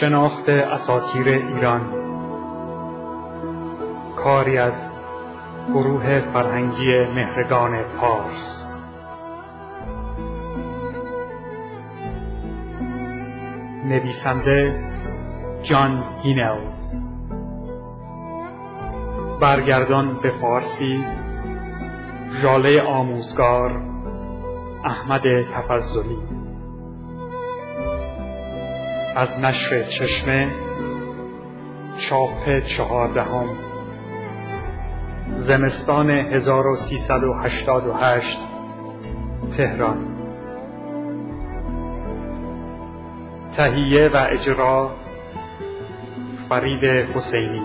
شناخت اساطیر ایران. کاری از گروه فرهنگی مهرگان پارس. نویسنده جان هینلز برگردان به فارسی ژاله آموزگار احمد تفضلی. از نشر چشمه چاپ چهاردهم. زمستان 1388 تهران. تهیه و اجرا فرید حسینی.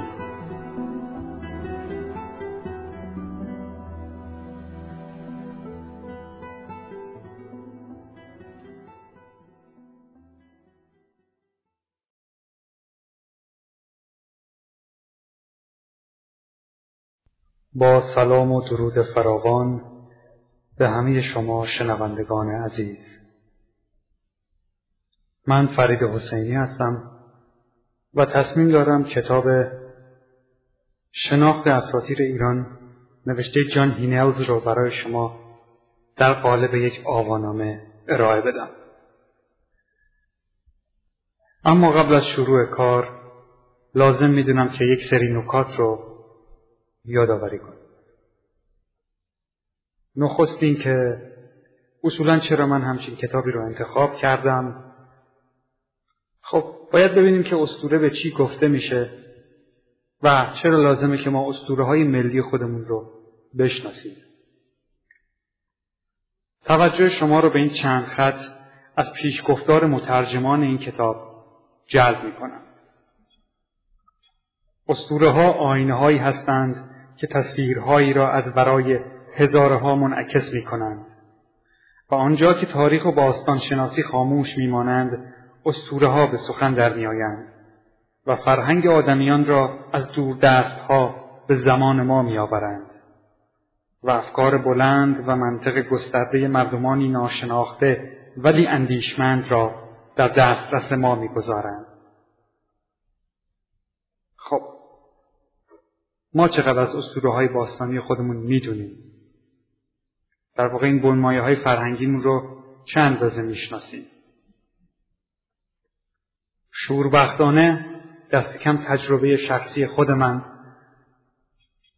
با سلام و درود فراوان به همه شما شنوندگان عزیز. من فرید حسینی هستم و تصمیم دارم کتاب شناخت اساطیر ایران نوشته جان هینلز رو برای شما در قالب یک آوانامه ارائه بدم. اما قبل از شروع کار لازم می‌دونم که یک سری نکات رو یادآوری کنیم نخست این که اصولا چرا من همچین کتابی رو انتخاب کردم؟ خب باید ببینیم که استوره به چی گفته میشه و چرا لازمه که ما استوره های ملی خودمون رو بشناسیم. توجه شما رو به این چند خط از پیشگفتار مترجمان این کتاب جلب می‌کنم. استوره ها آینه هایی هستند که تصویرهایی را از برای هزارها منعکس می کنند و آنجا که تاریخ و باستان شناسی خاموش میمانند اسطوره ها به سخن در میآیند و فرهنگ آدمیان را از دور ها به زمان ما میآورند و افکار بلند و منطق گسترده مردمانی ناشناخته ولی اندیشمند را در دسترس ما می‌گذارند خب ما چقدر از اسطوره های باستانی خودمون می‌دونیم. در واقع این بنمایه های فرهنگیمون رو چند اندازه می‌شناسیم؟ شوربختانه دست کم تجربه شخصی خود من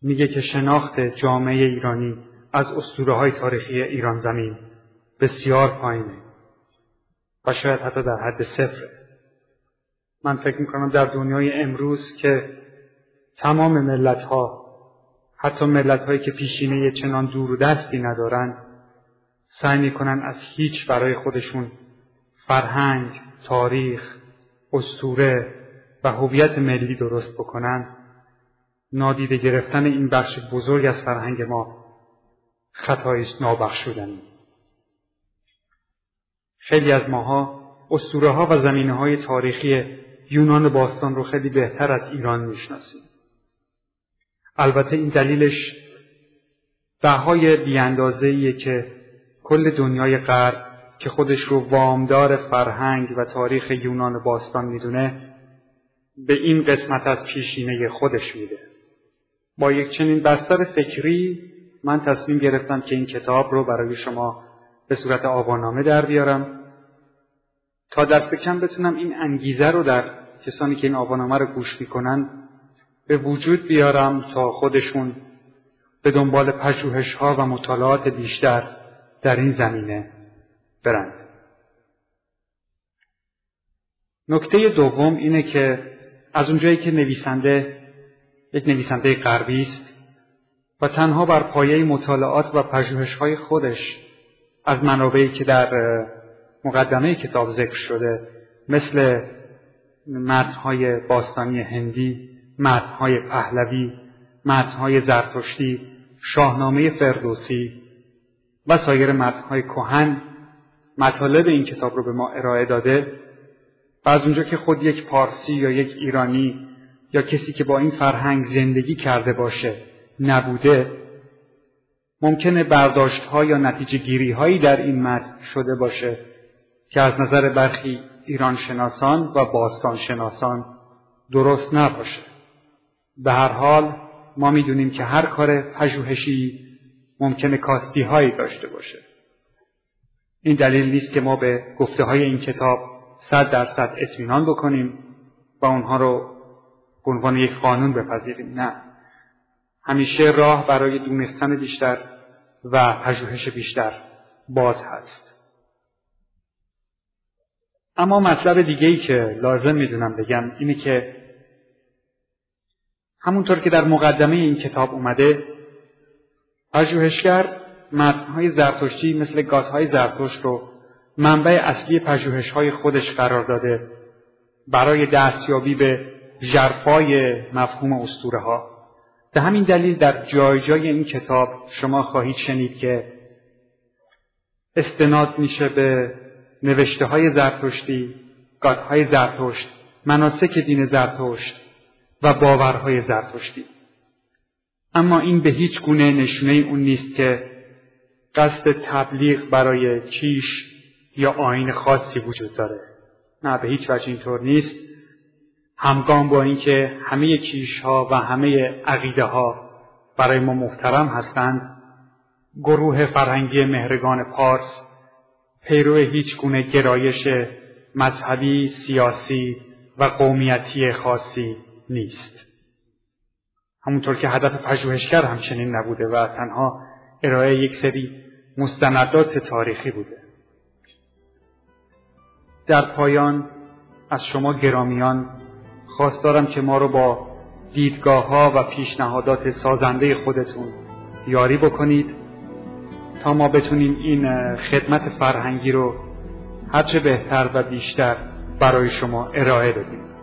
میگه که شناخت جامعه ایرانی از اسطوره های تاریخی ایران زمین بسیار پایینه و شاید حتی در حد صفره من فکر می‌کنم در دنیای امروز که تمام ملت ها حتی ملت هایی که پیشینه چنان دور دستی ندارند سعی می‌کنن از هیچ برای خودشون فرهنگ، تاریخ، استوره و هویت ملی درست بکنن. نادیده گرفتن این بخش بزرگ از فرهنگ ما خطایی نابخشودنی. خیلی از ماها اسطوره ها و زمینه های تاریخی یونان باستان رو خیلی بهتر از ایران می‌شناسیم. البته این دلیلش بهای بیاندازهیه که کل دنیای غرب که خودش رو وامدار فرهنگ و تاریخ یونان باستان می‌دونه به این قسمت از پیشینه خودش میده. با یک چنین بستر فکری من تصمیم گرفتم که این کتاب رو برای شما به صورت آوانامه در بیارم. تا دست کم بتونم این انگیزه رو در کسانی که این آوانامه رو گوش می‌کنن به وجود بیارم تا خودشون به دنبال پژوهش ها و مطالعات بیشتر در این زمینه برند. نکته دوم اینه که از اونجایی که نویسنده یک نویسنده غربی است و تنها بر پایه مطالعات و پژوهش های خودش از منابعی که در مقدمه کتاب ذکر شده مثل متنهای باستانی هندی متنهای پهلوی متنهای زرتشتی شاهنامه فردوسی و سایر متنهای کهن مطالب این کتاب رو به ما ارائه داده و از اونجا که خود یک پارسی یا یک ایرانی یا کسی که با این فرهنگ زندگی کرده باشه نبوده ممکنه برداشت ها یا نتیجه گیری هایی در این متن شده باشه که از نظر برخی ایران شناسان و باستان شناسان درست نباشه. به هر حال ما می‌دونیم که هر کار پژوهشی ممکنه کاستی هایی داشته باشه. این دلیل نیست که ما به گفته های این کتاب صد درصد اطمینان بکنیم و اونها رو عنوان یک قانون بپذیریم نه همیشه راه برای دونستن بیشتر و پژوهش بیشتر باز هست اما مطلب دیگه ای که لازم می‌دونم بگم اینه که همونطور که در مقدمه این کتاب اومده پژوهشگر متنهای زرتشتی مثل گاتهای زرتشت رو منبع اصلی پژوهشهای خودش قرار داده برای دستیابی به ژرفای مفهوم اسطوره ها به همین دلیل در جای جای این کتاب شما خواهید شنید که استناد میشه به نوشته های زرتشتی، گاتهای زرتشت، مناسک دین زرتشت و باورهای زرتشتی. اما این به هیچ گونه نشونه اون نیست که قصد تبلیغ برای کیش یا آین خاصی وجود داره. نه به هیچ وجه اینطور نیست. همگام با اینکه همه کیش ها و همه عقیده ها برای ما محترم هستند گروه فرهنگی مهرگان پارس پیرو هیچ گونه گرایش مذهبی، سیاسی و قومیتی خاصی نیست. همونطور که هدف پژوهشگر همچنین نبوده و تنها ارائه یک سری مستندات تاریخی بوده. در پایان از شما گرامیان خواست دارم که ما رو با دیدگاه ها و پیشنهادات سازنده خودتون یاری بکنید تا ما بتونیم این خدمت فرهنگی رو هرچه بهتر و بیشتر برای شما ارائه بدیم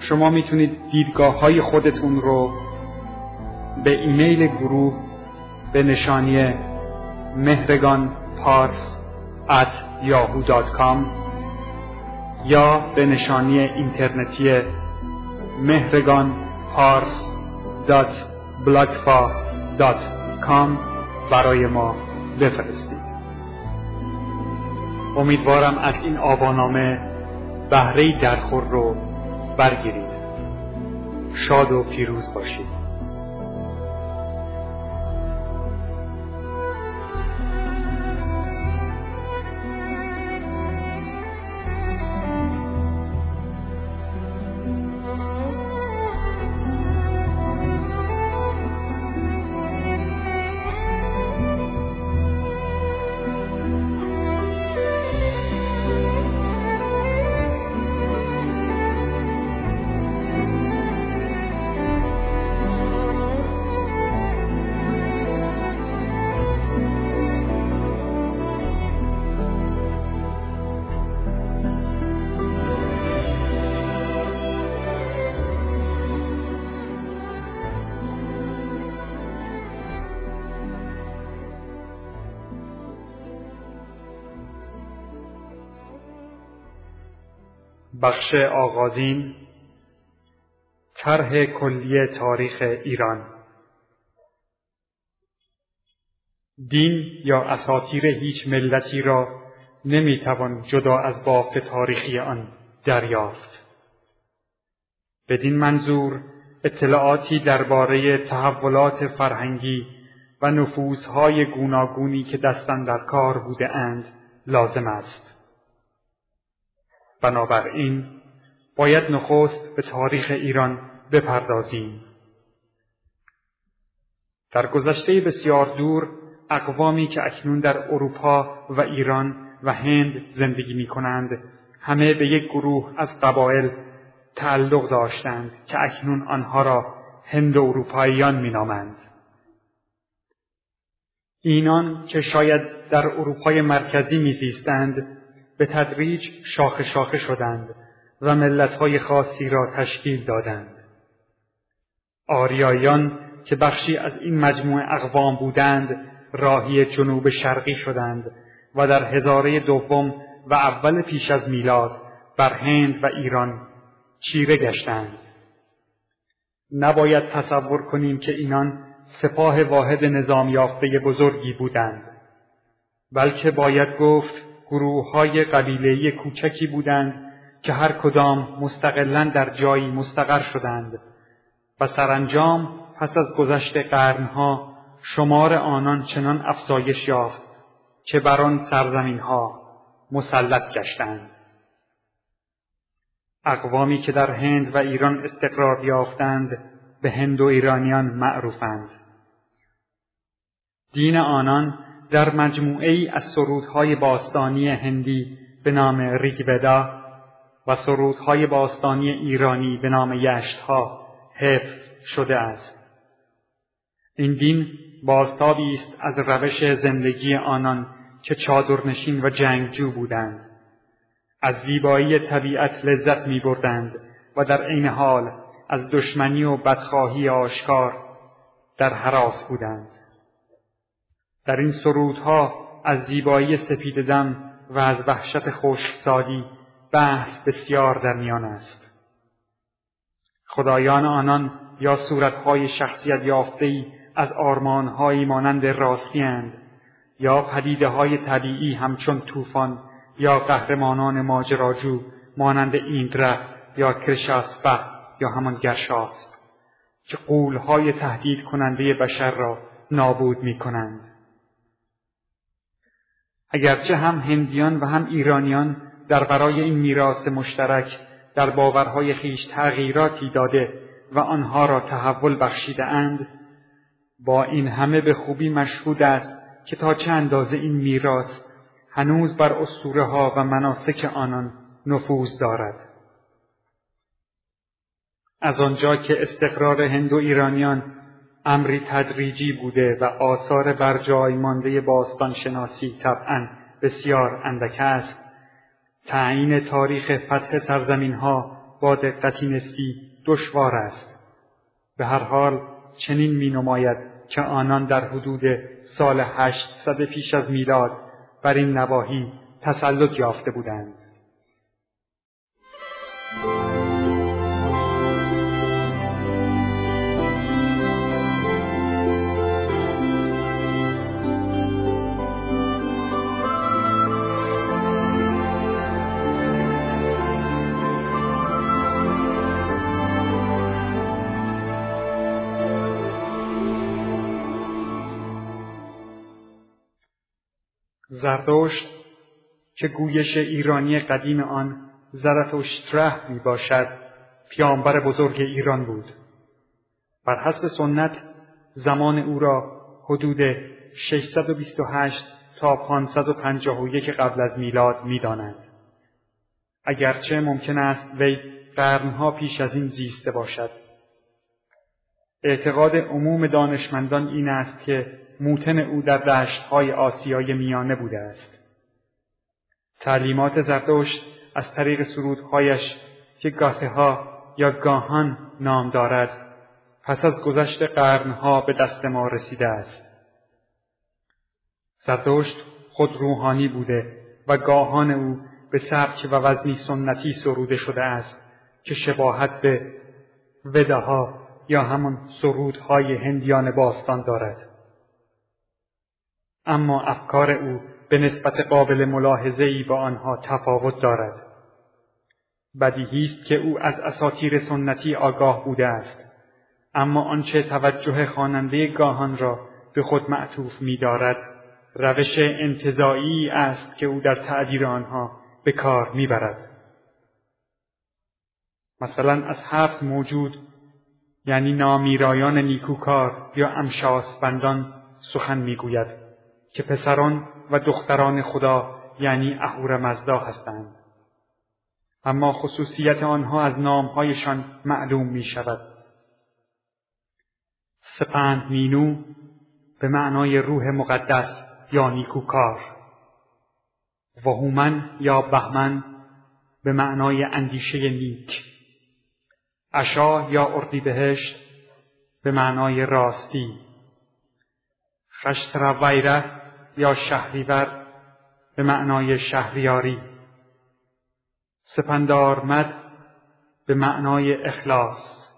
شما می‌تونید دیدگاه های خودتون رو به ایمیل گروه به نشانی مهرگان پارس at yahoo.com یا به نشانی اینترنتی مهرگان پارس برای ما بفرستید. امیدوارم از این آوانامه بهره درخور رو برگیرید. شاد و پیروز باشید. بخش آغازین طرح کلی تاریخ ایران. دین یا اساطیر هیچ ملتی را نمی‌توان جدا از بافت تاریخی آن دریافت. بدین منظور اطلاعاتی درباره تحولات فرهنگی و نفوذهای گوناگونی که دستن در کار بوده اند لازم است. بنابراین باید نخست به تاریخ ایران بپردازیم. در گذشته بسیار دور اقوامی که اکنون در اروپا و ایران و هند زندگی می کنند همه به یک گروه از قبایل تعلق داشتند که اکنون آنها را هند و اروپاییان می نامند. اینان که شاید در اروپای مرکزی میزیستند به تدریج شاخه شاخه شدند و ملتهای خاصی را تشکیل دادند. آریایان که بخشی از این مجموعه اقوام بودند راهی جنوب شرقی شدند و در هزاره دوم و اول پیش از میلاد بر هند و ایران چیره گشتند. نباید تصور کنیم که اینان سپاه واحد نظام یافته بزرگی بودند بلکه باید گفت گروه های قبیلهی کوچکی بودند که هر کدام مستقلا در جایی مستقر شدند و سرانجام پس از گذشت قرنها شمار آنان چنان افزایش یافت که بر آن سرزمینها مسلط گشتند. اقوامی که در هند و ایران استقرار یافتند به هند و ایرانیان معروفند. دین آنان در مجموعه از سرودهای باستانی هندی به نام ریگودا و سرودهای باستانی ایرانی به نام یشتها حفظ شده است. این دین بازتابی است از روش زندگی آنان که چادرنشین و جنگجو بودند. از زیبایی طبیعت لذت می بردند و در عین حال از دشمنی و بدخواهی آشکار در حراس بودند. در این سرودها از زیبایی سپید دم و از وحشت خشکسالی بحث بسیار در میان است. خدایان آنان یا صورتهای شخصیت یافتهای از آرمانهایی مانند راستیاند یا پدیده های طبیعی همچون طوفان یا قهرمانان ماجراجو مانند ایندره یا کرشاسپه یا همان گرشاسپ که قولهای تهدید کننده بشر را نابود می کنند. اگرچه هم هندیان و هم ایرانیان در برای این میراث مشترک در باورهای خیش تغییراتی داده و آنها را تحول بخشیده اند با این همه به خوبی مشهود است که تا چه اندازه این میراث هنوز بر اسطوره ها و مناسک آنان نفوذ دارد. از آنجا که استقرار هند و ایرانیان امری تدریجی بوده و آثار بر جای مانده باستان شناسی طبعا بسیار اندک است. تعیین تاریخ فتح سرزمین ها با دقتی نسبی دشوار است. به هر حال چنین می نماید که آنان در حدود سال هشتصد پیش از میلاد بر این نواحی تسلط یافته بودند. زردشت که گویش ایرانی قدیم آن زرتشتره می باشد پیامبر بزرگ ایران بود. بر حسب سنت زمان او را حدود 628 تا 551 قبل از میلاد می‌دانند. اگرچه ممکن است وی قرنها پیش از این زیسته باشد. اعتقاد عموم دانشمندان این است که موتن او در دشتهای آسیای میانه بوده است. تعلیمات زردشت از طریق سرودهایش که گاته ها یا گاهان نام دارد پس از گذشت قرنها به دست ما رسیده است. زردشت خود روحانی بوده و گاهان او به سبک و وزنی سنتی سروده شده است که شباهت به وداها یا همان سرودهای هندیان باستان دارد. اما افکار او به نسبت قابل ملاحظه‌ای با آنها تفاوت دارد. بدیهی است که او از اساطیر سنتی آگاه بوده است اما آنچه توجه خواننده گاهان را به خود معطوف می‌دارد روش انتظایی است که او در تعبیر آنها به کار می‌برد مثلا از هفت موجود یعنی نامیرایان نیکوکار یا امشاسبندان سخن می‌گوید که پسران و دختران خدا یعنی اهور مزدا هستند. اما خصوصیت آنها از نامهایشان معلوم می شود. سپند مینو به معنای روح مقدس یا نیکوکار و هومن یا بهمن به معنای اندیشه نیک اشا یا اردیبهشت به معنای راستی خشترویره یا شهریور به معنای شهریاری. سپندارمد به معنای اخلاص.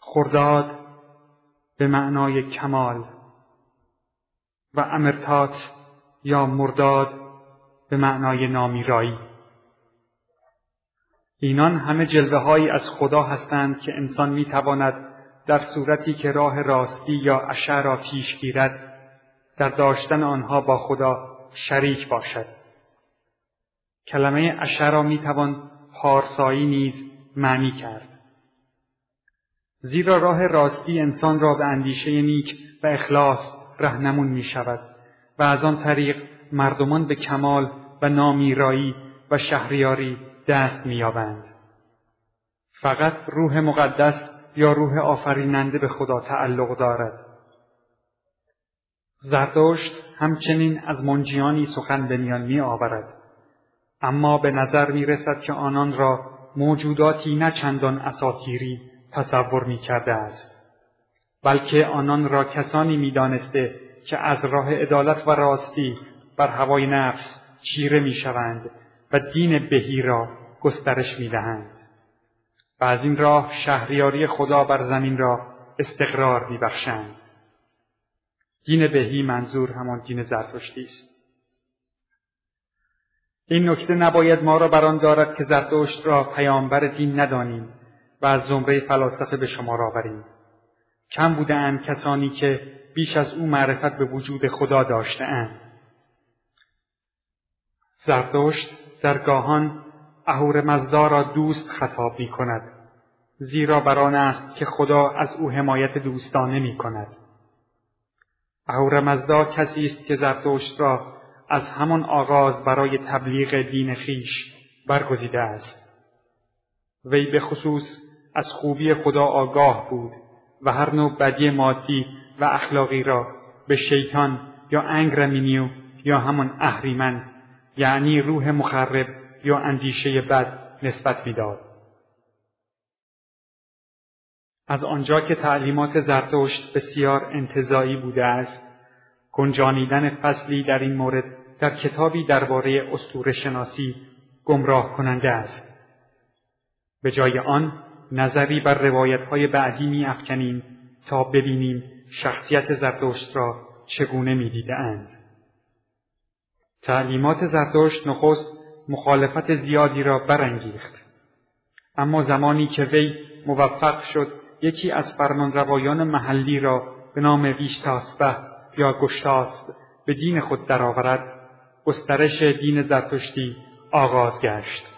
خرداد به معنای کمال. و امرتات یا مرداد به معنای نامیرایی. اینان همه جلوه از خدا هستند که انسان می تواند در صورتی که راه راستی یا اشع را پیش گیرد در داشتن آنها با خدا شریک باشد. کلمه اشع را می توان پارسایی نیز معنی کرد. زیرا راه راستی انسان را به اندیشه نیک و اخلاص رهنمون می شود و از آن طریق مردمان به کمال و نامیرایی و شهریاری دست مییابند فقط روح مقدس یا روح آفریننده به خدا تعلق دارد. زردشت همچنین از منجیانی سخن به میان می آورد. اما به نظر می رسد که آنان را موجوداتی نه چندان اساتیری تصور می کرده است. بلکه آنان را کسانی می دانسته که از راه عدالت و راستی بر هوای نفس چیره می شوند و دین بهی را گسترش می دهند. و از این راه شهریاری خدا بر زمین را استقرار می بخشند. دین بهی منظور همان دین زرتشتی است. این نکته نباید ما را بر آن دارد که زرتشت را پیامبر دین ندانیم و از زمره فلاسفه به شما آوریم. کم بودند کسانی که بیش از او معرفت به وجود خدا داشتهاند. زرتشت در گاهان اهور مزدا را دوست خطاب می کند زیرا بر آن است که خدا از او حمایت دوستانه می کند. اهورمزدا کسی است که زرتشت را از همان آغاز برای تبلیغ دین خیش برگزیده است. وی به خصوص از خوبی خدا آگاه بود و هر نوع بدی مادی و اخلاقی را به شیطان یا انگرمینیو یا همان اهریمن یعنی روح مخرب یا اندیشه بد نسبت می‌داد. از آنجا که تعلیمات زرتشت بسیار انتظایی بوده است گنجانیدن فصلی در این مورد در کتابی درباره اسطوره شناسی گمراه کننده است به جای آن نظری بر روایتهای بعدی می تا ببینیم شخصیت زرتشت را چگونه می اند. تعلیمات زرتشت نخست مخالفت زیادی را برانگیخت اما زمانی که وی موفق شد یکی از فرمانروایان محلی را به نام ویشتاسبه یا گشتاسب به دین خود درآورد گسترش دین زرتشتی آغاز گشت.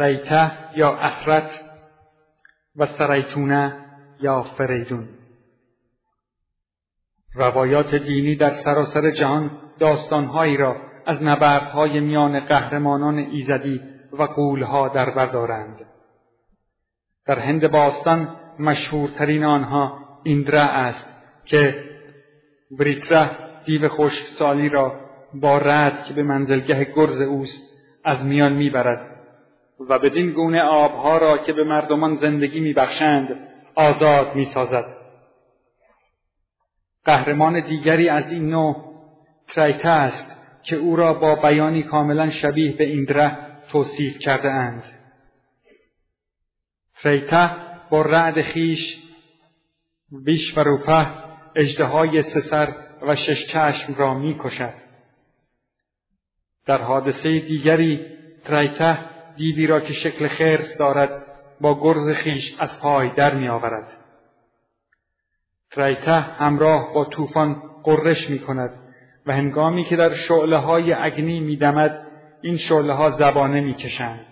سریته یا افرت و سریتونه یا فریدون روایات دینی در سراسر جهان داستانهایی را از نبردهای میان قهرمانان ایزدی و قولها در بردارند. در هند باستان مشهورترین آنها ایندرا است که بریتره دیو خوش سالی را با رد که به منزلگه گرز اوست از میان می‌برد و بدین گونه آبها را که به مردمان زندگی میبخشند آزاد می‌سازد قهرمان دیگری از این نوع تریته است که او را با بیانی کاملا شبیه به ایندره توصیف کرده اند. تریته با رعد خیش بیش و روپه اجدهای سسر و شش چشم را می کشد. در حادثه دیگری تریته دیوی را که شکل خرس دارد با گرز خیش از پای در می آورد. تریته همراه با طوفان قررش می کند و هنگامی که در شعله های اگنی می دمد این شعله ها زبانه می کشند.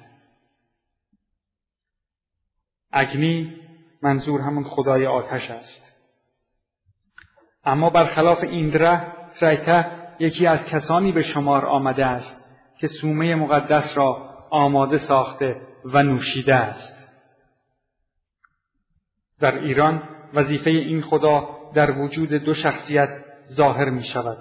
اگنی منظور همون خدای آتش است. اما برخلاف ایندره تریته یکی از کسانی به شمار آمده است که سومه مقدس را آماده ساخته و نوشیده است در ایران وظیفه این خدا در وجود دو شخصیت ظاهر می شود.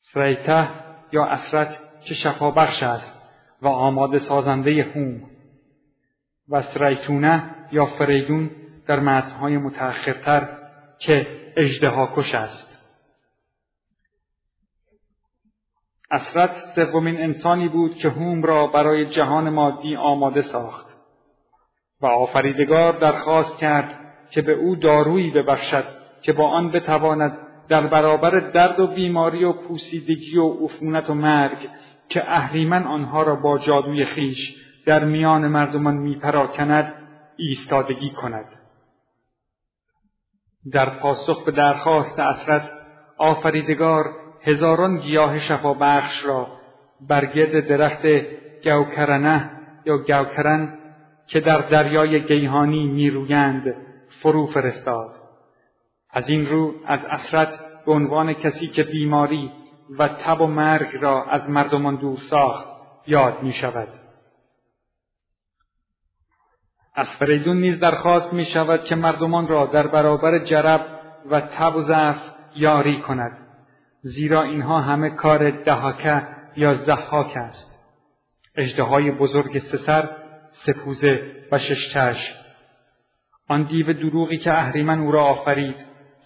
سریته یا اسرت که شفابخش است و آماده سازنده هوم و سریتونه یا فریدون در متنهای متأخرتر که کش است. اسرت سومین انسانی بود که هوم را برای جهان مادی آماده ساخت و آفریدگار درخواست کرد که به او دارویی ببخشد که با آن بتواند در برابر درد و بیماری و پوسیدگی و عفونت و مرگ که اهریمن آنها را با جادوی خیش در میان مردمان میپراکند ایستادگی کند. در پاسخ به درخواست اسرت آفریدگار هزاران گیاه شفابخش را بر گرد درخت گوکرنه یا گوکرن که در دریای گیهانی میرویند فرو فرستاد از این رو از اسرت به عنوان کسی که بیماری و تب و مرگ را از مردمان دور ساخت یاد می شود. از فریدون نیز درخواست می شود که مردمان را در برابر جرب و تب و ضعف یاری کند زیرا اینها همه کار دهاکه یا زحاک است. اجدهای بزرگ سسر سپوزه و ششچشم آن دیو دروغی که اهریمن او را آفرید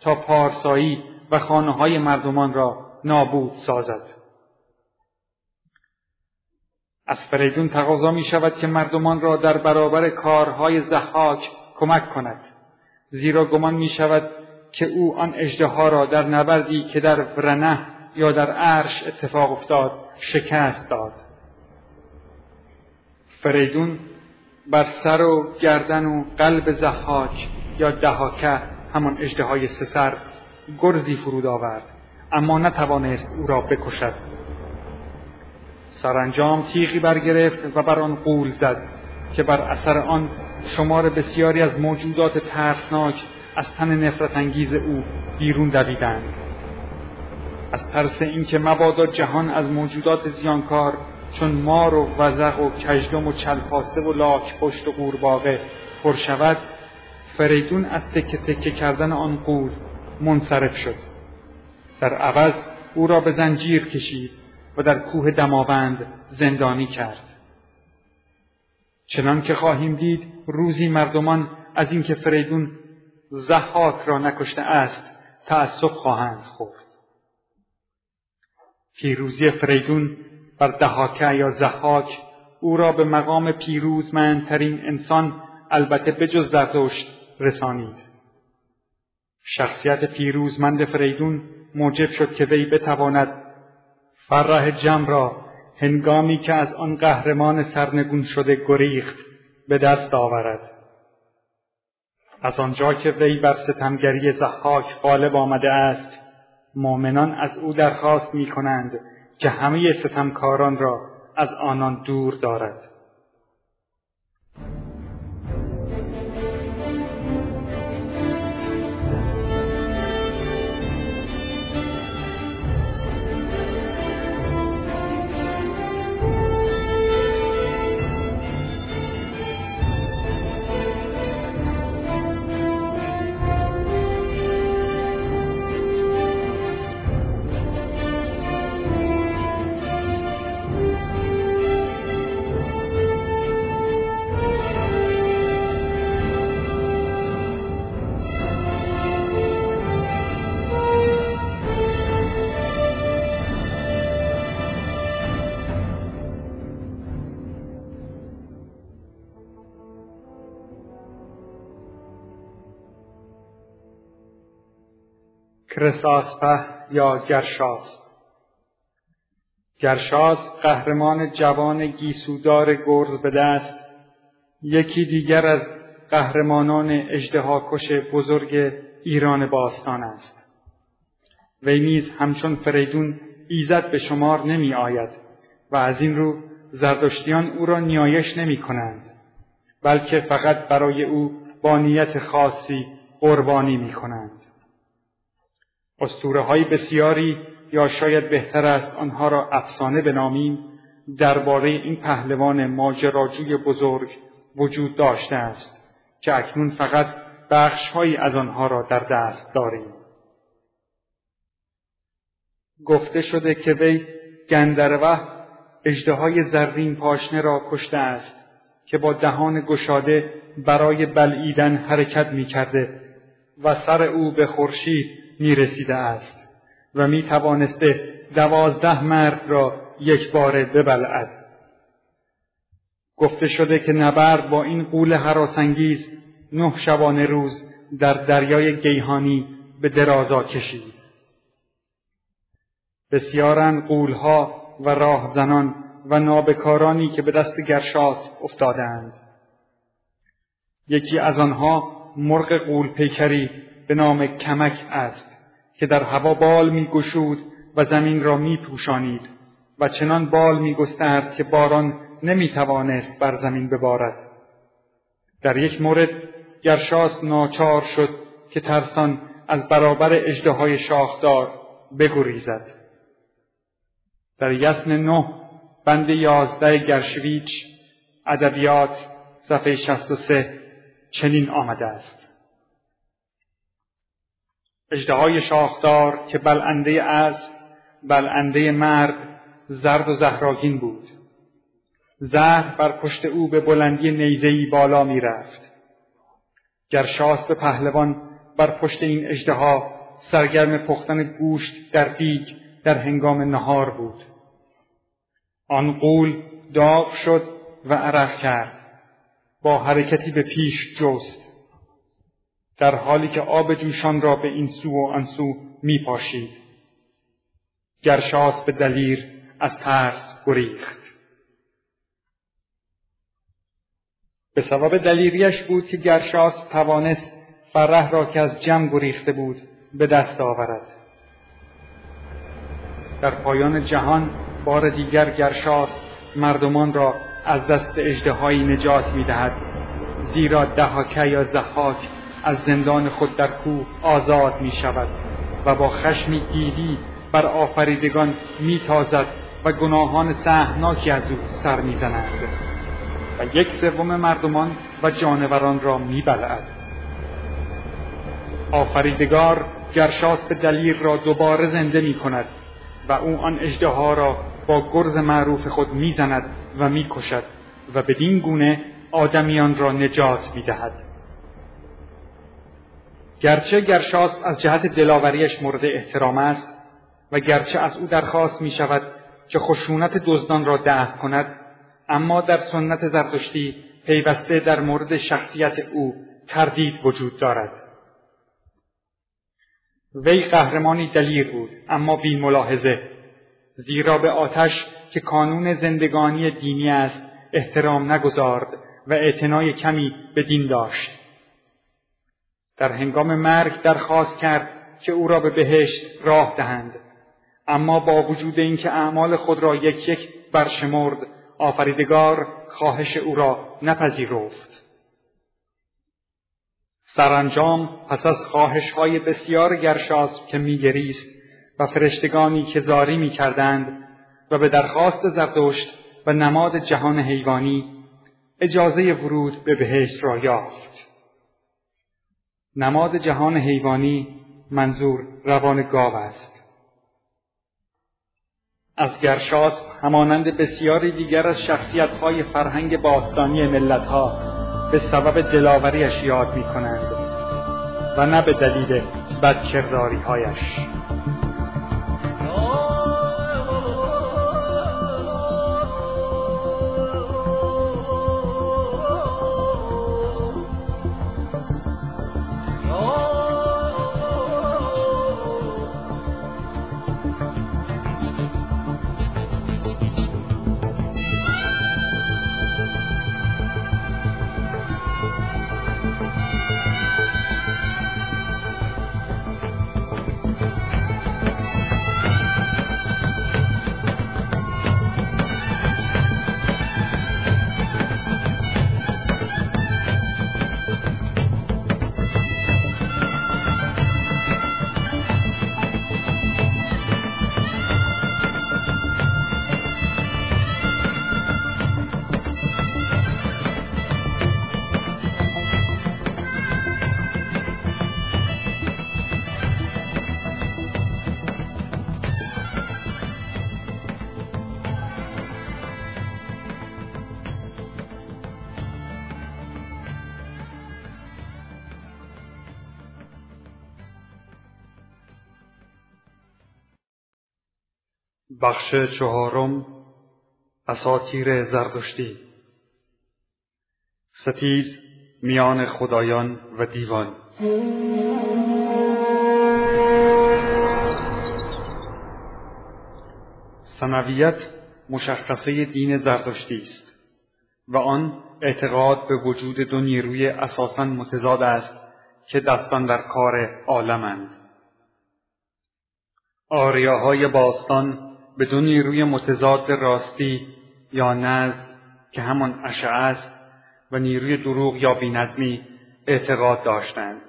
تا پارسایی و خانه های مردمان را نابود سازد. از فریدون تقاضا می شود که مردمان را در برابر کارهای زحاک کمک کند. زیرا گمان می شود که او آن اجدها را در نبردی که در ورنه یا در عرش اتفاق افتاد شکست داد. فریدون بر سر و گردن و قلب زحاک یا دهاکه همان اجدهای سسر گرزی فرود آورد اما نتوانست او را بکشد. سرانجام تیغی برگرفت و بر آن قول زد که بر اثر آن شمار بسیاری از موجودات ترسناک از تن نفرت انگیز او بیرون دویدند. از ترس اینکه مبادا جهان از موجودات زیانکار چون مار و وزق و کژدم و چلپاسه و لاک پشت و قورباغه پر شود فریدون از تکه تکه کردن آن قول منصرف شد. در عوض او را به زنجیر کشید و در کوه دماوند زندانی کرد. چنان که خواهیم دید روزی مردمان از اینکه فریدون زحاک را نکشته است تأسف خواهند خورد. پیروزی فریدون بر دهاکه یا زحاک او را به مقام پیروزمندترین انسان البته بجز زرتشت رسانید. شخصیت پیروزمند فریدون موجب شد که وی بتواند فرح جمع را هنگامی که از آن قهرمان سرنگون شده گریخت به دست آورد. از آنجا که وی بر ستمگری زحاک غالب آمده است مؤمنان از او درخواست می کنند که همه ستمکاران را از آنان دور دارد. کرساسپه یا گرشاس گرشاس قهرمان جوان گیسودار گرز به دست یکی دیگر از قهرمانان اجدهاکش بزرگ ایران باستان است وی نیز همچون فریدون ایزد به شمار نمی آید و از این رو زردشتیان او را نیایش نمی کنند بلکه فقط برای او با نیت خاصی قربانی می کنند. اسطوره های بسیاری یا شاید بهتر است آنها را افسانه بنامیم درباره این پهلوان ماجراجوی بزرگ وجود داشته است که اکنون فقط بخشهایی از آنها را در دست داریم. گفته شده که وی گندروه اجدهای زرین پاشنه را کشته است که با دهان گشاده برای بلعیدن حرکت می کرده و سر او به خورشید می رسیده است و می توانسته دوازده مرد را یک باره ببلعد. گفته شده که نبرد با این قول حراسانگیز نه شبانه روز در دریای گیهانی به درازا کشید. بسیارن قولها و راهزنان و نابکارانی که به دست گرشاس افتادند. یکی از آنها مرغ قول پیکری به نام کمک است که در هوا بال می گشود و زمین را می پوشانید و چنان بال می گسترد که باران نمی توانست بر زمین ببارد. در یک مورد گرشاس ناچار شد که ترسان از برابر اجده شاخدار بگریزد. در یسن نه بند یازده گرشویچ ادبیات صفحه 63 چنین آمده است اجدهای شاخدار که بلنده از بلنده مرد زرد و زهراگین بود. زهر بر پشت او به بلندی نیزهای بالا می رفت به پهلوان بر پشت این اجدها سرگرم پختن گوشت در دیگ در هنگام نهار بود. آن قول داغ شد و عرق کرد. با حرکتی به پیش جست. در حالی که آب جوشان را به این سو و آن سو می پاشید گرشاس به دلیر از ترس گریخت. به سبب دلیریش بود که گرشاس توانست فره را که از جمع گریخته بود به دست آورد. در پایان جهان بار دیگر گرشاس مردمان را از دست اجدهایی نجات می‌دهد زیرا دهاکه یا زحاک از زندان خود در کوه آزاد می شود و با خشمی دیدی بر آفریدگان می تازد و گناهان سهناکی از او سر می‌زنند و یک سوم مردمان و جانوران را میبلعد. آفریدگار گرشاس به دلیر را دوباره زنده می کند و او آن اجدها را با گرز معروف خود می‌زند و می‌کشد و بدین گونه آدمیان را نجات می‌دهد. گرچه گرشاس از جهت دلاوریش مورد احترام است و گرچه از او درخواست می شود که خشونت دزدان را دفع کند اما در سنت زردشتی پیوسته در مورد شخصیت او تردید وجود دارد. وی قهرمانی دلیر بود اما بی ملاحظه زیرا به آتش که کانون زندگانی دینی است احترام نگذارد و اعتنای کمی به دین داشت. در هنگام مرگ درخواست کرد که او را به بهشت راه دهند. اما با وجود اینکه اعمال خود را یک یک برشمرد آفریدگار خواهش او را نپذیرفت. سرانجام پس از خواهش های بسیار گرشاس که میگریست و فرشتگانی که زاری می‌کردند و به درخواست زردشت و نماد جهان حیوانی اجازه ورود به بهشت را یافت. نماد جهان حیوانی منظور روان گاو است. از گرشاس همانند بسیاری دیگر از شخصیتهای فرهنگ باستانی ملتها به سبب دلاوریش یاد می کنند و نه به دلیل بدکرداریهایش. بخش چهارم اساتیر زردشتی ستیز میان خدایان و دیوان. سنویت مشخصه دین زردشتی است و آن اعتقاد به وجود دو نیروی اساسا متضاد است که دستان در کار عالمند. آریاهای باستان به دو نیروی متضاد راستی یا نزد که همان اشعه است و نیروی دروغ یا بینظمی اعتقاد داشتند.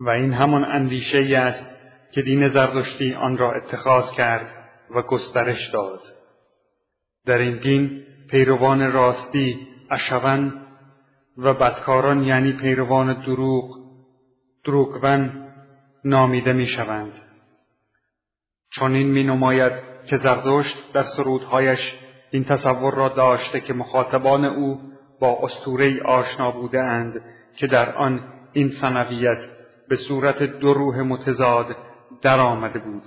و این همان اندیشه ای است که دین زردشتی آن را اتخاذ کرد و گسترش داد. در این دین پیروان راستی اشون و بدکاران یعنی پیروان دروغ دروغون نامیده می چون می نماید که زردشت در سرودهایش این تصور را داشته که مخاطبان او با اسطوره آشنا بوده اند که در آن این سنویت به صورت دو روح متضاد در آمده بود.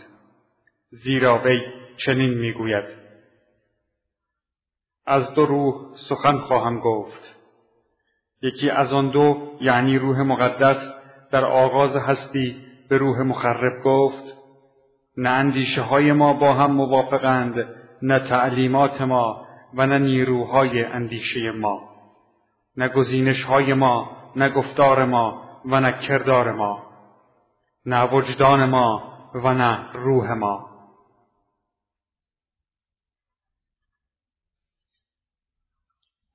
زیرا وی چنین می‌گوید. از دو روح سخن خواهم گفت. یکی از آن دو یعنی روح مقدس در آغاز هستی به روح مخرب گفت. نه اندیشه های ما با هم موافقند نه تعلیمات ما و نه نیروهای اندیشه ما نه گزینش های ما نه گفتار ما و نه کردار ما نه وجدان ما و نه روح ما.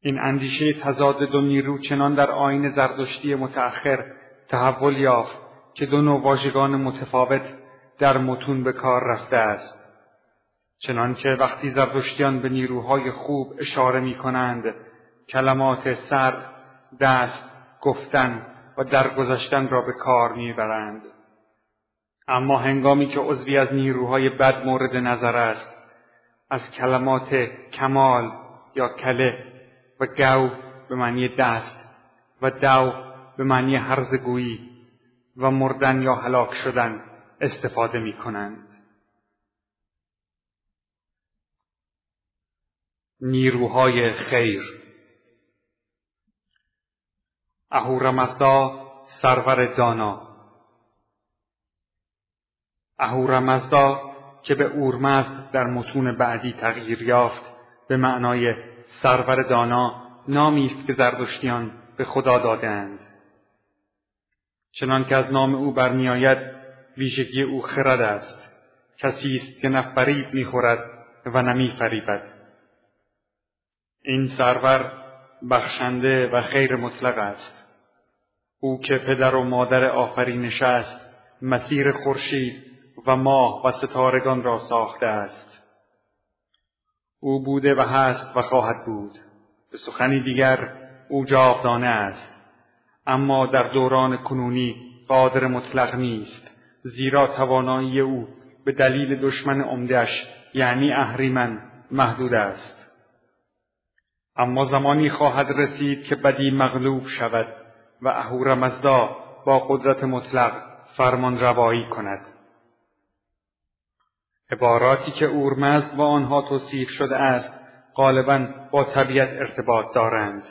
این اندیشه تضاد دو نیرو چنان در آین زردشتی متأخر تحول یافت که دو نوع واژگان متفاوت در متون به کار رفته است چنانکه وقتی زردشتیان به نیروهای خوب اشاره می کنند کلمات سر، دست، گفتن و درگذشتن را به کار می‌برند. اما هنگامی که عضوی از نیروهای بد مورد نظر است از کلمات کمال یا کله و گو به معنی دست و دو به معنی هرزگویی و مردن یا هلاک شدن استفاده می کنند. نیروهای خیر. اهورامزدا سرور دانا. اهورامزدا که به اورمزد در متون بعدی تغییر یافت به معنای سرور دانا نامی است که زردشتیان به خدا دادهاند. چنان که از نام او برمیآید ویژگی او خرد است. کسی است که نه فریب می‌خورد و نه میفریبد. این سرور بخشنده و خیر مطلق است. او که پدر و مادر آفرینش است مسیر خورشید و ماه و ستارگان را ساخته است. او بوده و هست و خواهد بود. به سخنی دیگر او جاودانه است. اما در دوران کنونی قادر مطلق نیست. زیرا توانایی او به دلیل دشمن عمدهش یعنی اهریمن محدود است. اما زمانی خواهد رسید که بدی مغلوب شود و اهورامزدا با قدرت مطلق فرمان روایی کند. عباراتی که اورمزد با آنها توصیف شده است غالبا با طبیعت ارتباط دارند.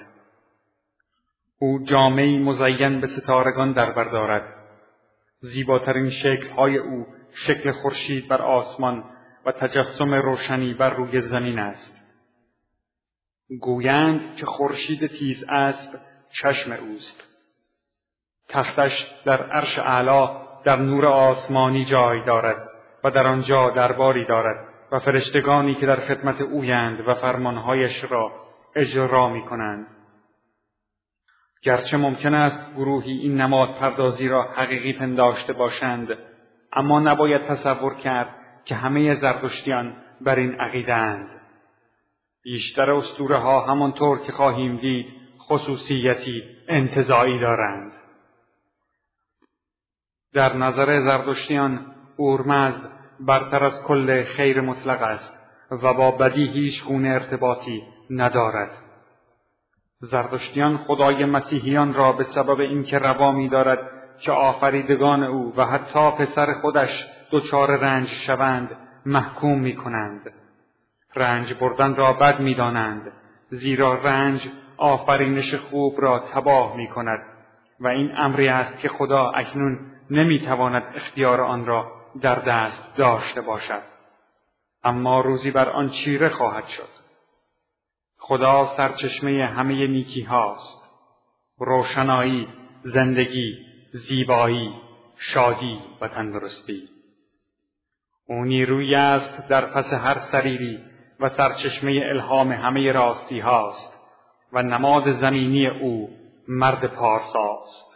او جامعی مزین به ستارگان در دارد. زیباترین شکلهای او شکل خورشید بر آسمان و تجسم روشنی بر روی زمین است گویند که خورشید تیز اسب چشم اوست تختش در عرش اعلی در نور آسمانی جای دارد و در آنجا درباری دارد و فرشتگانی که در خدمت اویند و فرمانهایش را اجرا می کنند. گرچه ممکن است گروهی این نماد پردازی را حقیقی پنداشته باشند اما نباید تصور کرد که همه زردشتیان بر این عقیده اند. بیشتر اسطوره ها همانطور که خواهیم دید خصوصیتی انتظایی دارند. در نظر زردشتیان اورمزد برتر از کل خیر مطلق است و با بدی هیچ گونه ارتباطی ندارد زردشتیان خدای مسیحیان را به سبب اینکه روا می‌دارد که آفریدگان او و حتی پسر خودش دچار رنج شوند محکوم می کنند. رنج بردن را بد می دانند. زیرا رنج آفرینش خوب را تباه می کند و این امری است که خدا اکنون نمی تواند اختیار آن را در دست داشته باشد. اما روزی بر آن چیره خواهد شد. خدا سرچشمه همه نیکی هاست. روشنایی، زندگی، زیبایی، شادی و تندرستی. او نیروی است در پس هر سریری و سرچشمه الهام همه راستی هاست و نماد زمینی او مرد پارساست.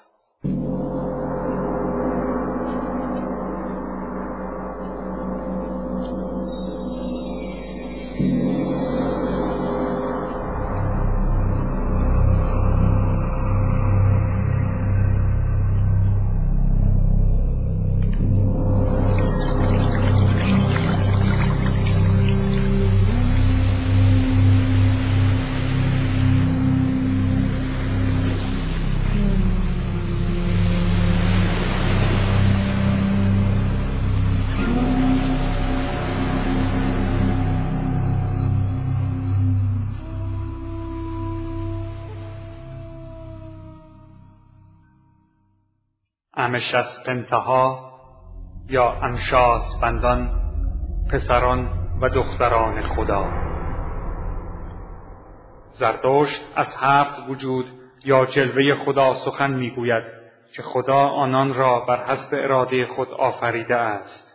امشس پنتها یا انشاس بندان پسران و دختران خدا. زردشت از هفت وجود یا جلوه خدا سخن می‌گوید که خدا آنان را بر حسب اراده خود آفریده است.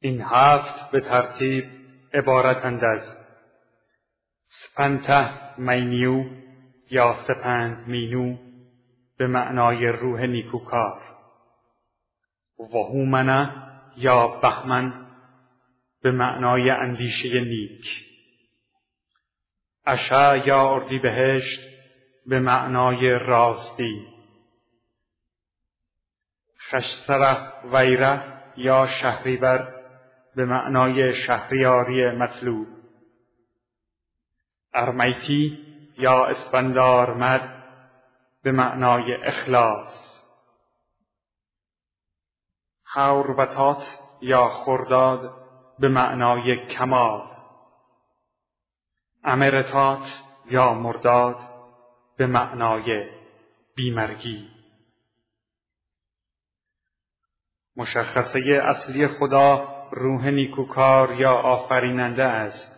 این هفت به ترتیب عبارتند از سپنته مینیو یا سپند مینو به معنای روح نیکوکار. و هومنه یا بهمن به معنای اندیشه نیک. اشا یا اردیبهشت به معنای راستی. خشسره ویره یا شهریور به معنای شهریاری مطلوب. ارمیتی یا اسپندار مد به معنای اخلاص. حوربتات یا خرداد به معنای کمال. امرتات یا مرداد به معنای بیمرگی. مشخصه اصلی خدا روح نیکوکار یا آفریننده است.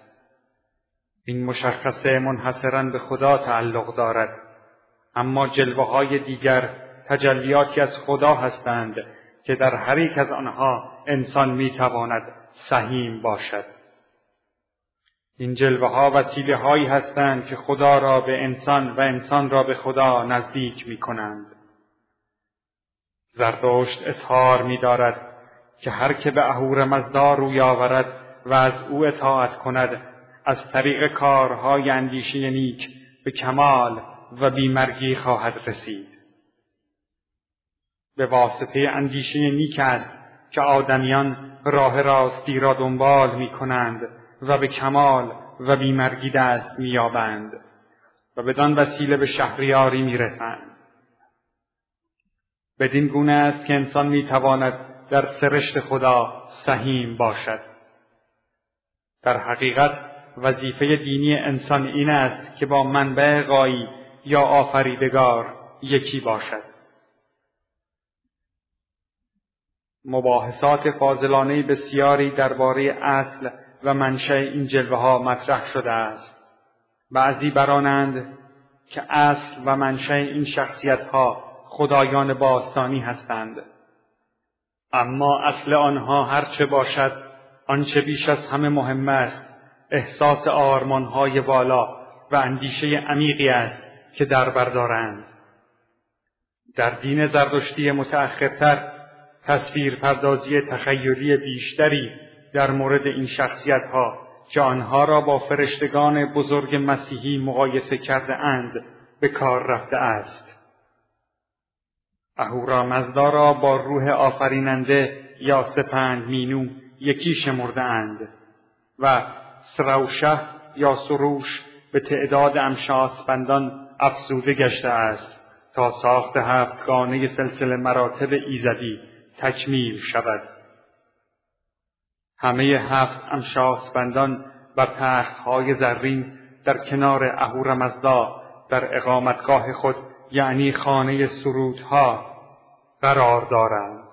این مشخصه منحصرا به خدا تعلق دارد. اما جلوه های دیگر تجلیاتی از خدا هستند که در هر یک از آنها انسان می‌تواند سهیم باشد این جلوه ها وسیله هایی هستند که خدا را به انسان و انسان را به خدا نزدیک می کنند. زردشت اظهار می دارد که هر که به اهور مزدا روی آورد و از او اطاعت کند از طریق کارهای اندیشه نیک به کمال و بیمرگی خواهد رسید. به واسطه اندیشه نیک است که آدمیان راه راستی را دنبال می کنند و به کمال و بیمرگی دست مییابند و بدان وسیله به شهریاری می‌رسند. بدین گونه است که انسان می‌تواند در سرشت خدا سهیم باشد. در حقیقت وظیفه دینی انسان این است که با منبع قایی یا آفریدگار یکی باشد. مباحثات فاضلانه بسیاری درباره اصل و منشأ این جلوه ها مطرح شده است. بعضی برانند که اصل و منشأ این شخصیت ها خدایان باستانی هستند. اما اصل آنها هرچه باشد آنچه بیش از همه مهم است احساس آرمانهای بالا و اندیشه عمیقی است. که در بردارند در دین زردشتی متأخرتر تصویر پردازی تخیلی بیشتری در مورد این شخصیت ها که آنها را با فرشتگان بزرگ مسیحی مقایسه کرده اند به کار رفته است. اهورا مزدا را با روح آفریننده یا سپند مینو یکی شمرده اند و سروشه یا سروش به تعداد امشاسپندان افزوده گشته است تا ساخت هفتگانه سلسله مراتب ایزدی تکمیل شود. همه هفت امشاسبندان بر تختهای زرین در کنار اهورمزدا در اقامتگاه خود یعنی خانه سرودها قرار دارند.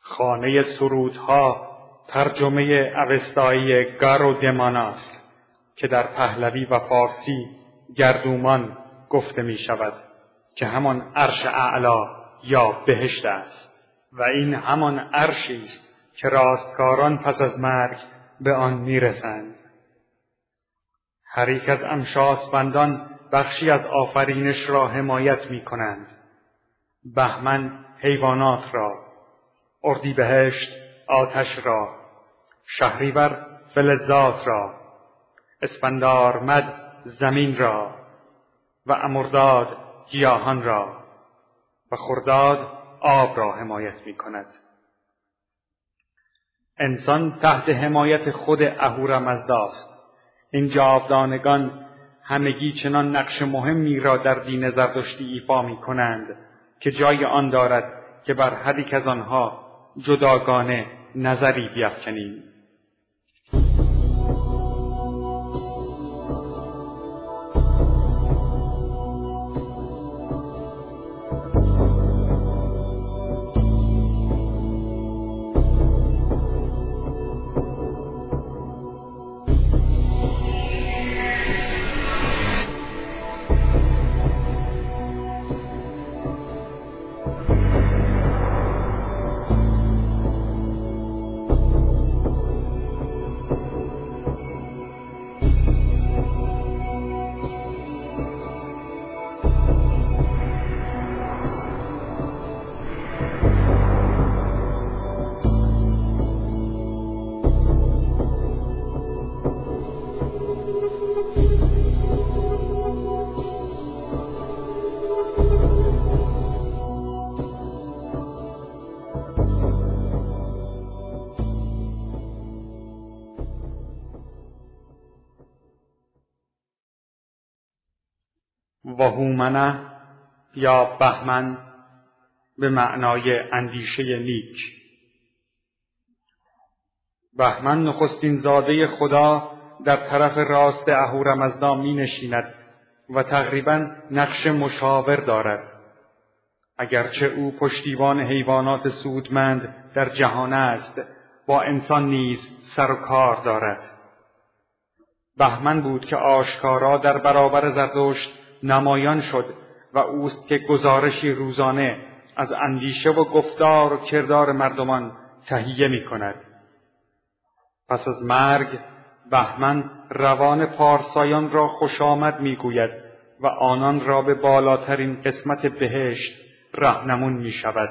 خانه سرودها ترجمه اوستایی گارو دمان است که در پهلوی و فارسی گردومان گفته می شود که همان عرش اعلا یا بهشت است و این همان عرشی است که راستکاران پس از مرگ به آن می‌رسند. هر یک از امشاسبندان بخشی از آفرینش را حمایت می کنند بهمن حیوانات را اردیبهشت آتش را شهریور فلزات را اسفندارمد زمین را و امرداد گیاهان را و خرداد آب را حمایت می کند. انسان تحت حمایت خود اهورامزداست این جاودانگان همگی چنان نقش مهمی را در دین زردشتی ایفا می کنند که جای آن دارد که بر هر یک از آنها جداگانه نظری بیافکنیم و هومنه یا بهمن به معنای اندیشه نیک. بهمن نخستین زاده خدا در طرف راست اهورمزدا می نشیند و تقریبا نقش مشاور دارد. اگرچه او پشتیبان حیوانات سودمند در جهان است با انسان نیز سر و کار دارد. بهمن بود که آشکارا در برابر زردشت نمایان شد و اوست که گزارشی روزانه از اندیشه و گفتار و کردار مردمان تهیه می کند. پس از مرگ بهمن روان پارسایان را خوش آمد می گوید و آنان را به بالاترین قسمت بهشت رهنمون می شود.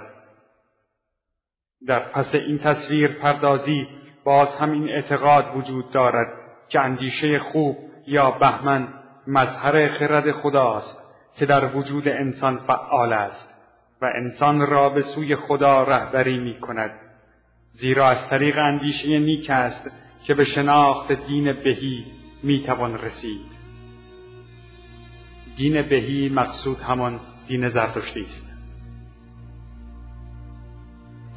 در پس این تصویر پردازی باز هم این اعتقاد وجود دارد که اندیشه خوب یا بهمن مظهر خرد خداست که در وجود انسان فعال است و انسان را به سوی خدا رهبری می کند زیرا از طریق اندیشه نیک است که به شناخت دین بهی می توان رسید. دین بهی مقصود همان دین زرتشتی است.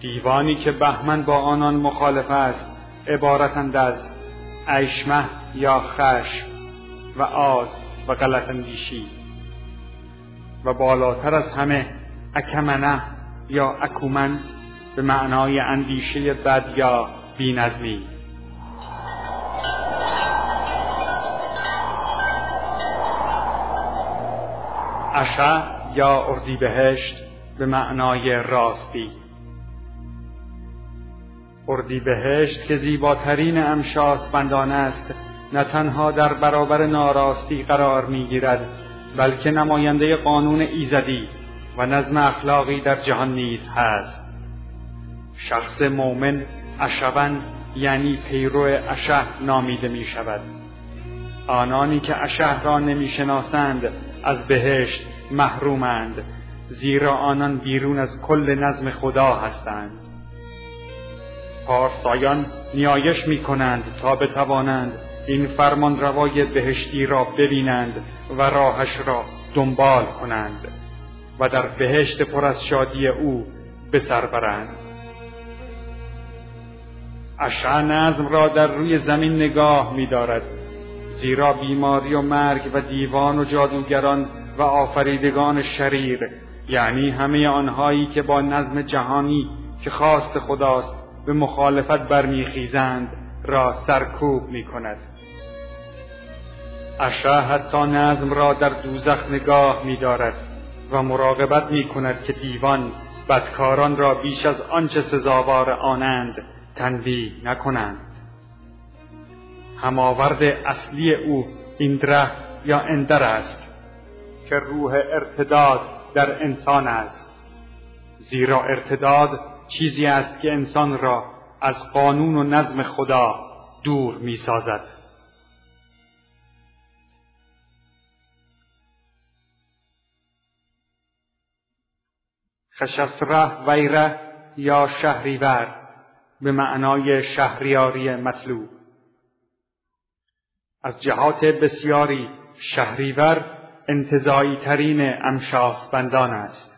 دیوانی که بهمن با آنان مخالف است عبارتند از ایشمه یا خشم. و آز و غلط اندیشی و بالاتر از همه اکمنه یا اکومن به معنای اندیشه بد یا بینظمی. اشه یا اردیبهشت به معنای راستی. اردیبهشت که زیباترین امشاس بندانه است نه تنها در برابر ناراستی قرار می‌گیرد بلکه نماینده قانون ایزدی و نظم اخلاقی در جهان نیز هست. شخص مؤمن اشون یعنی پیرو اشه نامیده می شود آنانی که اشه را نمی‌شناسند از بهشت محرومند زیرا آنان بیرون از کل نظم خدا هستند. پارسایان نیایش می کنند تا بتوانند این فرمان روای بهشتی را ببینند و راهش را دنبال کنند و در بهشت پر از شادی او به سر برند نظم را در روی زمین نگاه می دارد زیرا بیماری و مرگ و دیوان و جادوگران و آفریدگان شریر یعنی همه آنهایی که با نظم جهانی که خواست خداست به مخالفت برمیخیزند را سرکوب می کند اشعه حتی نظم را در دوزخ نگاه می دارد و مراقبت می کند که دیوان بدکاران را بیش از آنچه سزاوار آنند تنبیه نکنند هماورد اصلی او ایندره یا اندر است که روح ارتداد در انسان است زیرا ارتداد چیزی است که انسان را از قانون و نظم خدا دور می سازد. خشسره ویره یا شهریور به معنای شهریاری مطلوب. از جهات بسیاری شهریور انتظایی ترین امشاس بندان است.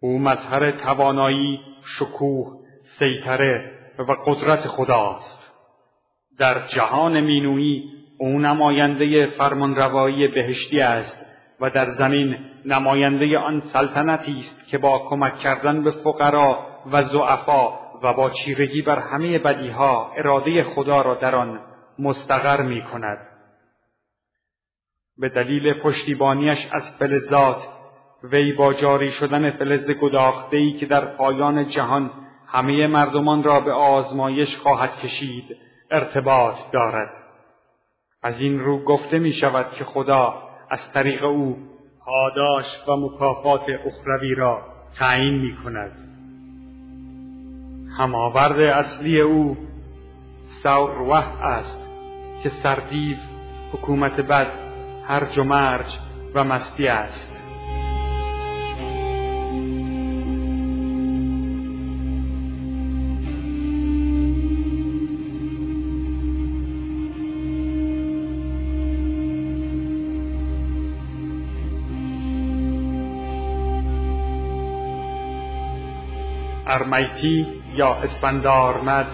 او مظهر توانایی شکوه سیطره و قدرت خداست. در جهان مینویی او نماینده فرمانروایی بهشتی است و در زمین نماینده آن سلطنتی است که با کمک کردن به فقرا و زعفا و با چیرگی بر همه بدیها اراده خدا را در آن مستقر می کند. به دلیل پشتیبانیش از فلزات وی با جاری شدن فلز گداختهای که در پایان جهان همه مردمان را به آزمایش خواهد کشید ارتباط دارد از این رو گفته می شود که خدا از طریق او پاداش و مکافات اخروی را تعیین می کند هماورد اصلی او سوروه است که سردیو حکومت بد هرج و و مستی است. ارمیتی یا اسپندارمد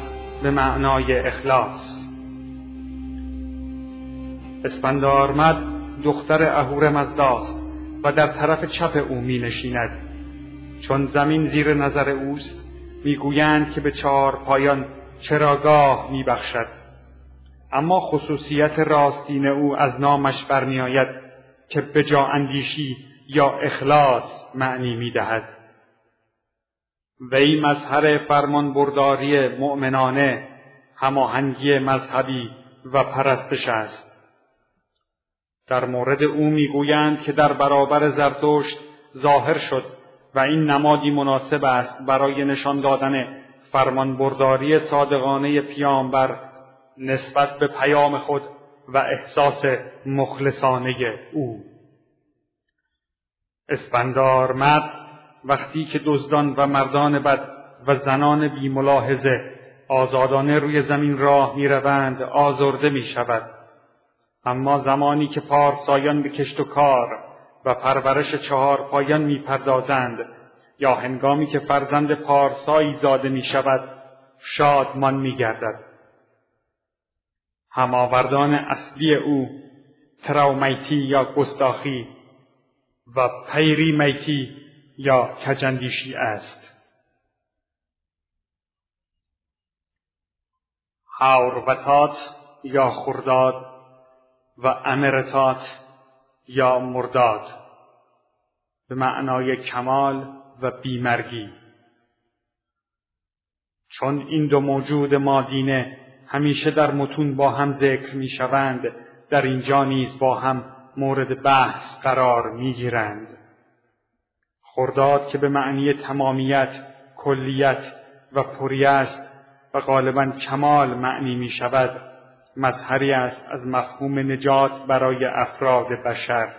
به معنای اخلاص. اسپندارمد دختر اهور مزداست و در طرف چپ او می نشیند. چون زمین زیر نظر اوست می‌گویند که به چهار پایان چراگاه میبخشد اما خصوصیت راستین او از نامش برمیآید که به جا اندیشی یا اخلاص معنی می‌دهد وی مظهر فرمان برداری مؤمنانه هماهنگی مذهبی و پرستش است. در مورد او می‌گویند که در برابر زرتشت ظاهر شد و این نمادی مناسب است برای نشان دادن فرمانبرداری صادقانه پیامبر نسبت به پیام خود و احساس مخلصانه او. اسپندار مد وقتی که دزدان و مردان بد و زنان بیملاحظه آزادانه روی زمین راه می‌روند آزرده می شود اما زمانی که پارسایان به کشت و کار و پرورش چهار پایان می‌پردازند یا هنگامی که فرزند پارسایی زاده می شود شادمان می گردد. هماوردان اصلی او تراومیتی یا گستاخی و پیری میتی یا کجندیشی است. حوروتات یا خرداد و امرتات یا مرداد به معنای کمال و بیمرگی چون این دو موجود مادینه همیشه در متون با هم ذکر می شوند در اینجا نیز با هم مورد بحث قرار می گیرند. خرداد که به معنی تمامیت، کلیت و پری است و غالبا کمال معنی می شود. مظهری است از مفهوم نجات برای افراد بشر.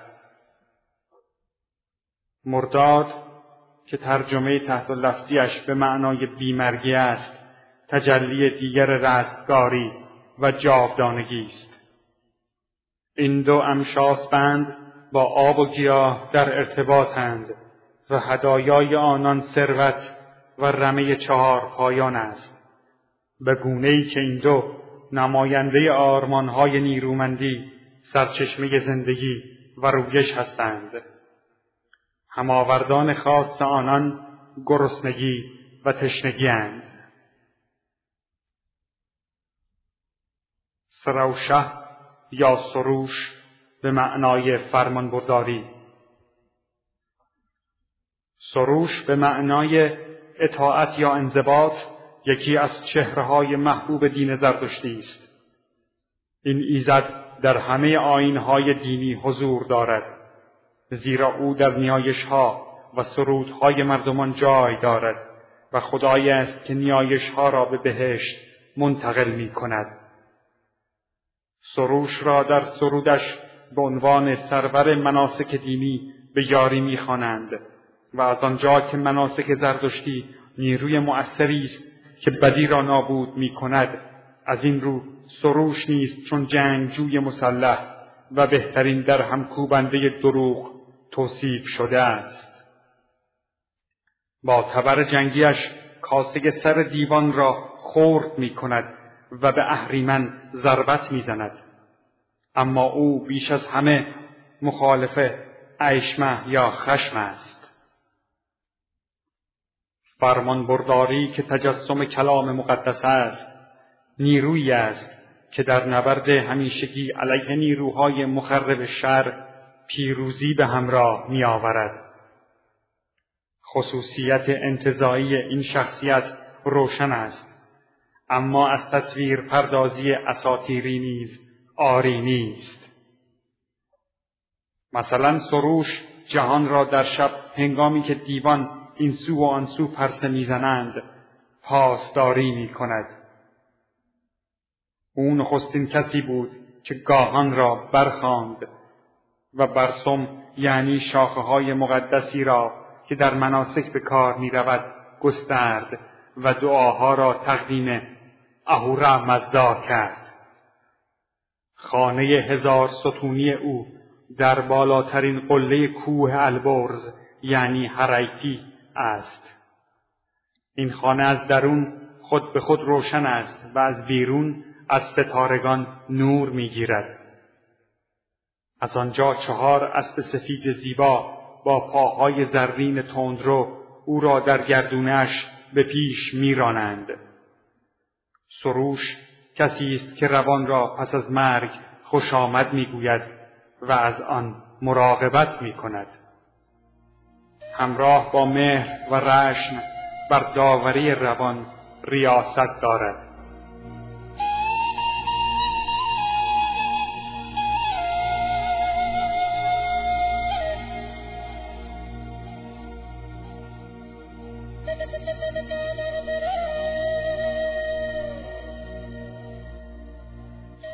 مرداد که ترجمه تحت لفظیش به معنای بیمرگی است تجلی دیگر رستگاری و جاودانگی است. این دو امشاس بند با آب و گیاه در ارتباطند. و هدایای آنان ثروت و رمه چهار پایان است به گونه ای که این دو نماینده آرمانهای نیرومندی سرچشمه زندگی و رویش هستند هماوردان خاص آنان گرسنگی و تشنگی اند. سروشه یا سروش به معنای فرمانبرداری سروش به معنای اطاعت یا انضباط یکی از چهرههای محبوب دین زردشتی است. این ایزد در همه آینهای دینی حضور دارد. زیرا او در نیایشها و سرودهای مردمان جای دارد و خدایی است که نیایشها را به بهشت منتقل می کند. سروش را در سرودش به عنوان سرور مناسک دینی به یاری می‌خوانند. و از آنجا که مناسک زردشتی نیروی مؤثری است که بدی را نابود می کند از این رو سروش نیست چون جنگجوی مسلح و بهترین در همکوبنده دروغ توصیف شده است با تبر جنگیش کاسه سر دیوان را خورد می کند و به اهریمن ضربت می زند. اما او بیش از همه مخالف عیشمه یا خشم است. فرمان برداری که تجسم کلام مقدس است. نیرویی است که در نبرد همیشگی علیه نیروهای مخرب شر پیروزی به همراه می آورد. خصوصیت انتظایی این شخصیت روشن است. اما از تصویر پردازی اساتیری نیز آری نیست. مثلا سروش جهان را در شب هنگامی که دیوان این سو و آن سو پرسه می‌زنند پاسداری می کند او نخستین کسی بود که گاهان را برخاند و برسم یعنی شاخه های مقدسی را که در مناسک به کار می رود گسترد و دعاها را تقدیم اهورا مزدا کرد. خانه هزار ستونی او در بالاترین قله کوه البرز یعنی هریتی است. این خانه از درون خود به خود روشن است و از بیرون از ستارگان نور می‌گیرد. از آنجا چهار اسب سفید زیبا با پاهای زرین تندرو او را در گردونش به پیش میرانند سروش کسی است که روان را پس از مرگ خوش آمد می‌گوید و از آن مراقبت می کند. همراه با مهر و رشم بر داوری روان ریاست دارد.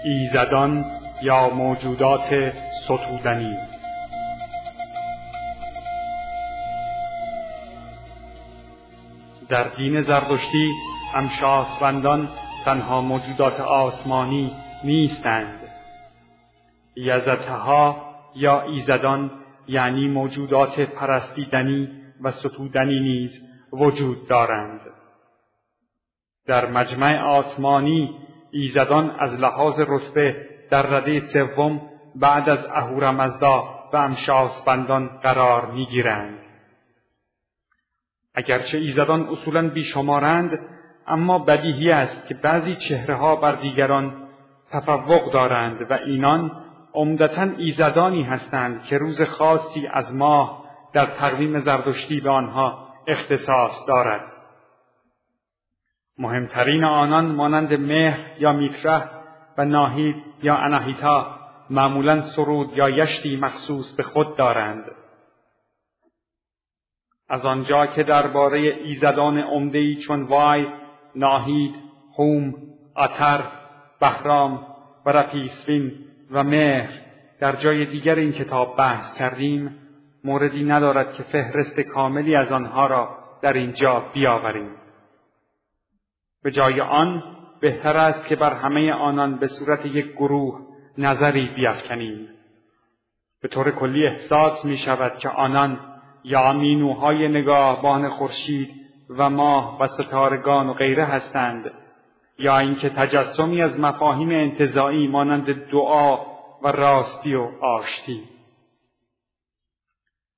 ایزدان یا موجودات ستودنی در دین زردشتی امشاسوندان تنها موجودات آسمانی نیستند. یزتها یا ایزدان یعنی موجودات پرستیدنی و ستودنی نیز وجود دارند. در مجمع آسمانی ایزدان از لحاظ رتبه در رده سوم بعد از اهورامزدا و امشاسپندان قرار می‌گیرند. اگرچه ایزدان اصولا بیشمارند اما بدیهی است که بعضی چهره ها بر دیگران تفوق دارند و اینان عمدتا ایزدانی هستند که روز خاصی از ماه در تقویم زردشتی به آنها اختصاص دارد. مهمترین آنان مانند مهر یا میتره و ناهید یا اناهیتا معمولا سرود یا یشتی مخصوص به خود دارند. از آنجا که درباره ایزدان عمدهای چون وای ناهید هوم اتر بهرام و رفیسفین و مهر در جای دیگر این کتاب بحث کردیم موردی ندارد که فهرست کاملی از آنها را در اینجا بیاوریم. به جای آن بهتر است که بر همه آنان به صورت یک گروه نظری بیافکنیم به طور کلی احساس می شود که آنان یا مینوهای نگاهبان خورشید و ماه و ستارگان و غیره هستند یا اینکه تجسمی از مفاهیم انتظایی مانند دعا و راستی و آشتی.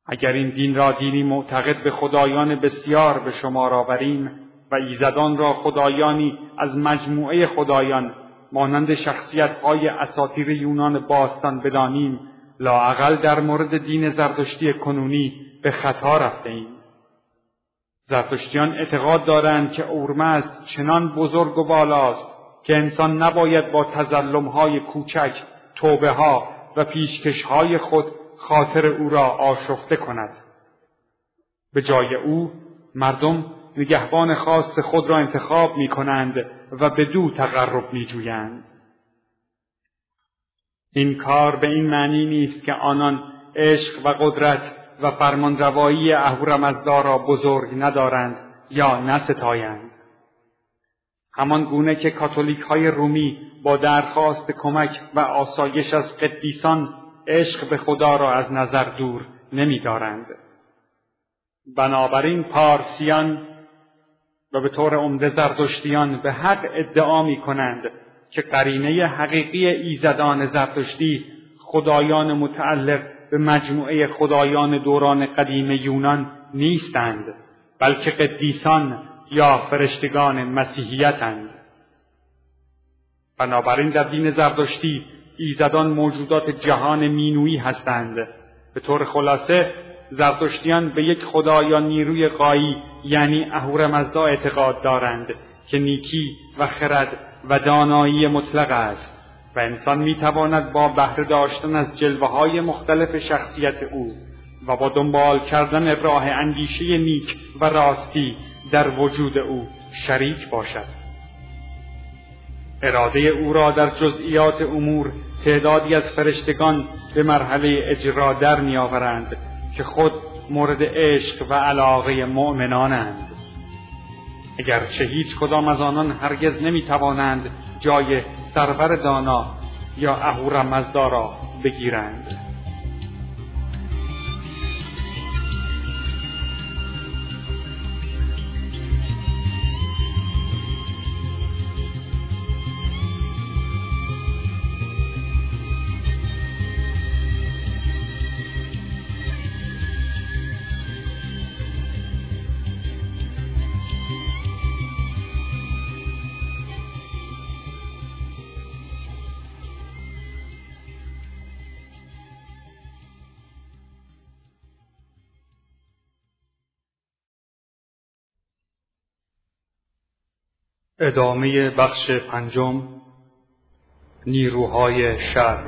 اگر این دین را دینی معتقد به خدایان بسیار به شما آوریم و ایزدان را خدایانی از مجموعه خدایان مانند شخصیت های اساطیر یونان باستان بدانیم لاعقل در مورد دین زردشتی کنونی به خطا رفته ایم. زرتشتیان اعتقاد دارند که اورمزد چنان بزرگ و بالاست که انسان نباید با تظلم های کوچک توبه ها و پیشکش های خود خاطر او را آشفته کند. به جای او مردم نگهبان خاص خود را انتخاب می کنند و به دو تقرب می جویند. این کار به این معنی نیست که آنان عشق و قدرت و فرمانروایی اهورامزدا را بزرگ ندارند یا نستایند. همان گونه که کاتولیک های رومی با درخواست کمک و آسایش از قدیسان عشق به خدا را از نظر دور نمیدارند. بنابراین پارسیان و به طور عمده زرتشتیان به حق ادعا می کنند که قرینه حقیقی ایزدان زرتشتی خدایان متعلق به مجموعه خدایان دوران قدیم یونان نیستند بلکه قدیسان یا فرشتگان مسیحیتند. بنابراین در دین زردشتی ایزدان موجودات جهان مینویی هستند. به طور خلاصه زرتشتیان به یک خدا یا نیروی قایی یعنی اهورمزدا اعتقاد دارند که نیکی و خرد و دانایی مطلق است. و انسان می تواند با بهره داشتن از جلوه های مختلف شخصیت او و با دنبال کردن راه اندیشه نیک و راستی در وجود او شریک باشد. اراده او را در جزئیات امور تعدادی از فرشتگان به مرحله اجرا در میآورند که خود مورد عشق و علاقه مؤمنانند. اگرچه هیچ کدام از آنان هرگز نمی توانند جای سرور دانا یا اهورمزدا را بگیرند. ادامه بخش پنجم نیروهای شر.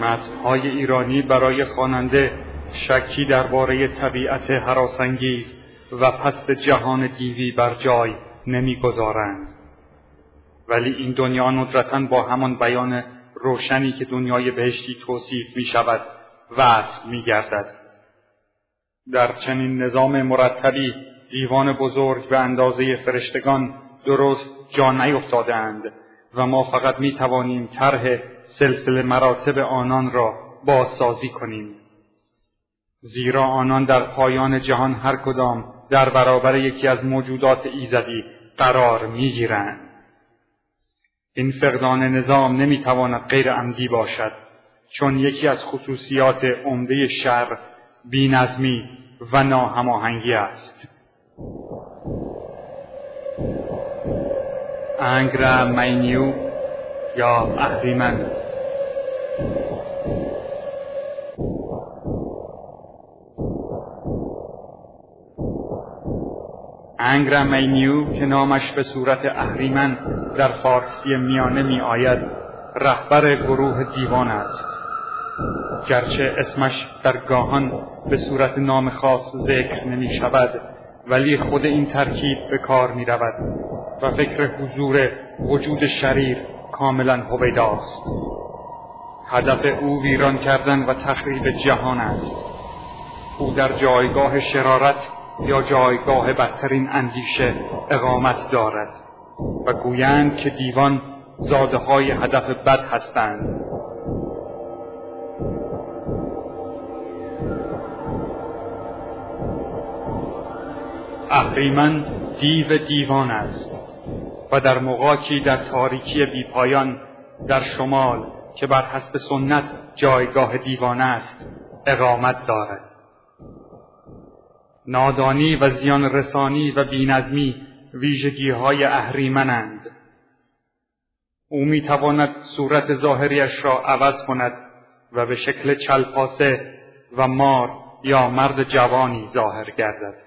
متنهای ایرانی برای خواننده شکی درباره طبیعت حراسانگیز و پست جهان دیوی بر جای نمی‌گذارند. ولی این دنیا ندرتا با همان بیان روشنی که دنیای بهشتی توصیف می شود وصل می گردد. در چنین نظام مرتبی دیوان بزرگ به اندازه فرشتگان درست جا نیفتادند و ما فقط می توانیم طرح سلسله مراتب آنان را بازسازی کنیم. زیرا آنان در پایان جهان هر کدام در برابر یکی از موجودات ایزدی قرار می‌گیرند. این فقدان نظام نمی‌تواند غیر عمدی باشد. چون یکی از خصوصیات عمده شر بینظمی و ناهماهنگی است. انگرا مینیو یا اهریمن انگرمینیو که نامش به صورت اهریمن در فارسی میانه می آید رهبر گروه دیوان است. گرچه اسمش در گاهان به صورت نام خاص ذکر نمی شود ولی خود این ترکیب به کار می رود و فکر حضور وجود شریر کاملا هویداست. هدف او ویران کردن و تخریب جهان است. او در جایگاه شرارت یا جایگاه بدترین اندیشه اقامت دارد و گویند که دیوان زاده های هدف بد هستند. اهریمن دیو دیوان است و در مقاکی در تاریکی بیپایان در شمال که بر حسب سنت جایگاه دیوان است اقامت دارد. نادانی و زیان رسانی و بینظمی ویژگی های اهریمنند. او می تواند صورت ظاهریش را عوض کند و به شکل چلپاسه و مار یا مرد جوانی ظاهر گردد.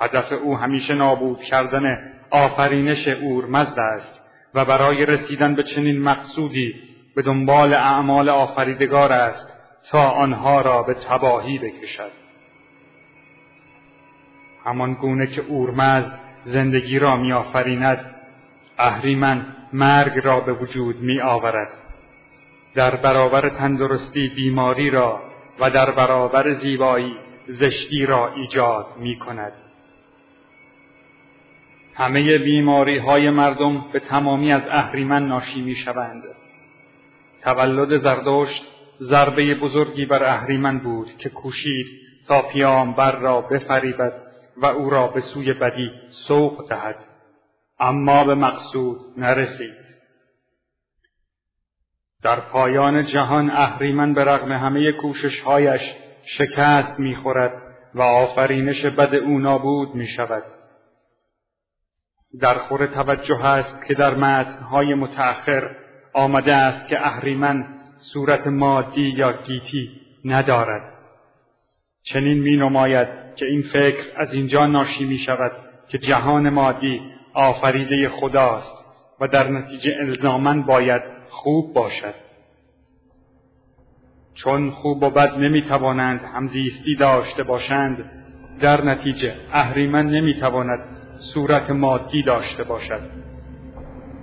هدف او همیشه نابود کردن آفرینش اورمزد است و برای رسیدن به چنین مقصودی به دنبال اعمال آفریدگار است تا آنها را به تباهی بکشد. همان گونه که اورمزد زندگی را میآفریند اهریمن مرگ را به وجود می آورد در برابر تندرستی بیماری را و در برابر زیبایی زشتی را ایجاد می کند همه بیماری های مردم به تمامی از اهریمن ناشی می شوند تولد زردشت ضربه بزرگی بر اهریمن بود که کوشید تا پیامبر را بفریبد و او را به سوی بدی سوق دهد. اما به مقصود نرسید. در پایان جهان اهریمن به رغم همه کوششهایش شکست می‌خورد و آفرینش بد او نابود می شود. در خور توجه است که در متنهای متأخر آمده است که اهریمن صورت مادی یا گیتی ندارد. چنین می نماید که این فکر از اینجا ناشی می شود که جهان مادی آفریده خداست و در نتیجه الزامن باید خوب باشد چون خوب و بد نمی توانند همزیستی داشته باشند در نتیجه اهریمن نمی تواند صورت مادی داشته باشد.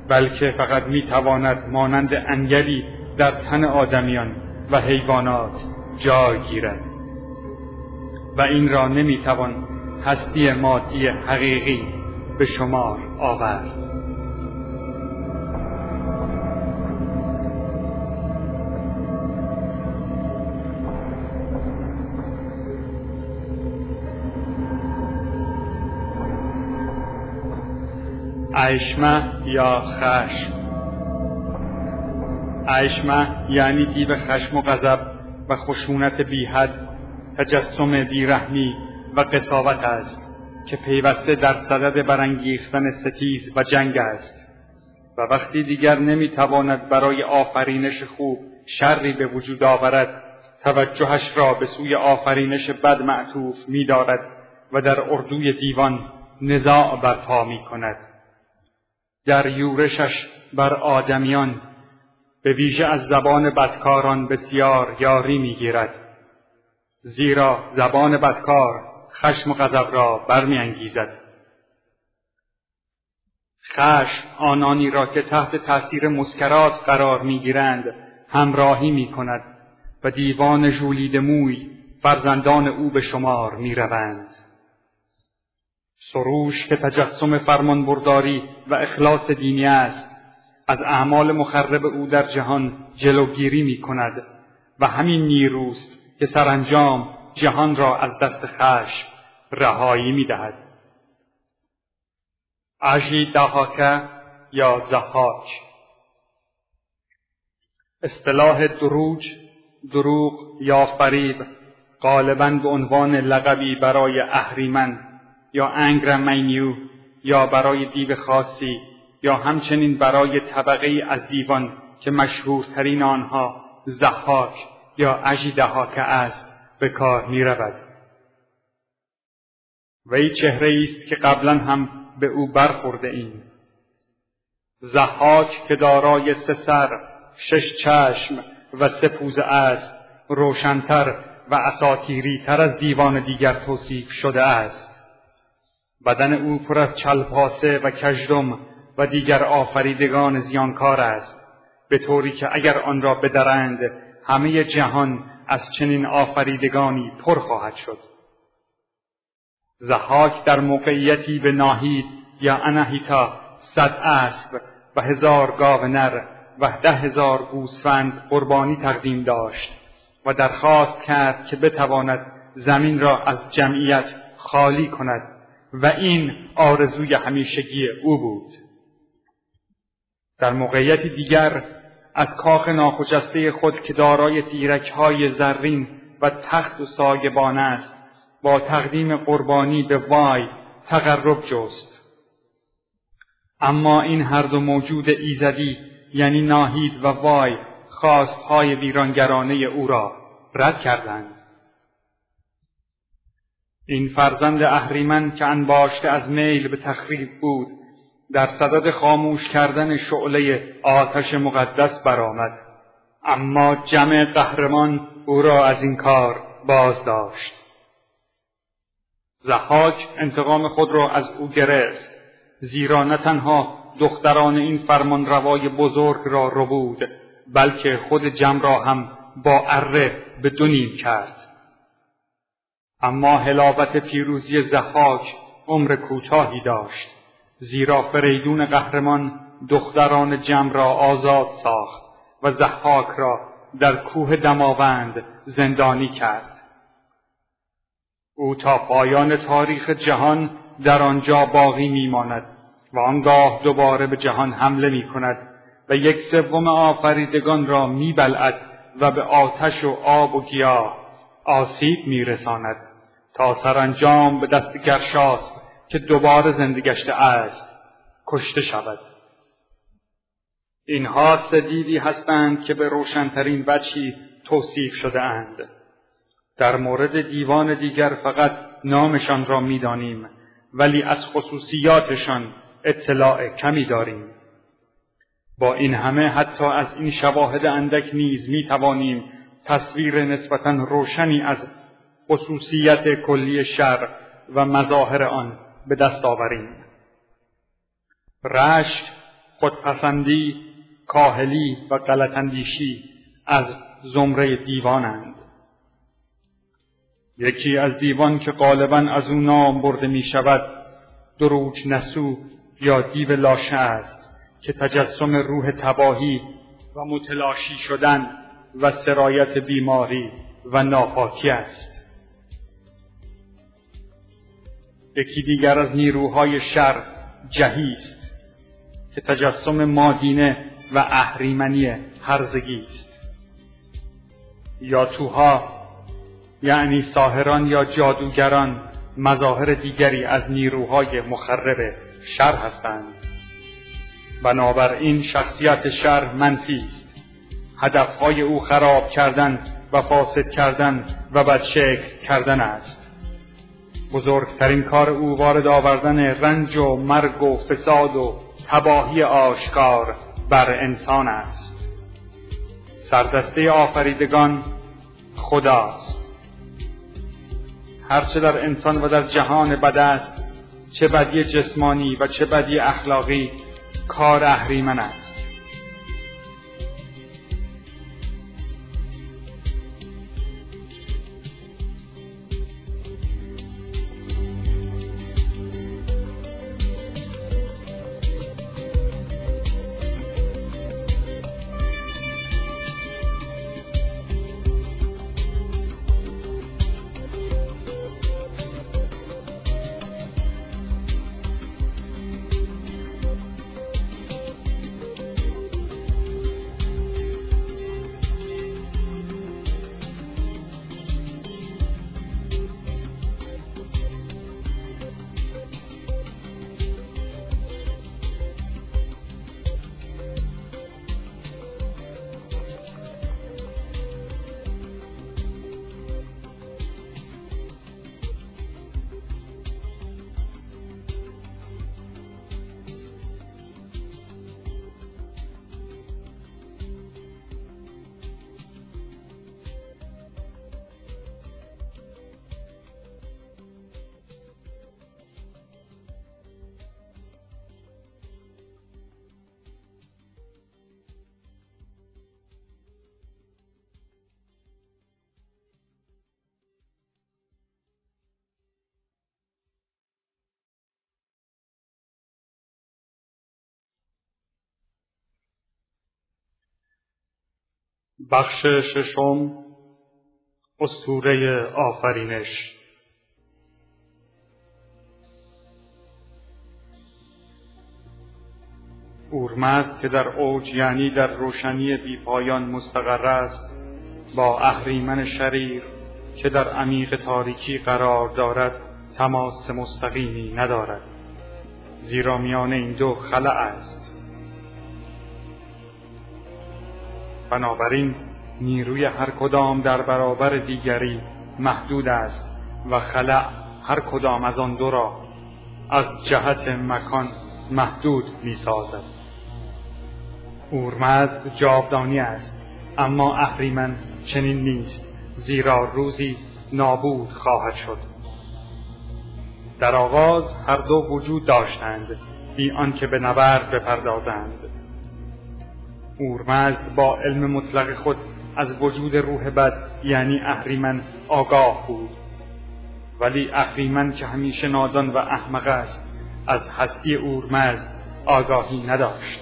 بلکه فقط می تواند مانند انگلی در تن آدمیان و حیوانات جای گیرد. و این را نمی توان هستی مادی حقیقی به شمار آورد. عشمه یا خشم عشمه یعنی دیو خشم و غضب و خشونت بیحد تجسم بیرحمی و قصاوت است که پیوسته در صدد برانگیختن ستیز و جنگ است و وقتی دیگر نمی‌تواند برای آفرینش خوب شری به وجود آورد توجهش را به سوی آفرینش بد معطوف می‌دارد و در اردوی دیوان نزاع برپا می کند. در یورشش بر آدمیان به ویژه از زبان بدکاران بسیار یاری می‌گیرد زیرا زبان بدکار خشم و غضب را برمیانگیزد خشم آنانی را که تحت تاثیر مسکرات قرار می‌گیرند همراهی می کند و دیوان ژولید موی فرزندان او به شمار می روند. سروش که تجسم فرمانبرداری و اخلاص دینی است از اعمال مخرب او در جهان جلوگیری می کند و همین نیروست که سرانجام جهان را از دست خشم رهایی می دهد. عجی دهاکه یا زهاک اصطلاح دروج دروغ یا فریب غالبا به عنوان لقبی برای اهریمن یا انگرمینیو یا برای دیو خاصی یا همچنین برای طبقه از دیوان که مشهورترین آنها زحاک یا اژیدهاکه است به کار می رود. وی چهره است که قبلا هم به او برخورده ایم. زحاک که دارای سه سر، شش چشم و سه پوزه است، روشنتر و اساتیری تر از دیوان دیگر توصیف شده است. بدن او پر از چلپاسه و کژدم و دیگر آفریدگان زیانکار است به طوری که اگر آن را بدرند همه جهان از چنین آفریدگانی پر خواهد شد. زحاک در موقعیتی به ناهید یا انهیتا صد اسب و هزار گاو نر و ده هزار گوسفند قربانی تقدیم داشت و درخواست کرد که بتواند زمین را از جمعیت خالی کند. و این آرزوی همیشگی او بود. در موقعیت دیگر از کاخ ناخجسته خود که دارای تیرک های زرین و تخت و سایبان است با تقدیم قربانی به وای تقرب جست. اما این هر دو موجود ایزدی یعنی ناهید و وای خواستهای ویرانگرانه او را رد کردند. این فرزند اهریمن که انباشته از میل به تخریب بود در صدد خاموش کردن شعله آتش مقدس برآمد. اما جمع قهرمان او را از این کار باز داشت زحاک انتقام خود را از او گرفت زیرا نه تنها دختران این فرمان روای بزرگ را رو بود بلکه خود جمع را هم با اره به دو نیم کرد. اما حلاوت پیروزی زحاک عمر کوتاهی داشت زیرا فریدون قهرمان دختران جمع را آزاد ساخت و زحاک را در کوه دماوند زندانی کرد. او تا پایان تاریخ جهان در آنجا باقی میماند و آنگاه دوباره به جهان حمله می کند و یک سوم آفریدگان را میبلعد و به آتش و آب و گیاه آسیب میرساند. تا سرانجام به دست گرشاسب که دوباره زنده گشته است کشته شود اینها سدیدی هستند که به روشنترین وجهی توصیف شده اند. در مورد دیوان دیگر فقط نامشان را می‌دانیم ولی از خصوصیاتشان اطلاع کمی داریم. با این همه حتی از این شواهد اندک نیز می توانیم تصویر نسبتا روشنی از خصوصیت کلی شر و مظاهر آن به دست آوریم. رشک، خودپسندی، کاهلی و غلطاندیشی از زمره دیوانند. یکی از دیوان که غالبا از او نام برده می شود دروج نسو یا دیو لاشه است که تجسم روح تباهی و متلاشی شدن و سرایت بیماری و ناپاکی است یکی دیگر از نیروهای شر جهیست که تجسم مادینه و اهریمنی هرزگی است یا توها یعنی ساهران یا جادوگران مظاهر دیگری از نیروهای مخرب شر هستند. بنابراین شخصیت شر منفی است. هدفهای او خراب کردن و فاسد کردن و بدشکل کردن است. بزرگترین کار او وارد آوردن رنج و مرگ و فساد و تباهی آشکار بر انسان است. سردسته آفریدگان خداست. هرچه در انسان و در جهان بد است چه بدی جسمانی و چه بدی اخلاقی کار اهریمن است. بخش ششم اسطوره آفرینش. اورمزد که در اوج یعنی در روشنی بیپایان مستقر است با اهریمن شریر که در عمیق تاریکی قرار دارد تماس مستقیمی ندارد. زیرا میان این دو خلع است. بنابراین نیروی هر کدام در برابر دیگری محدود است و خلع هر کدام از آن دو را از جهت مکان محدود می سازد. اورمزد جاودانی است اما اهریمن چنین نیست زیرا روزی نابود خواهد شد در آغاز هر دو وجود داشتند بی آنکه به نبرد بپردازند اورمزد با علم مطلق خود از وجود روح بد یعنی اهریمن آگاه بود. ولی اهریمن که همیشه نادان و احمق است از هستی اورمزد آگاهی نداشت.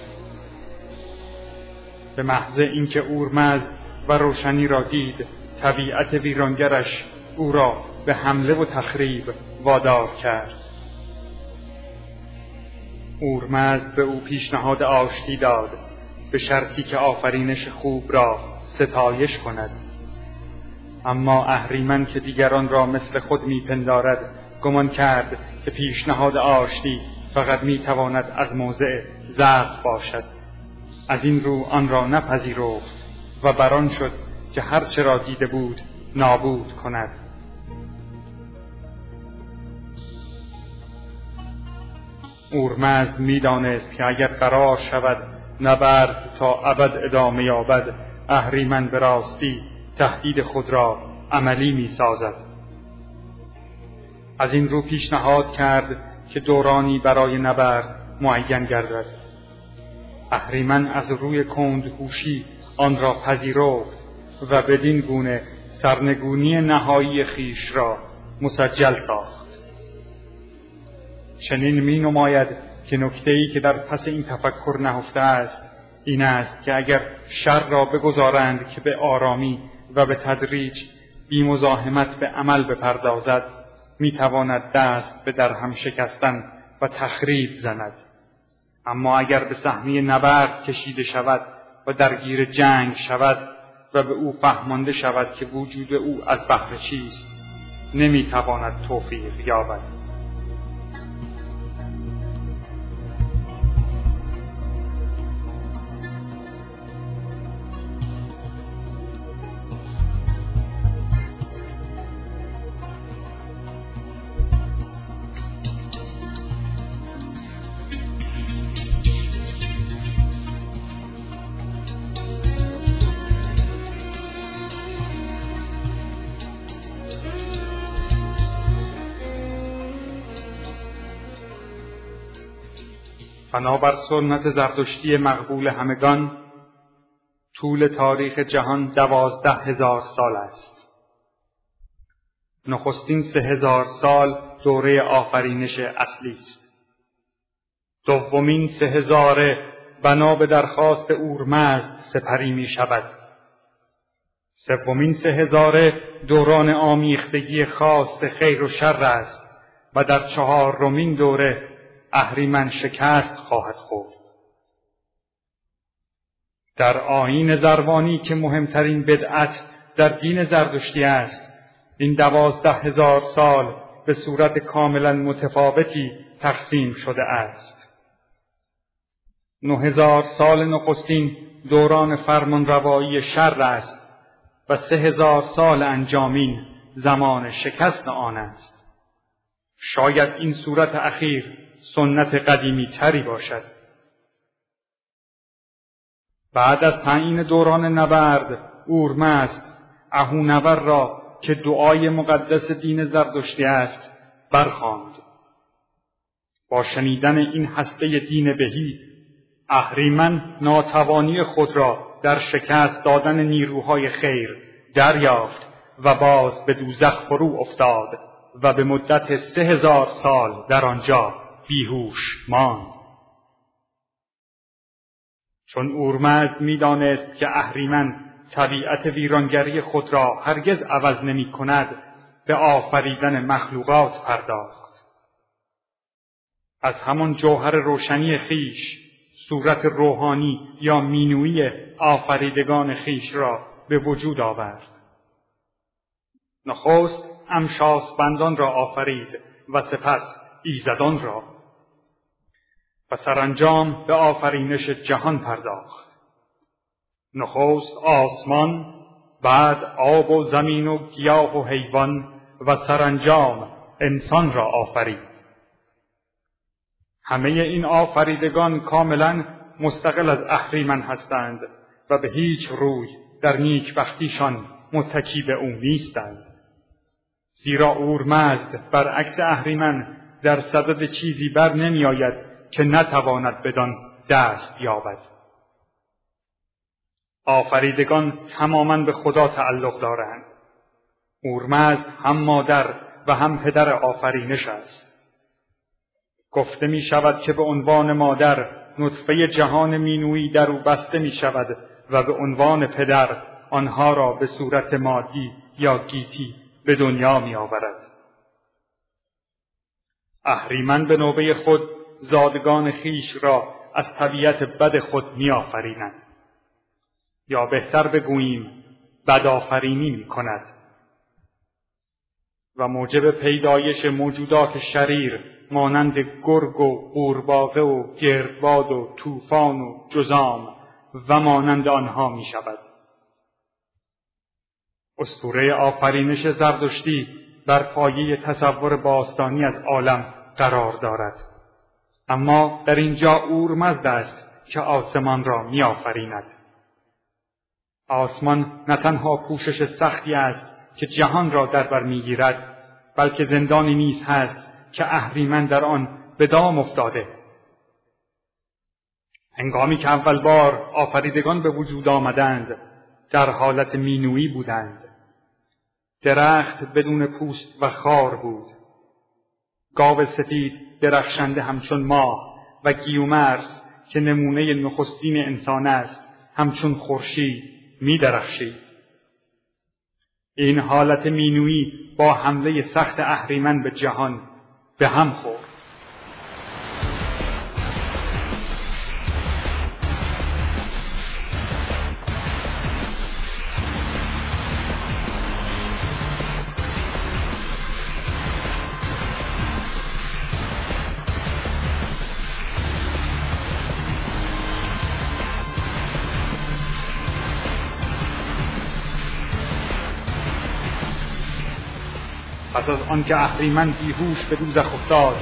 به محض اینکه اورمزد و روشنی را دید طبیعت ویرانگرش او را به حمله و تخریب وادار کرد. اورمزد به او پیشنهاد آشتی داد. به شرطی که آفرینش خوب را ستایش کند. اما اهریمن که دیگران را مثل خود میپندارد گمان کرد که پیشنهاد آشتی فقط می‌تواند از موضع ضعف باشد. از این رو آن را نپذیرفت و بران شد که هرچه را دیده بود نابود کند. اورمزد می‌دانست که اگر قرار شود نبرد تا ابد ادامه یابد. اهریمن به راستی تهدید خود را عملی می سازد. از این رو پیشنهاد کرد که دورانی برای نبرد معین گردد. اهریمن از روی هوشی آن را پذیرفت و بدین گونه سرنگونی نهایی خیش را مسجل ساخت. چنین می نماید که نکته ای که در پس این تفکر نهفته است این است که اگر شر را بگذارند که به آرامی و به تدریج بی مزاحمت به عمل بپردازد می تواند دست به درهم شکستن و تخریب زند. اما اگر به صحنه نبرد کشیده شود و درگیر جنگ شود و به او فهمانده شود که وجود او از بهر چیست نمی‌تواند توفیق یابد. بنابر سنت زردشتی مقبول همگان طول تاریخ جهان دوازده هزار سال است. نخستین سه هزار سال دوره آفرینش اصلی است. دومین سه هزاره بنا به درخواست اورمزد سپری می شود. سومین سه هزاره دوران آمیختگی خواست خیر و شر است و در چهارمین دوره اهریمن شکست خواهد خورد. در آین زروانی که مهمترین بدعت در دین زردشتی است این دوازده هزار سال به صورت کاملا متفاوتی تقسیم شده است. نه هزار سال نخستین دوران فرمان روایی شر است و سه هزار سال انجامین زمان شکست آن است. شاید این صورت اخیر سنت قدیمی تری باشد. بعد از تعیین دوران نبرد اورمزد اهونور را که دعای مقدس دین زردشتی است برخواند با شنیدن این هسته دین بهی اهریمن ناتوانی خود را در شکست دادن نیروهای خیر دریافت و باز به دوزخ فرو افتاد و به مدت سه هزار سال در آنجا بیهوش ماند. چون اورمزد می‌دانست که اهریمن طبیعت ویرانگری خود را هرگز عوض نمی کند به آفریدن مخلوقات پرداخت. از همان جوهر روشنی خیش صورت روحانی یا مینوی آفریدگان خیش را به وجود آورد. نخست امشاسبندان را آفرید و سپس ایزدان را و سرانجام به آفرینش جهان پرداخت. نخست آسمان بعد آب و زمین و گیاه و حیوان و سرانجام انسان را آفرید. همه این آفریدگان کاملا مستقل از اهریمن هستند و به هیچ روی در نیکبختیشان متکی به او نیستند. زیرا اورمزد برعکس اهریمن در صدد چیزی بر نمیآید که نتواند بدان دست یابد. آفریدگان تماما به خدا تعلق دارند. اورمزد هم مادر و هم پدر آفرینش است. گفته می شود که به عنوان مادر نطفه جهان مینویی در او بسته می شود و به عنوان پدر آنها را به صورت مادی یا گیتی به دنیا می آورد. اهریمن به نوبه خود زادگان خیش را از طبیعت بد خود می آفریند. یا بهتر بگوییم بدآفرینی می کند و موجب پیدایش موجودات شریر مانند گرگ و قورباغه و گردباد و طوفان و جزام و مانند آنها می شود. اسطوره آفرینش زردشتی بر پایه تصور باستانی از عالم قرار دارد. اما در اینجا اورمزد است که آسمان را می آفریند. آسمان نه تنها پوشش سختی است که جهان را در بر می‌گیرد بلکه زندانی نیز هست که اهریمن در آن به دام افتاده. هنگامی که اول بار آفریدگان به وجود آمدند در حالت مینویی بودند. درخت بدون پوست و خار بود. گاو سفید درخشنده همچون ماه و گیومرس که نمونه نخستین انسان است همچون خورشید می درخشید. این حالت مینویی با حمله سخت اهریمن به جهان به هم خورد آنکه اهریمن بیهوش به دوزخ افتاد.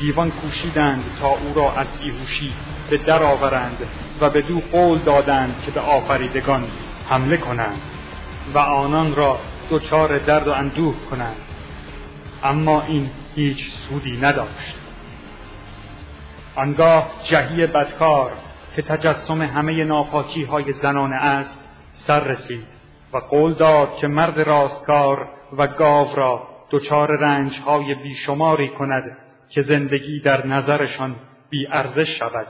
دیوان کوشیدند تا او را از بیهوشی به در آورند و به دو قول دادند که به آفریدگان حمله کنند و آنان را دچار درد و اندوه کنند. اما این هیچ سودی نداشت. آنگاه جهی بدکار که تجسم همه ناپاکی های زنانه است سر رسید و قول داد که مرد راستکار و گاو را دچار رنج های بیشماری کند که زندگی در نظرشان بی ارزش شود.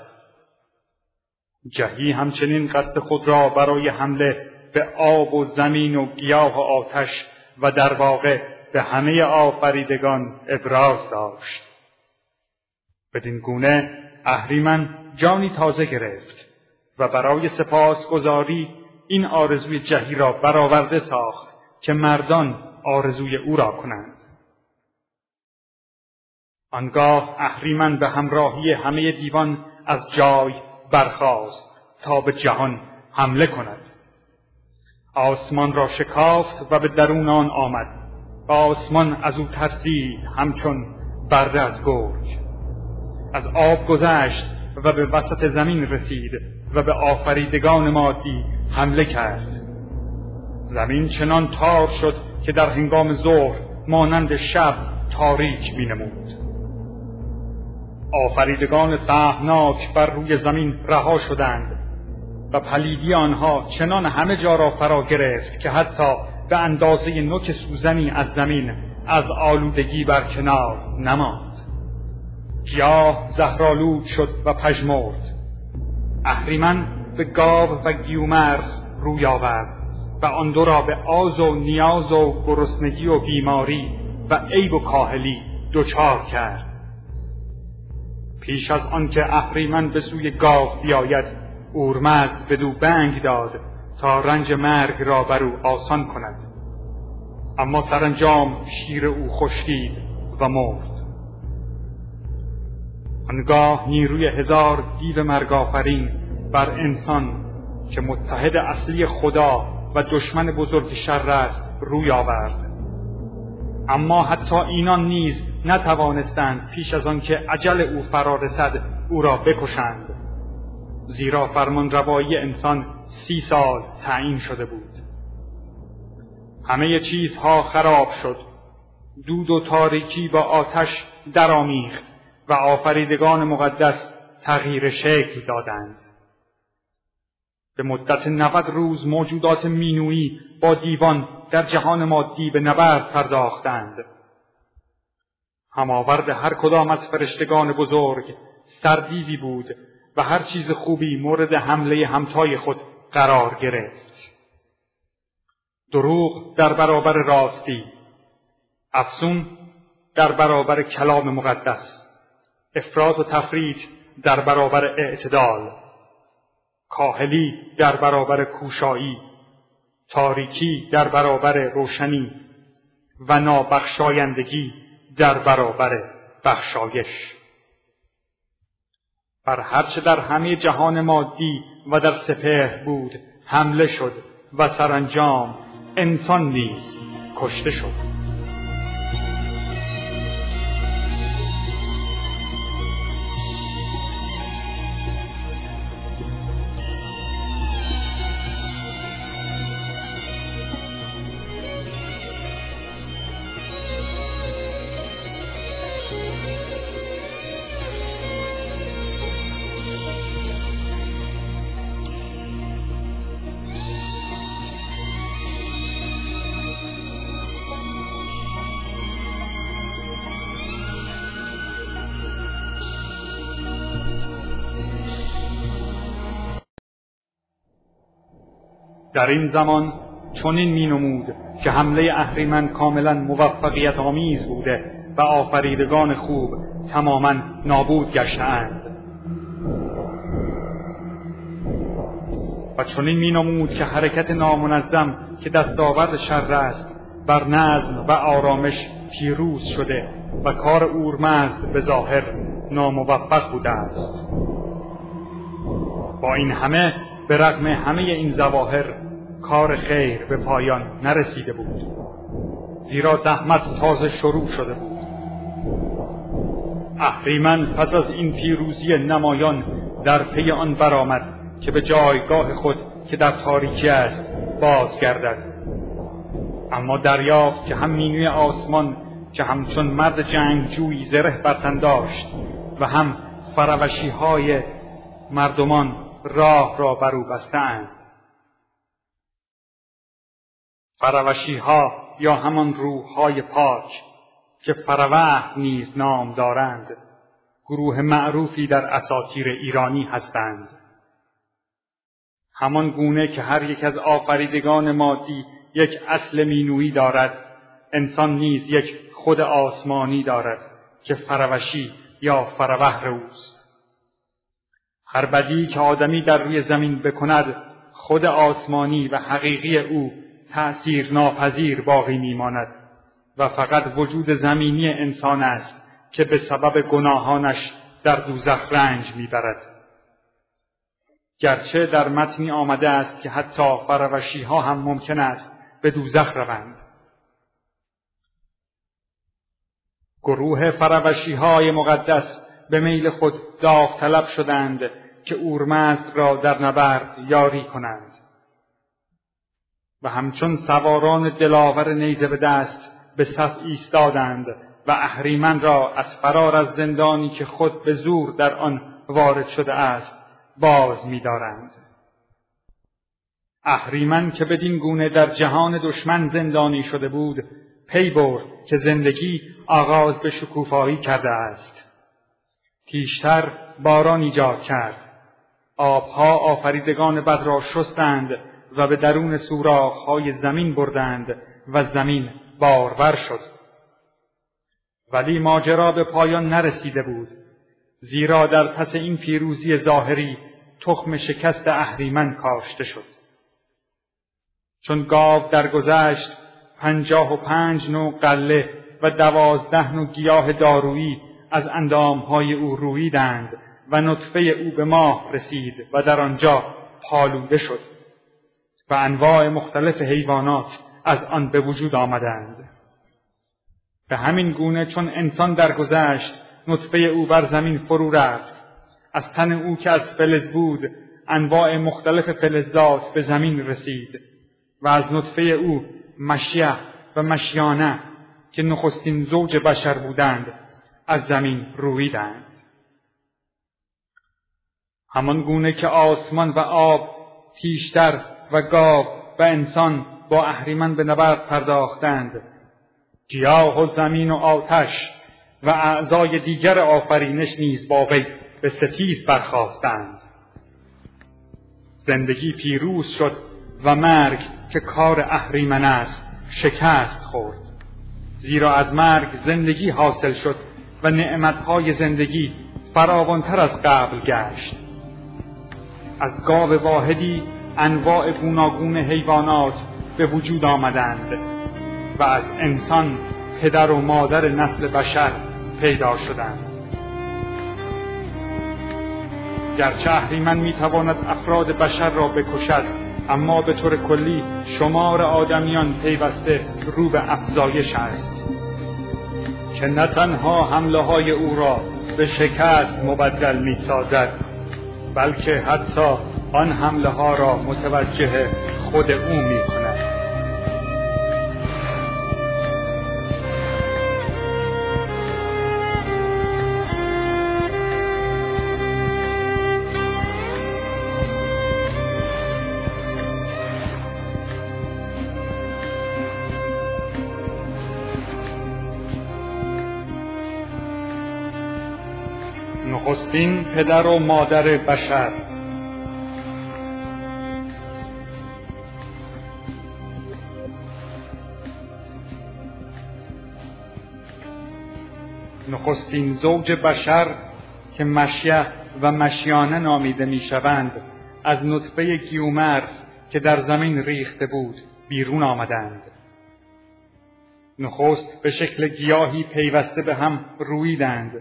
جهی همچنین قصد خود را برای حمله به آب و زمین و گیاه و آتش و در واقع به همه آفریدگان ابراز داشت. بدین گونه اهریمن جانی تازه گرفت و برای سپاس گذاری این آرزوی جهی را برآورده ساخت که مردان آرزوی او را کنند. آنگاه اهریمن به همراهی همه دیوان از جای برخاست تا به جهان حمله کند. آسمان را شکافت و به درون آن آمد. و آسمان از او ترسید همچون برده از گرگ. از آب گذشت و به وسط زمین رسید و به آفریدگان مادی حمله کرد. زمین چنان تار شد که در هنگام ظهر مانند شب تاریک مینمود آفریدگان سهمناک بر روی زمین رها شدند و پلیدی آنها چنان همه جا را فرا گرفت که حتی به اندازه نوک سوزنی از زمین از آلودگی بر کنار نماند. گیاه زهرالود شد و پژمرد. اهریمن به گاو و گیومرز روی آورد و آن دو را به آز و نیاز و گرسنگی و بیماری و عیب و کاهلی دچار کرد. پیش از آنکه اهریمن به سوی گاو بیاید اورمزد بدو بنگ داد تا رنج مرگ را بر او آسان کند. اما سرانجام شیر او خشکید و مرد. آنگاه نیروی هزار دیو مرگافرین بر انسان که متحد اصلی خدا و دشمن بزرگ شر است روی آورد. اما حتی اینان نیز نتوانستند پیش از آنکه عجل او فرا رسد او را بکشند. زیرا فرمان روایی انسان سی سال تعیین شده بود. همه چیزها خراب شد. دود و تاریکی با آتش درآمیخت و آفریدگان مقدس تغییر شکل دادند. به مدت نود روز موجودات مینویی با دیوان در جهان مادی به نبرد پرداختند. هماورد هر کدام از فرشتگان بزرگ سردیدی بود و هر چیز خوبی مورد حمله همتای خود قرار گرفت. دروغ در برابر راستی افسون در برابر کلام مقدس افراد و تفرید در برابر اعتدال کاهلی در برابر کوشایی. تاریکی در برابر روشنی و نابخشایندگی در برابر بخشایش. بر هرچه در همه جهان مادی و در سپه بود حمله شد و سرانجام انسان نیز کشته شد. در این زمان چنین می نمود که حمله اهریمن کاملا موفقیت آمیز بوده و آفریدگان خوب تماما نابود گشتهاند. و چنین می نمود که حرکت نامنظم که دستاورد شر است بر نظم و آرامش پیروز شده و کار اورمزد به ظاهر ناموفق بوده است. با این همه به رغم همه این ظواهر کار خیر به پایان نرسیده بود. زیرا زحمت تازه شروع شده بود. اهریمن پس از این پیروزی نمایان در پی آن برآمد که به جایگاه خود که در تاریکی است بازگردد. اما دریافت که هم مینوی آسمان که همچون مرد جنگجویی زره برتن داشت و هم فروشی های مردمان راه را بر او بستند. فروشی ها یا همان روح های پاک که فروه نیز نام دارند گروه معروفی در اساطیر ایرانی هستند. همان گونه که هر یک از آفریدگان مادی یک اصل مینویی دارد انسان نیز یک خود آسمانی دارد که فروشی یا فروه اوست هر بدی که آدمی در روی زمین بکند خود آسمانی و حقیقی او تأثیر ناپذیر باقی میماند و فقط وجود زمینی انسان است که به سبب گناهانش در دوزخ رنج می‌برد. گرچه در متنی آمده است که حتی فروشی ها هم ممکن است به دوزخ روند. گروه فروشی های مقدس به میل خود داوطلب شدند که اورمزد را در نبرد یاری کنند. و همچون سواران دلاور نیزه به دست به صف ایستادند و اهریمن را از فرار از زندانی که خود به زور در آن وارد شده است باز می‌دارند. اهریمن که بدین گونه در جهان دشمن زندانی شده بود پی برد که زندگی آغاز به شکوفایی کرده است. پیشتر باران ایجاد کرد. آبها آفریدگان بد را شستند و به درون های زمین بردند و زمین بارور شد. ولی ماجرا به پایان نرسیده بود زیرا در پس این پیروزی ظاهری تخم شکست اهریمن کاشته شد. چون گاو درگذشت پنجاه و پنج نوع قله و دوازده نوع گیاه دارویی از اندامهای او رویدند و نطفه او به ماه رسید و در آنجا پالوده شد و انواع مختلف حیوانات از آن به وجود آمدند. به همین گونه چون انسان درگذشت نطفه او بر زمین فرو رفت. از تن او که از فلز بود انواع مختلف فلزات به زمین رسید و از نطفه او مشیه و مشیانه که نخستین زوج بشر بودند از زمین رویدند. همان گونه که آسمان و آب تیشتر و گاو و انسان با اهریمن به نبرد پرداختند. گیاه و زمین و آتش و اعضای دیگر آفرینش نیز با وی به ستیز برخواستند زندگی پیروز شد و مرگ که کار اهریمن است شکست خورد. زیرا از مرگ زندگی حاصل شد و نعمتهای زندگی فراوانتر از قبل گشت. از گاو واحدی انواع گوناگون حیوانات به وجود آمدند و از انسان پدر و مادر نسل بشر پیدا شدند. گرچه اهریمن می‌تواند افراد بشر را بکشد اما به طور کلی شمار آدمیان پیوسته رو به افزایش است. که نه تنها حمله های او را به شکست مبدل می سازد بلکه حتی آن حمله ها را متوجه خود او می کند. پدر و مادر بشر. نخستین زوج بشر که مشیه و مشیانه نامیده می‌شوند از نطفه گیومرس که در زمین ریخته بود بیرون آمدند. نخست به شکل گیاهی پیوسته به هم رویدند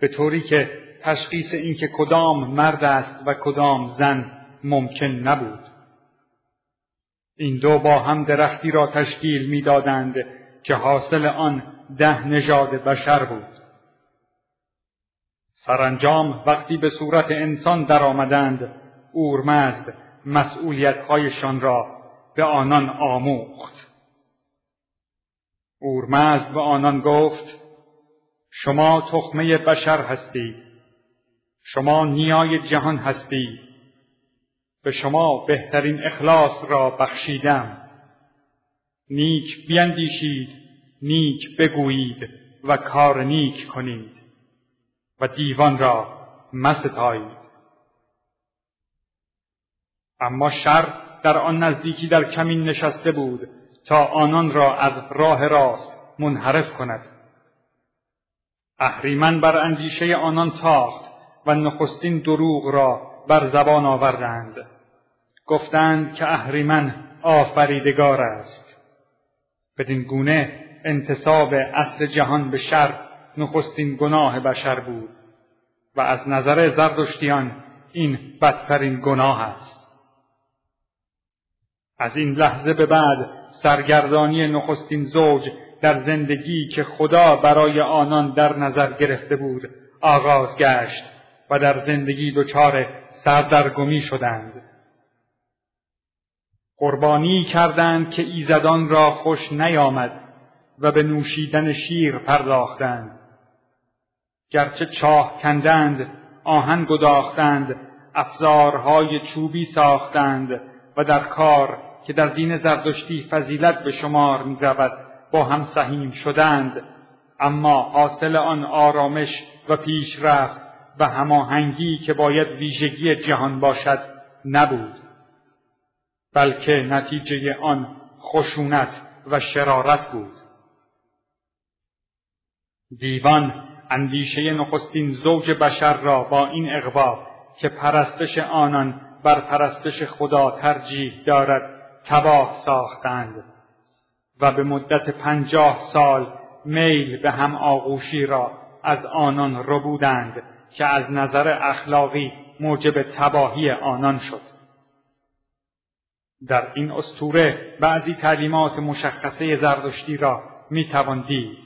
به طوری که تشخیص اینکه کدام مرد است و کدام زن ممکن نبود. این دو با هم درختی را تشکیل می‌دادند که حاصل آن ده نژاد بشر بود. سرانجام وقتی به صورت انسان درآمدند اورمزد مسئولیتهایشان را به آنان آموخت. اورمزد به آنان گفت شما تخمه بشر هستید. شما نیای جهان هستید به شما بهترین اخلاص را بخشیدم. نیک بیندیشید نیک بگویید و کار نیک کنید و دیوان را مستایید. اما شر در آن نزدیکی در کمین نشسته بود تا آنان را از راه راست منحرف کند. اهریمن بر اندیشه آنان تاخت. و نخستین دروغ را بر زبان آوردند. گفتند که اهریمن آفریدگار است. بدین گونه انتصاب اصل جهان به شر نخستین گناه بشر بود و از نظر زردشتیان این بدترین گناه است. از این لحظه به بعد سرگردانی نخستین زوج در زندگی که خدا برای آنان در نظر گرفته بود آغاز گشت. و در زندگی دچار سردرگمی شدند. قربانی کردند که ایزدان را خوش نیامد و به نوشیدن شیر پرداختند. گرچه چاه کندند آهن گداختند افزارهای چوبی ساختند و در کار که در دین زردشتی فضیلت به شمار می رود با هم سهیم شدند. اما حاصل آن آرامش و پیشرفت و هماهنگی که باید ویژگی جهان باشد نبود بلکه نتیجه آن خشونت و شرارت بود. دیوان اندیشه نخستین زوج بشر را با این اقوا که پرستش آنان بر پرستش خدا ترجیح دارد تباه ساختند و به مدت پنجاه سال میل به هم آغوشی را از آنان ربودند. که از نظر اخلاقی موجب تباهی آنان شد در این استوره بعضی تعلیمات مشخصه زردشتی را می توان دید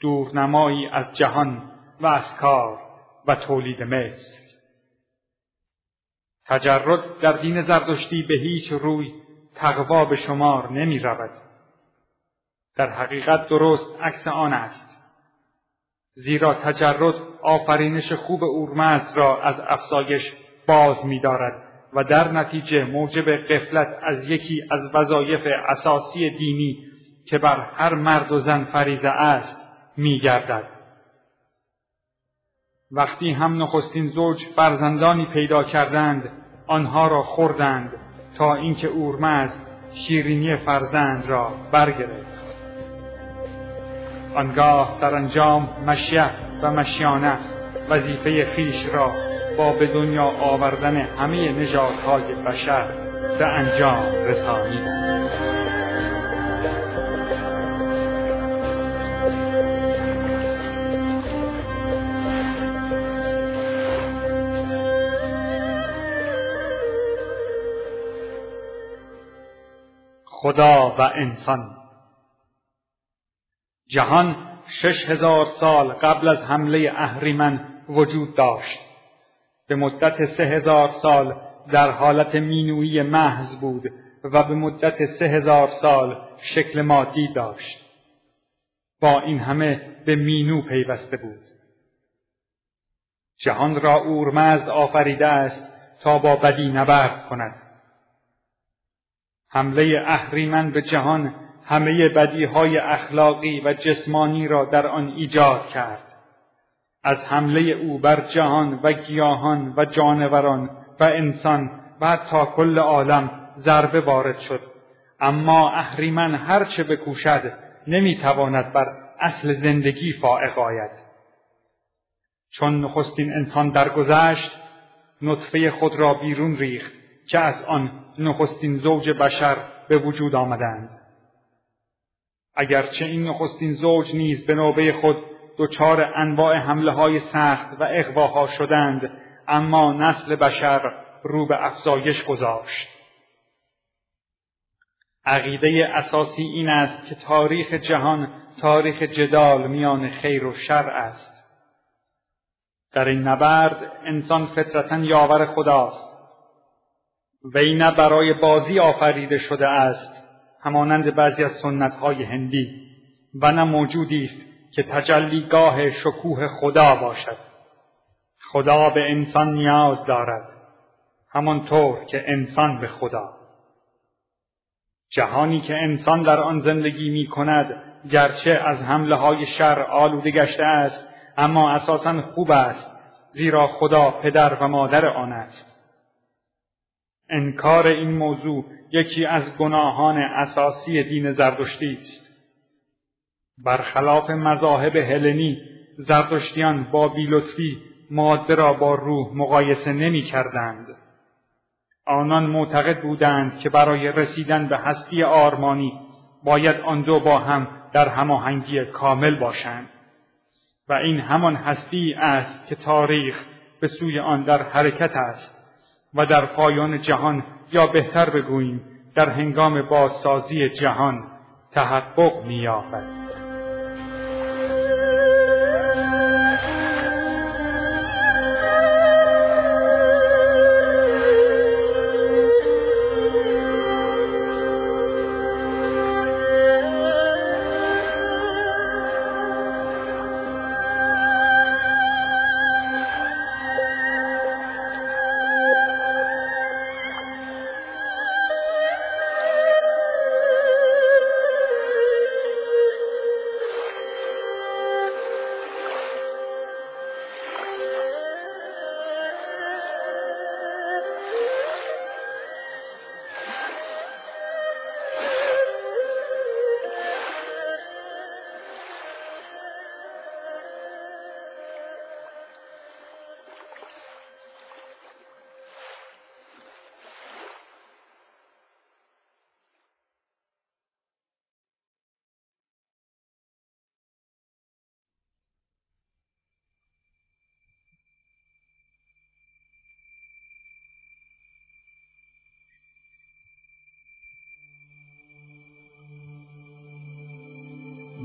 دورنمایی از جهان و از کار و تولید مثل تجرد در دین زردشتی به هیچ روی تقوا به شمار نمی رود. در حقیقت درست عکس آن است. زیرا تجرد آفرینش خوب اورمز را از افزایش باز می دارد و در نتیجه موجب قفلت از یکی از وظایف اساسی دینی که بر هر مرد و زن فریزه است می گردد. وقتی هم نخستین زوج فرزندانی پیدا کردند آنها را خوردند تا اینکه اورمز شیرینی فرزند را برگرفت آنگاه سرانجام مشیه و مشیانه وظیفه خیش را با به دنیا آوردن همه نژادهای بشر به انجام رسانیدند خدا و انسان جهان شش هزار سال قبل از حمله اهریمن وجود داشت. به مدت سه هزار سال در حالت مینویی محض بود و به مدت سه هزار سال شکل مادی داشت. با این همه به مینو پیوسته بود. جهان را اورمزد آفریده است تا با بدی نبرد کند. حمله اهریمن به جهان همه بدیهای اخلاقی و جسمانی را در آن ایجاد کرد. از حمله او بر جهان و گیاهان و جانوران و انسان و تا کل عالم ضربه وارد شد. اما اهریمن هرچه بکوشد نمی‌تواند بر اصل زندگی فائق آید. چون نخستین انسان درگذشت نطفه خود را بیرون ریخت که از آن نخستین زوج بشر به وجود آمدند. اگرچه این نخستین زوج نیز به نوبه خود دچار انواع حمله های سخت و اغواها شدند اما نسل بشر رو به افزایش گذاشت. عقیده اساسی این است که تاریخ جهان تاریخ جدال میان خیر و شر است. در این نبرد انسان فطرتا یاور خداست. وی نه برای بازی آفریده شده است همانند بعضی از سنتهای هندی و نه موجودی است که تجلیگاه شکوه خدا باشد. خدا به انسان نیاز دارد همانطور که انسان به خدا. جهانی که انسان در آن زندگی می کند گرچه از حمله های شر آلوده گشته است اما اساسا خوب است زیرا خدا پدر و مادر آن است. انکار این موضوع یکی از گناهان اساسی دین زردشتی است برخلاف مذاهب هلنی زردشتیان با بیلطفی ماده را با روح مقایسه نمی کردند. آنان معتقد بودند که برای رسیدن به هستی آرمانی باید آن دو با هم در هماهنگی کامل باشند و این همان هستی است که تاریخ به سوی آن در حرکت است و در پایان جهان یا بهتر بگوییم در هنگام بازسازی جهان تحقق می‌یابد.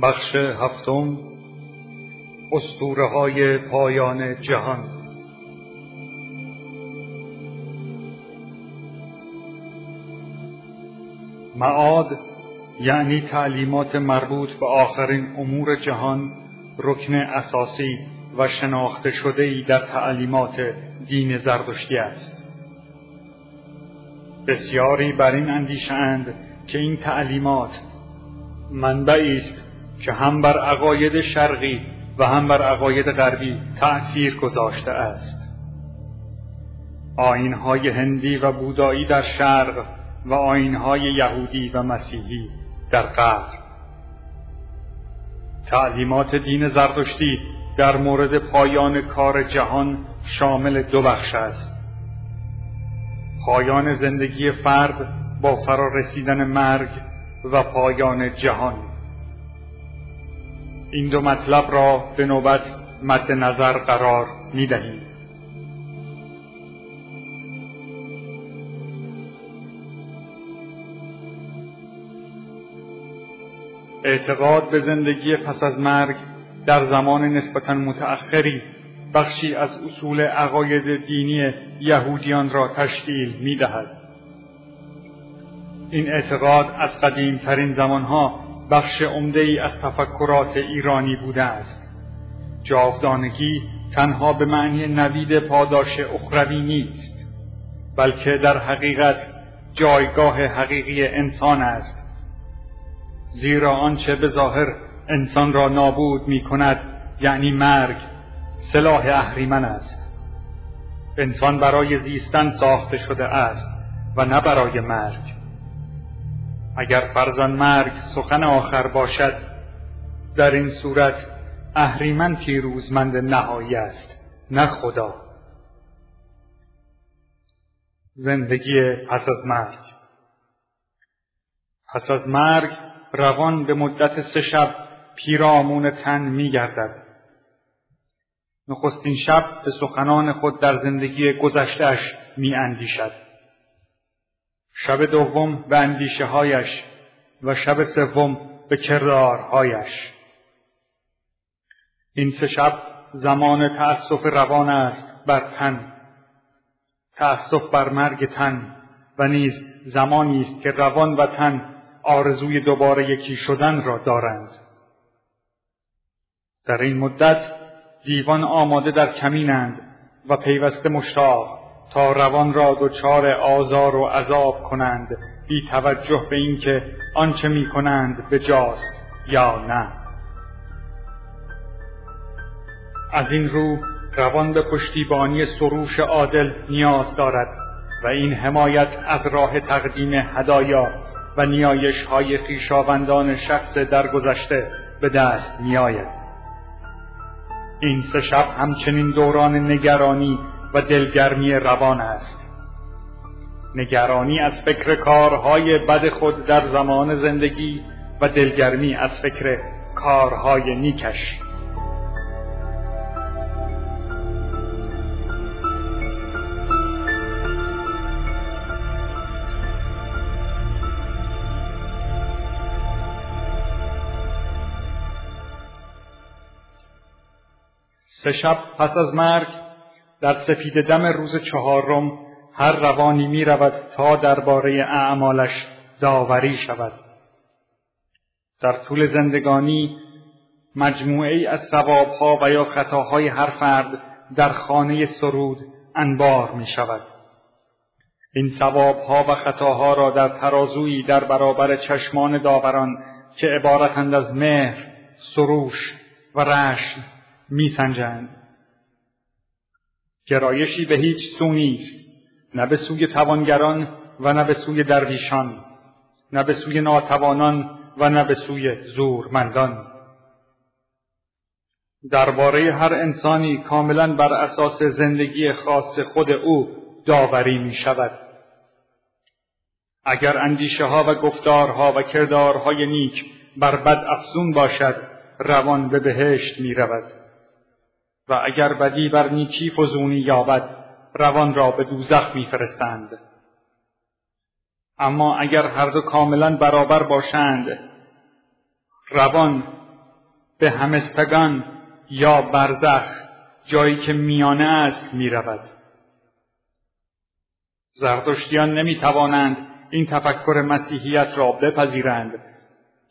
بخش هفتم اسطوره های پایان جهان. معاد یعنی تعلیمات مربوط به آخرین امور جهان رکن اساسی و شناخته شده ای در تعلیمات دین زردشتی است. بسیاری بر این اندیشند که این تعلیمات منبعی است که هم بر عقاید شرقی و هم بر عقاید غربی تأثیر گذاشته است. آینهای هندی و بودایی در شرق و آینهای یهودی و مسیحی در غرب. تعلیمات دین زرتشتی در مورد پایان کار جهان شامل دو بخش است. پایان زندگی فرد با فرا رسیدن مرگ و پایان جهان. این دو مطلب را به نوبت مد نظر قرار می دهیم. اعتقاد به زندگی پس از مرگ در زمان نسبتا متأخری بخشی از اصول عقاید دینی یهودیان را تشکیل می دهد. این اعتقاد از قدیمترین زمانها بخش عمده ای از تفکرات ایرانی بوده است. جاودانگی تنها به معنی نوید پاداش اخروی نیست بلکه در حقیقت جایگاه حقیقی انسان است. زیرا آنچه به ظاهر انسان را نابود می کند یعنی مرگ سلاح اهریمن است. انسان برای زیستن ساخته شده است و نه برای مرگ. اگر فرزان مرگ سخن آخر باشد در این صورت اهریمن پیروزمند نهایی است نه خدا زندگی پس از مرگ پس از مرگ روان به مدت سه شب پیرامون تن می گردد. نخستین شب به سخنان خود در زندگی گذشتهش می اندیشد. شب دوم به اندیشه هایش و شب سوم به کردارهایش. این سه شب زمان تأسف روان است بر تن. تأسف بر مرگ تن و نیز زمانی است که روان و تن آرزوی دوباره یکی شدن را دارند. در این مدت دیوان آماده در کمینند و پیوسته مشتاق. تا روان را دچار آزار و عذاب کنند بی توجه به اینکه آنچه می کنند به جاست یا نه از این رو روان به پشتیبانی سروش عادل نیاز دارد و این حمایت از راه تقدیم هدایا و نیایش های خیشاوندان شخص درگذشته به دست می آید. این سه شب همچنین دوران نگرانی و دلگرمی روان است. نگرانی از فکر کارهای بد خود در زمان زندگی و دلگرمی از فکر کارهای نیکش. سه شب پس از مرگ در سپید دم روز چهارم هر روانی می رود تا درباره اعمالش داوری شود. در طول زندگانی مجموعه از ثوابها و یا خطاهای هر فرد در خانه سرود انبار می شود این ثوابها و خطاها را در ترازویی در برابر چشمان داوران که عبارتند از مهر، سروش و رشن میسنجند. گرایشی به هیچ سو نیست نه به سوی توانگران و نه به سوی درویشان نه به سوی ناتوانان و نه به سوی زورمندان درباره هر انسانی کاملا بر اساس زندگی خاص خود او داوری می شود. اگر اندیشه ها و گفتارها و کردارهای نیک بر بد افزون باشد روان به بهشت می رود. و اگر بدی بر نیکی فزونی یابد روان را به دوزخ میفرستند اما اگر هر دو کاملا برابر باشند روان به همستگان یا برزخ جایی که میانه است می رود. زرتشتیان نمی توانند این تفکر مسیحیت را بپذیرند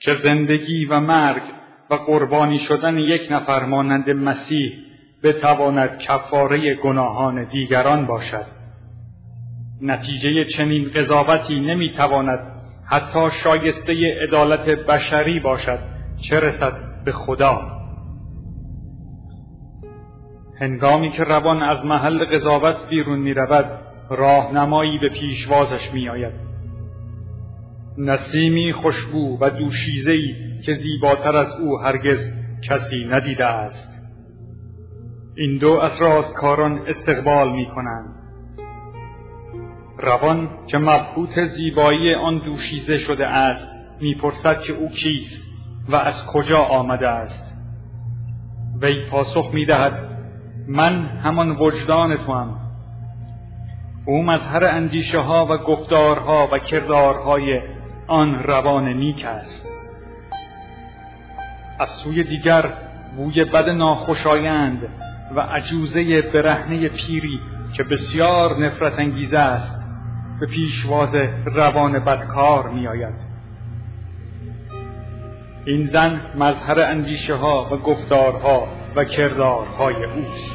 که زندگی و مرگ و قربانی شدن یک نفر مانند مسیح بتواند کفاره گناهان دیگران باشد. نتیجه چنین قضاوتی نمی‌تواند حتی شایسته عدالت بشری باشد چه رسد به خدا؟ هنگامی که روان از محل قضاوت بیرون می رود راهنمایی به پیشوازش می آید نسیمی خوشبو و دوشیزهی که زیباتر از او هرگز کسی ندیده است. این دو از کاران استقبال می کنند روان که مبهوت زیبایی آن دوشیزه شده است می‌پرسد که او کیست و از کجا آمده است. وی پاسخ می‌دهد من همان وجدان تو هم. او مظهر اندیشه ها و گفتارها و کردارهای آن روان نیک است. از سوی دیگر بوی بد ناخوشایند و عجوزه برهنه پیری که بسیار نفرت انگیزه است به پیشواز روان بدکار می آید. این زن مظهر اندیشه ها و گفتارها و کردارهای اوست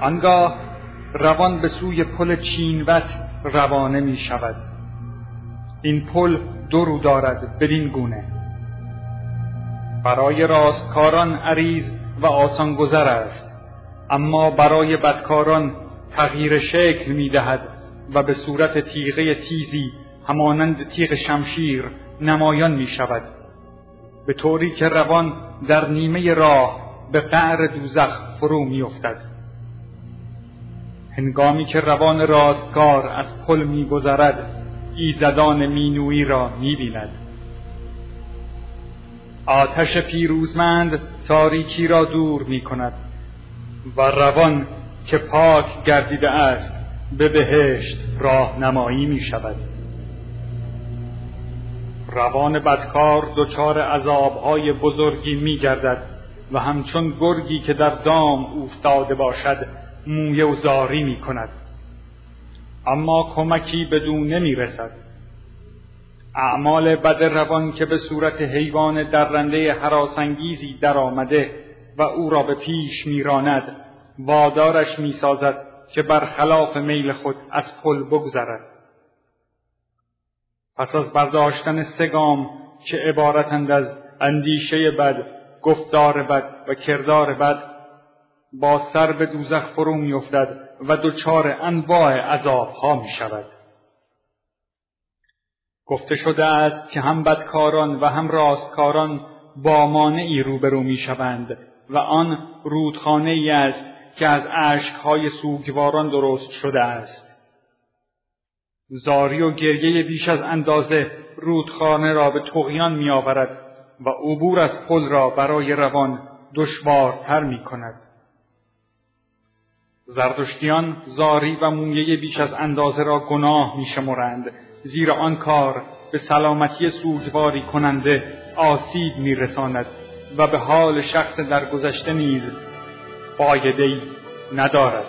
آنگاه روان به سوی پل چینوت روانه می شود. این پل دو رو دارد بدین گونه. برای راستکاران عریض و آسان گذر است. اما برای بدکاران تغییر شکل می دهد و به صورت تیغه تیزی همانند تیغ شمشیر نمایان می شود. به طوری که روان در نیمه راه به قعر دوزخ فرو می افتد. هنگامی که روان راستکار از پل میگذرد ایزدان مینویی را می‌بیند. آتش پیروزمند تاریکی را دور می کند و روان که پاک گردیده است به بهشت راهنمایی می شود روان بدکار دچار عذابهای بزرگی می گردد و همچون گرگی که در دام افتاده باشد مویه و زاری می کند. اما کمکی بدون نمی رسد. اعمال بد روان که به صورت حیوان درنده حراسانگیزی درآمده و او را به پیش میراند وادارش می‌سازد که برخلاف میل خود از پل بگذرد. پس از برداشتن سگام که عبارتند از اندیشه بد گفتار بد و کردار بد با سر به دوزخ فرو میافتد و دچار انواع عذابها می شود. گفته شده است که هم بدکاران و هم راستکاران با مانعی روبرو می شوند و آن رودخانه ای است که از اشکهای سوگواران درست شده است. زاری و گریه بیش از اندازه رودخانه را به تغیان می آورد و عبور از پل را برای روان دشوارتر می کند. زردشتیان زاری و مویه بیش از اندازه را گناه می شمرند زیرا آن کار به سلامتی سوگواری کننده آسیب می رساند و به حال شخص گذشته نیز فایده ندارد.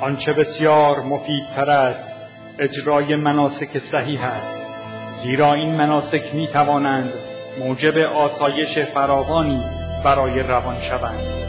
آنچه بسیار مفیدتر است اجرای مناسک صحیح است. زیرا این مناسک می توانند موجب آسایش فراوانی برای روان شوند.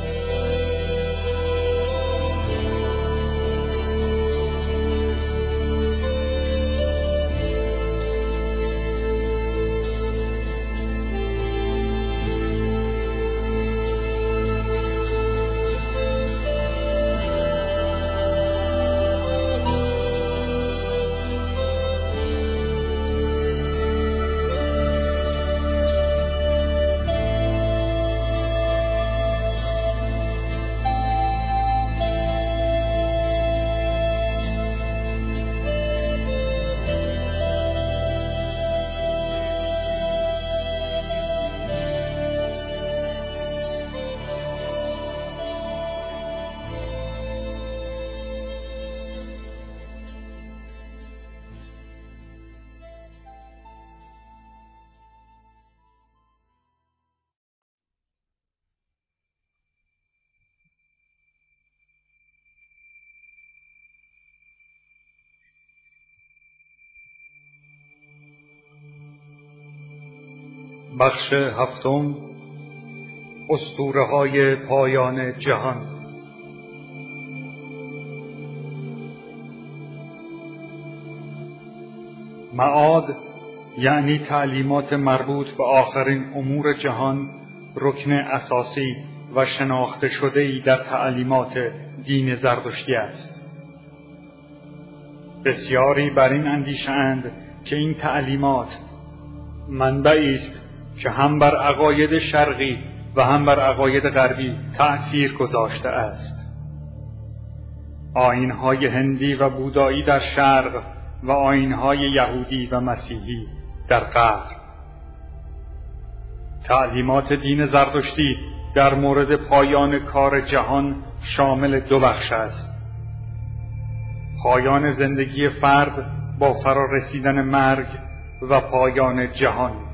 بخش هفتم اسطوره های پایان جهان. معاد یعنی تعلیمات مربوط به آخرین امور جهان رکن اساسی و شناخته شده ای در تعلیمات دین زردشتی است. بسیاری بر این اندیشند که این تعلیمات منبعی است که هم بر عقاید شرقی و هم بر عقاید غربی تأثیر گذاشته است. آینهای هندی و بودایی در شرق و آینهای یهودی و مسیحی در غرب. تعلیمات دین زردشتی در مورد پایان کار جهان شامل دو بخش است. پایان زندگی فرد با فرارسیدن مرگ و پایان جهان.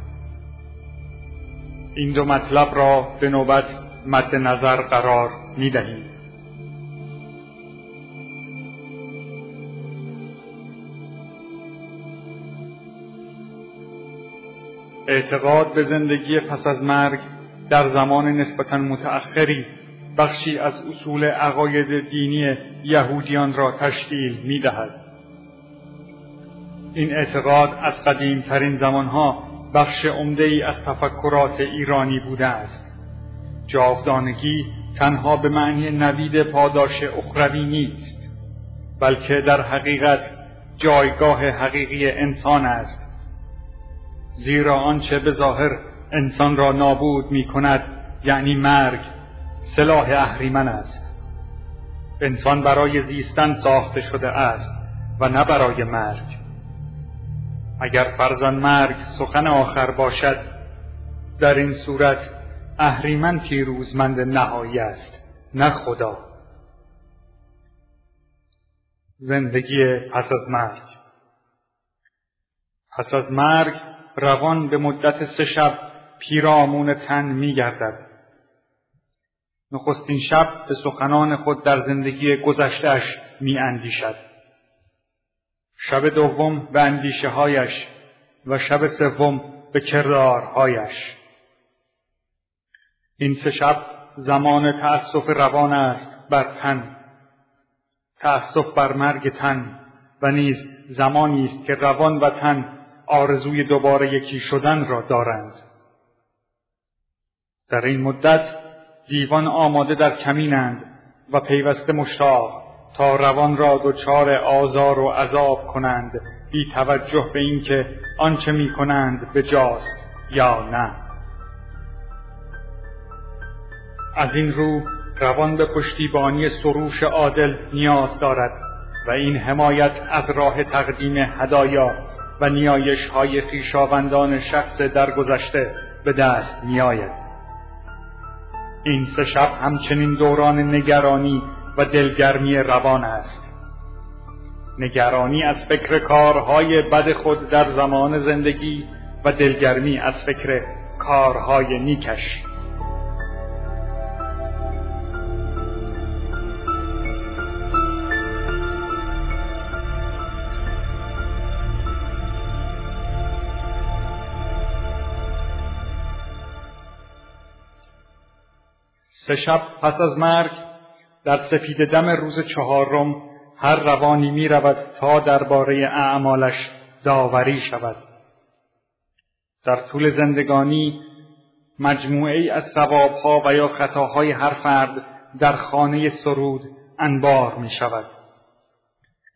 این دو مطلب را به نوبت مد نظر قرار می دهیم. اعتقاد به زندگی پس از مرگ در زمان نسبتا متأخری بخشی از اصول عقاید دینی یهودیان را تشکیل می دهد. این اعتقاد از قدیمترین زمانها بخش عمده ای از تفکرات ایرانی بوده است. جاودانگی تنها به معنی نوید پاداش اخروی نیست بلکه در حقیقت جایگاه حقیقی انسان است. زیرا آنچه به ظاهر انسان را نابود می کند یعنی مرگ سلاح اهریمن است. انسان برای زیستن ساخته شده است و نه برای مرگ. اگر فرزان مرگ سخن آخر باشد در این صورت اهریمن پیروزمند نهایی است نه خدا زندگی پس از مرگ پس از مرگ روان به مدت سه شب پیرامون تن می گردد. نخستین شب به سخنان خود در زندگی گذشتهش می اندیشد. شب دوم به اندیشه هایش و شب سوم به کردارهایش. این سه شب زمان تأسف روان است بر تن. تأسف بر مرگ تن و نیز زمانی است که روان و تن آرزوی دوباره یکی شدن را دارند. در این مدت دیوان آماده در کمینند و پیوسته مشتاق. تا روان را دچار آزار و عذاب کنند بی توجه به اینکه آنچه می کنند به جاست یا نه از این رو روان به پشتیبانی سروش عادل نیاز دارد و این حمایت از راه تقدیم هدایا و نیایش های خیشاوندان شخص درگذشته به دست می آید. این سه شب همچنین دوران نگرانی و دلگرمی روان است. نگرانی از فکر کارهای بد خود در زمان زندگی و دلگرمی از فکر کارهای نیکش. سه شب پس از مرگ در سپید دم روز چهارم هر روانی می رود تا درباره اعمالش داوری شود. در طول زندگانی مجموعه از ثوابها و یا خطاهای هر فرد در خانه سرود انبار می شود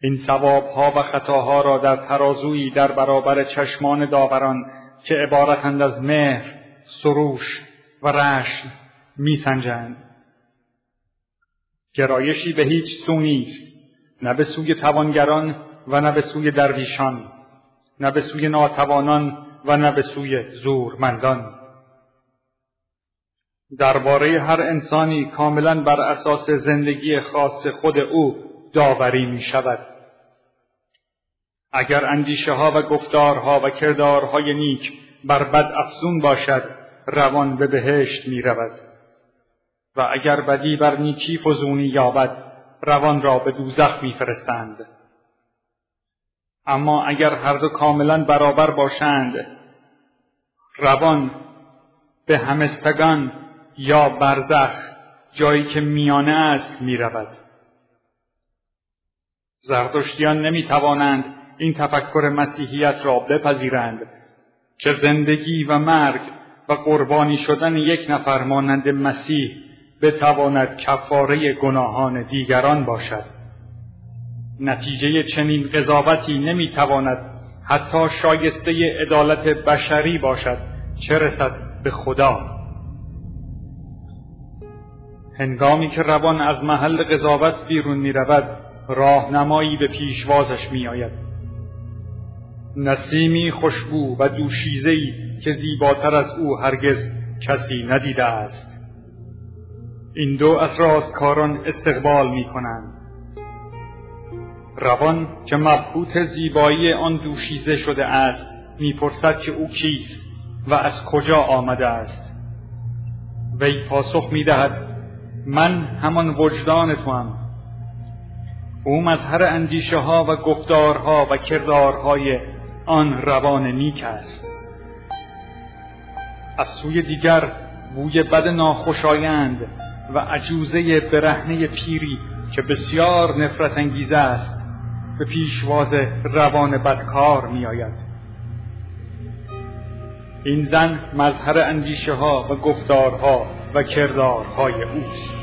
این ثوابها و خطاها را در ترازویی در برابر چشمان داوران که عبارتند از مهر سروش و رشن میسنجند. گرایشی به هیچ سو نیست نه به سوی توانگران و نه به سوی درویشان نه به سوی ناتوانان و نه به سوی زورمندان درباره هر انسانی کاملا بر اساس زندگی خاص خود او داوری می شود. اگر اندیشه ها و گفتارها و کردارهای نیک بر بد افزون باشد روان به بهشت می رود. و اگر بدی بر نیکی فزونی یابد روان را به دوزخ میفرستند اما اگر هر دو کاملا برابر باشند روان به همستگان یا برزخ جایی که میانه است می رود. زرتشتیان نمی توانند این تفکر مسیحیت را بپذیرند که زندگی و مرگ و قربانی شدن یک نفر مانند مسیح بتواند کفاره گناهان دیگران باشد. نتیجه چنین قضاوتی نمی‌تواند حتی شایسته عدالت بشری باشد چه رسد به خدا؟ هنگامی که روان از محل قضاوت بیرون می رود راهنمایی به پیشوازش می آید نسیمی خوشبو و دوشیزهی که زیباتر از او هرگز کسی ندیده است. این دو از کاران استقبال می کنند روان که مبهوت زیبایی آن دوشیزه شده است می‌پرسد که او کیست و از کجا آمده است. وی پاسخ می‌دهد من همان وجدان تو هم. او مظهر اندیشه ها و گفتارها و کردارهای آن روان نیک است. از سوی دیگر بوی بد ناخوشایند و عجوزه برهنه پیری که بسیار نفرت انگیزه است به پیشواز روان بدکار می آید. این زن مظهر اندیشه ها و گفتارها و کردارهای اوست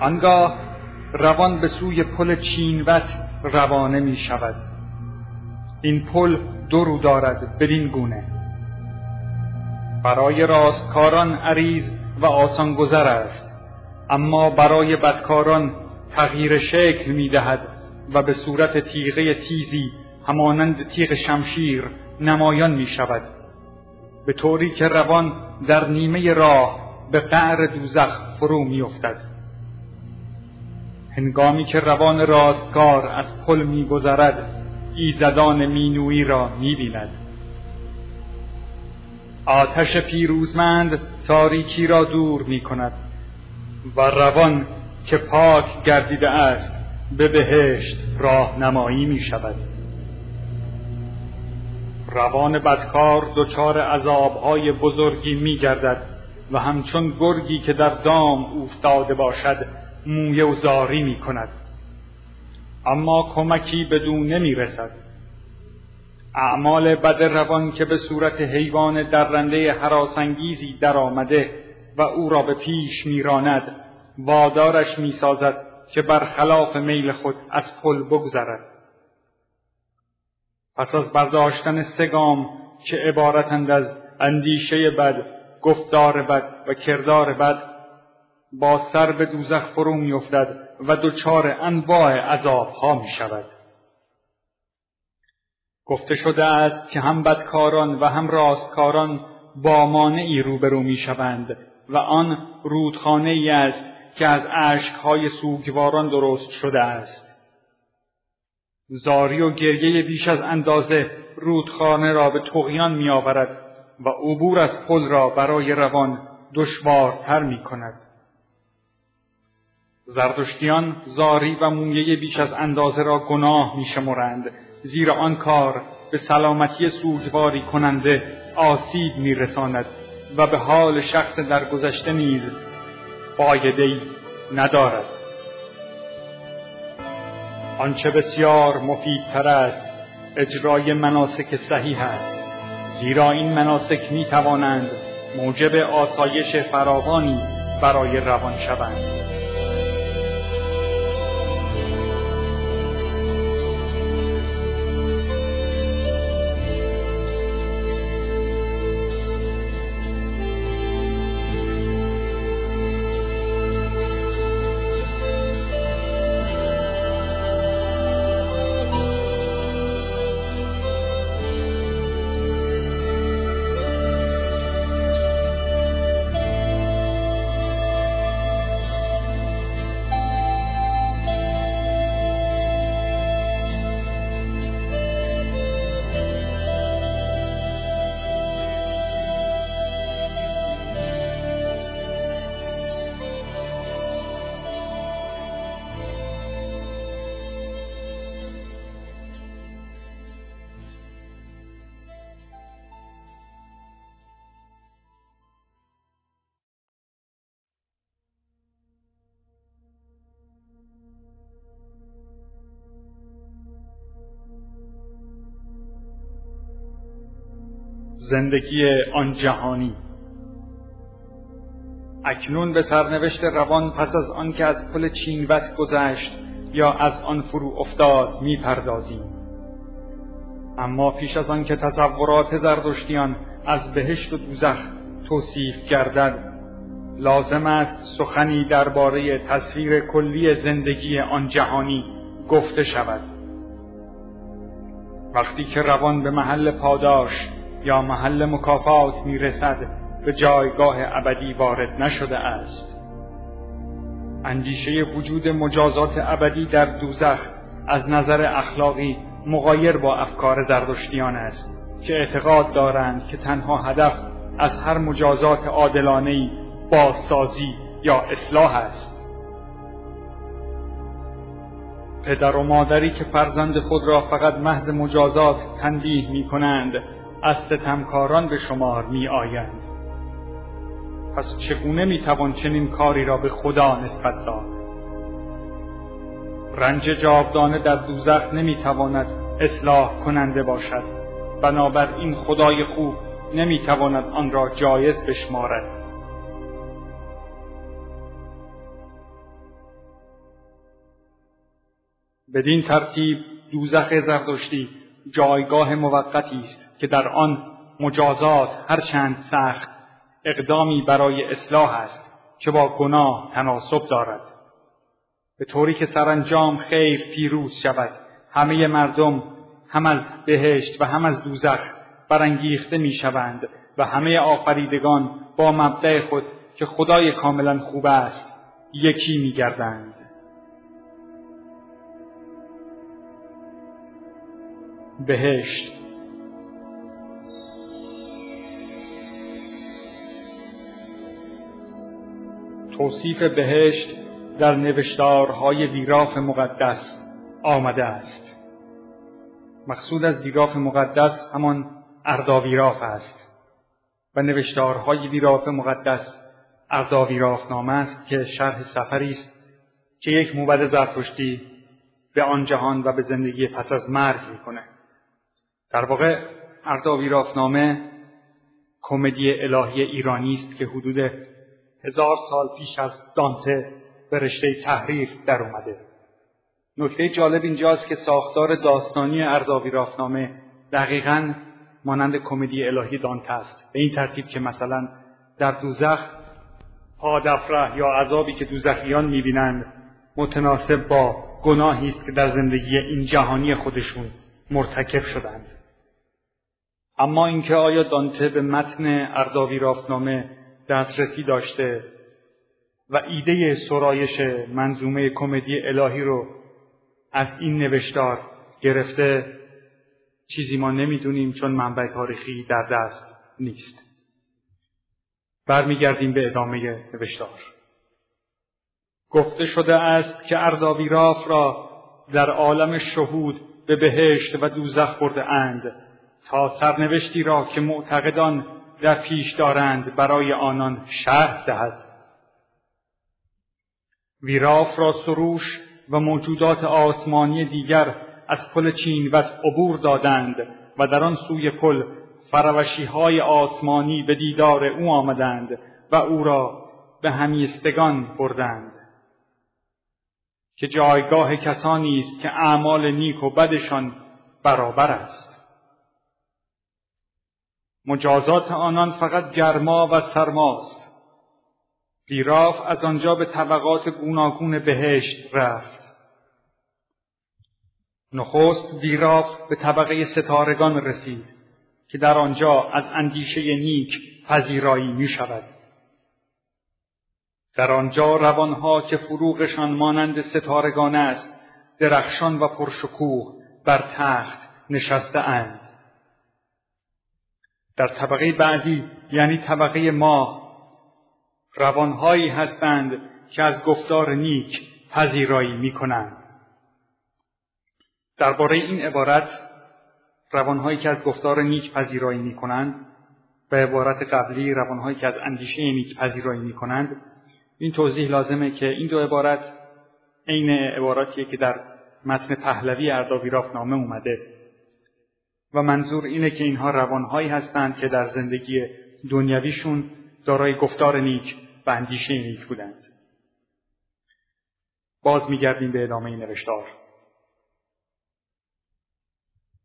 آنگاه روان به سوی پل چینوت روانه می شود. این پل دو رو دارد بدین گونه. برای راستکاران عریض و آسان گذر است. اما برای بدکاران تغییر شکل می دهد و به صورت تیغه تیزی همانند تیغ شمشیر نمایان می شود. به طوری که روان در نیمه راه به قعر دوزخ فرو می افتد. هنگامی که روان راستکار از پل میگذرد ایزدان مینویی را می‌بیند. آتش پیروزمند تاریکی را دور می کند و روان که پاک گردیده است به بهشت راهنمایی می شود روان بدکار دچار عذابهای بزرگی می گردد و همچون گرگی که در دام افتاده باشد مویه و زاری می کند. اما کمکی بدون نمی رسد. اعمال بد روان که به صورت حیوان درنده در آمده و او را به پیش میراند وادارش می‌سازد که برخلاف میل خود از پل بگذرد. پس از برداشتن سگام که عبارتند از اندیشه بد گفتار بد و کردار بد با سر به دوزخ فرو میافتد و دچار انواع عذابها می شود. گفته شده است که هم بدکاران و هم راستکاران با مانعی روبرو می شوند و آن رودخانه ای است که از اشکهای سوگواران درست شده است. زاری و گریه بیش از اندازه رودخانه را به تغیان می آورد و عبور از پل را برای روان دشوارتر می کند. زردشتیان زاری و مویه بیش از اندازه را گناه می شمرند زیرا آن کار به سلامتی سوگواری کننده آسیب می رساند و به حال شخص گذشته نیز فایده ندارد. آنچه بسیار مفیدتر است اجرای مناسک صحیح است زیرا این مناسک می توانند موجب آسایش فراوانی برای روان شوند. زندگی آن جهانی. اکنون به سرنوشت روان پس از آنکه از پل چینوت گذشت یا از آن فرو افتاد می‌پردازیم. اما پیش از آن که تصورات زردشتیان از بهشت و دوزخ توصیف گردد لازم است سخنی درباره تصویر کلی زندگی آن جهانی گفته شود. وقتی که روان به محل پاداش یا محل مکافات می‌رسد به جایگاه ابدی وارد نشده است. اندیشه وجود مجازات ابدی در دوزخ از نظر اخلاقی مغایر با افکار زردشتیان است که اعتقاد دارند که تنها هدف از هر مجازات عادلانه بازسازی یا اصلاح است. پدر و مادری که فرزند خود را فقط محض مجازات تنبیه می کنند از ستمکاران به شمار می آیند. پس چگونه می توان چنین کاری را به خدا نسبت داد؟ رنج جاودانه در دوزخ نمی تواند اصلاح کننده باشد. بنابراین خدای خوب نمی تواند آن را جایز بشمارد. بدین ترتیب دوزخ زردشتی جایگاه موقتی است. که در آن مجازات هرچند سخت اقدامی برای اصلاح است که با گناه تناسب دارد. به طوری که سرانجام خیر پیروز شود همه مردم هم از بهشت و هم از دوزخ برانگیخته می‌شوند و همه آفریدگان با مبدع خود که خدای کاملا خوب است یکی میگردند. بهشت توصیف بهشت در نوشتارهای ویراف مقدس آمده است. مقصود از ویراف مقدس همان ارداویراف است و نوشتارهای ویراف مقدس ارداویراف نامه است که شرح سفری است که یک موبد زرتشتی به آن جهان و به زندگی پس از مرگ می‌کنه در واقع ارداویراف نامه کمدی الهی ایرانی است که حدود هزار سال پیش از دانته به رشته تحریر در اومده. نکته جالب اینجاست که ساختار داستانی ارداوی رافنامه دقیقا مانند کمدی الهی دانته است. به این ترتیب که مثلا در دوزخ پادفره یا عذابی که دوزخیان می‌بینند متناسب با گناهی است که در زندگی این جهانی خودشون مرتکب شدند. اما اینکه آیا دانته به متن ارداوی رافنامه دسترسی داشته و ایده سرایش منظومه کمدی الهی رو از این نوشتار گرفته چیزی ما نمی‌دونیم چون منبع تاریخی در دست نیست. برمیگردیم به ادامه نوشتار. گفته شده است که ارداویراف را در عالم شهود به بهشت و دوزخ برده اند تا سرنوشتی را که معتقدان در پیش دارند برای آنان شرح دهد. ویراف را سروش و موجودات آسمانی دیگر از پل چینوت عبور دادند و در آن سوی پل فروشی های آسمانی به دیدار او آمدند و او را به همیستگان بردند. که جایگاه کسانی است که اعمال نیک و بدشان برابر است. مجازات آنان فقط گرما و سرماست ویراف از آنجا به طبقات گوناگون بهشت رفت نخست ویراف به طبقه ستارگان رسید که در آنجا از اندیشه نیک پذیرایی می شود. در آنجا روانها که فروغشان مانند ستارگان است درخشان و پرشکوه بر تخت نشسته اند. در طبقه بعدی یعنی طبقه ما روانهایی هستند که از گفتار نیک پذیرایی می کنند. درباره این عبارت روانهایی که از گفتار نیک پذیرایی می کنند و عبارت قبلی روانهایی که از اندیشه نیک پذیرایی می کنند این توضیح لازمه که این دو عبارت عین عباراتیه که در متن پهلوی ارداویراف نامه اومده و منظور اینه که اینها روانهایی هستند که در زندگی دنیویشون دارای گفتار نیک و اندیشه نیک بودند. باز میگردیم به ادامه این نوشتار.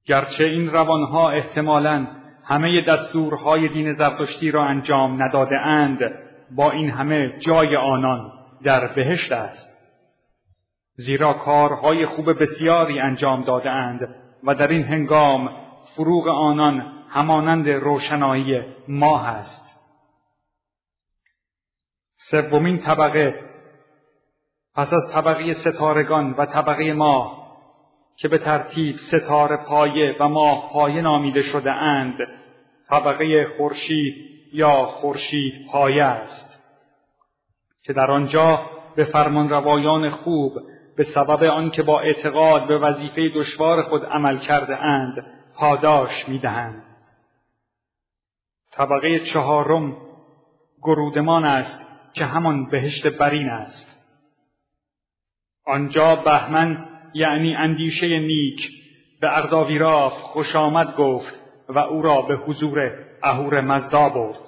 گرچه این روانها احتمالاً همه دستورهای دین زرتشتی را انجام نداده اند با این همه جای آنان در بهشت است زیرا کارهای خوب بسیاری انجام داده اند و در این هنگام فروغ آنان همانند روشنایی ماه است. سومین طبقه پس از طبقه ستارگان و طبقه ماه که به ترتیب ستاره پایه و ماه پایه نامیده شده اند طبقه خورشید یا خورشید پایه است که در آنجا به فرمان روایان خوب به سبب آنکه با اعتقاد به وظیفه دشوار خود عمل کرده اند پاداش می‌دهند. طبقه چهارم گرودمان است که همان بهشت برین است. آنجا بهمن یعنی اندیشه نیک به ارداویراف خوش آمد گفت و او را به حضور اهور مزدا برد.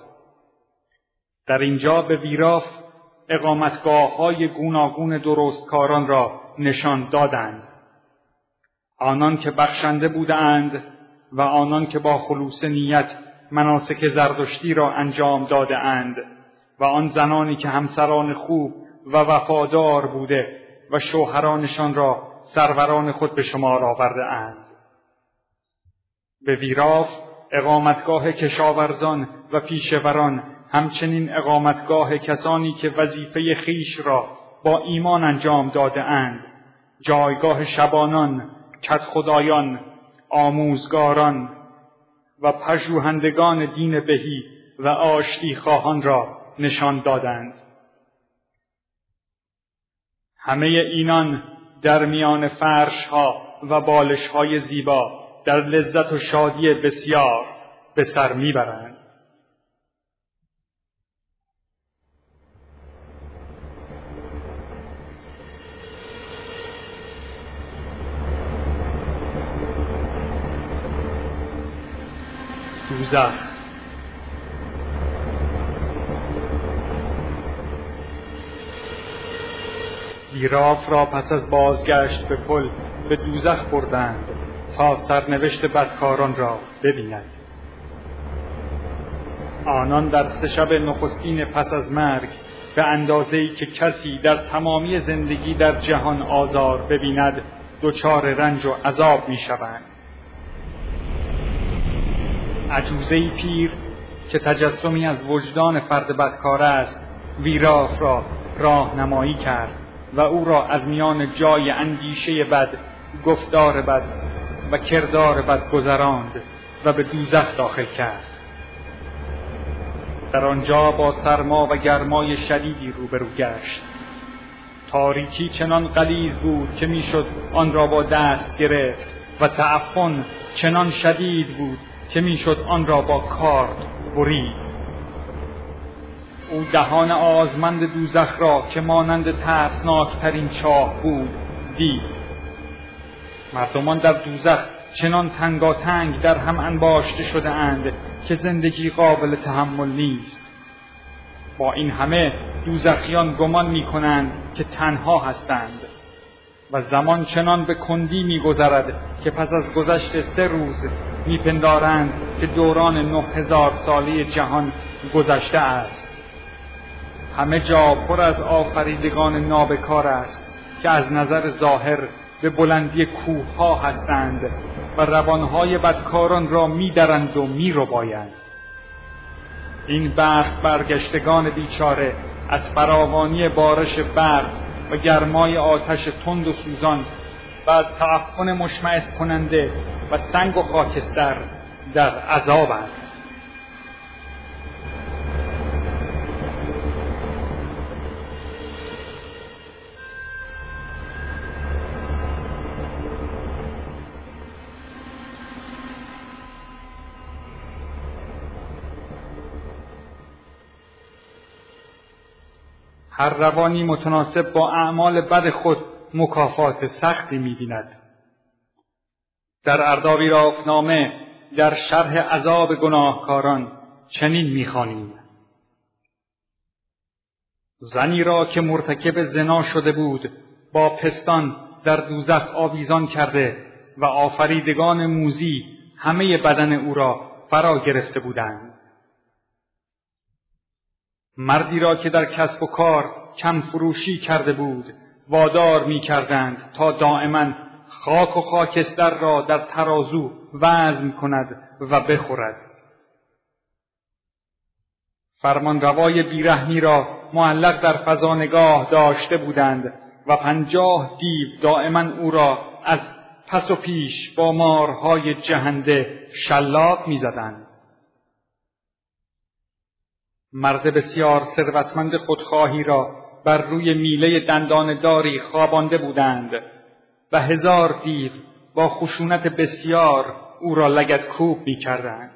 در اینجا به ویراف اقامتگاه های گوناگون درستکاران را نشان دادند. آنان که بخشنده بودند و آنان که با خلوص نیت مناسک زردشتی را انجام داده اند و آن زنانی که همسران خوب و وفادار بوده و شوهرانشان را سروران خود به شمار آورده اند. به ویراف اقامتگاه کشاورزان و پیشوران همچنین اقامتگاه کسانی که وظیفه خیش را با ایمان انجام داده اند جایگاه شبانان کت خدایان آموزگاران و پژوهندگان دین بهی و آشتی خواهان را نشان دادند. همه اینان در میان فرش ها و بالش های زیبا در لذت و شادی بسیار به سر می‌برند. دوزخ ایراف را پس از بازگشت به پل به دوزخ بردند تا سرنوشت بدکاران را ببیند آنان در سه شب نخستین پس از مرگ به اندازه که کسی در تمامی زندگی در جهان آزار ببیند دچار رنج و عذاب می شوند. عجوزه پیر که تجسمی از وجدان فرد بدکار است ویراف را راهنمایی کرد و او را از میان جای اندیشه بد گفتار بد و کردار بد گذراند و به دوزخ داخل کرد. در آنجا با سرما و گرمای شدیدی روبرو گشت. تاریکی چنان غلیظ بود که می‌شد آن را با دست گرفت و تعفن چنان شدید بود که می‌شد آن را با کارد برید؟ او دهان آزمند دوزخ را که مانند ترسناکترین چاه بود دید. مردمان در دوزخ چنان تنگاتنگ در هم انباشته شده اند که زندگی قابل تحمل نیست. با این همه دوزخیان گمان می کنند که تنها هستند و زمان چنان به کندی میگذرد که پس از گذشت سه روز میپندارند که دوران نه هزار سالی جهان گذشته است. همه جا پر از آفریدگان نابکار است که از نظر ظاهر به بلندی کوه ها هستند و روانهای بدکاران را میدرند و میربایند. این بخت برگشتگان بیچاره از فراوانی بارش برد و گرمای آتش تند و سوزان و تعفن مشمعز کننده و سنگ و خاکستر در عذابند هر روانی متناسب با اعمال بد خود مکافات سختی می‌بیند. در ارداوی رافنامه در شرح عذاب گناهکاران چنین می‌خوانیم. زنی را که مرتکب زنا شده بود با پستان در دوزخ آویزان کرده و آفریدگان موزی همه بدن او را فرا گرفته بودند. مردی را که در کسب و کار کم فروشی کرده بود وادار می کردند تا دائما خاک و خاکستر را در ترازو وزن کند و بخورد. فرمان روای بیرحمی را معلق در فضا نگاه داشته بودند و پنجاه دیو دائما او را از پس و پیش با مارهای جهنده شلاق می‌زدند. مرد بسیار ثروتمند خودخواهی را بر روی میله دندان داری خوابانده بودند و هزار دیو با خشونت بسیار او را لگت کوب می کردند.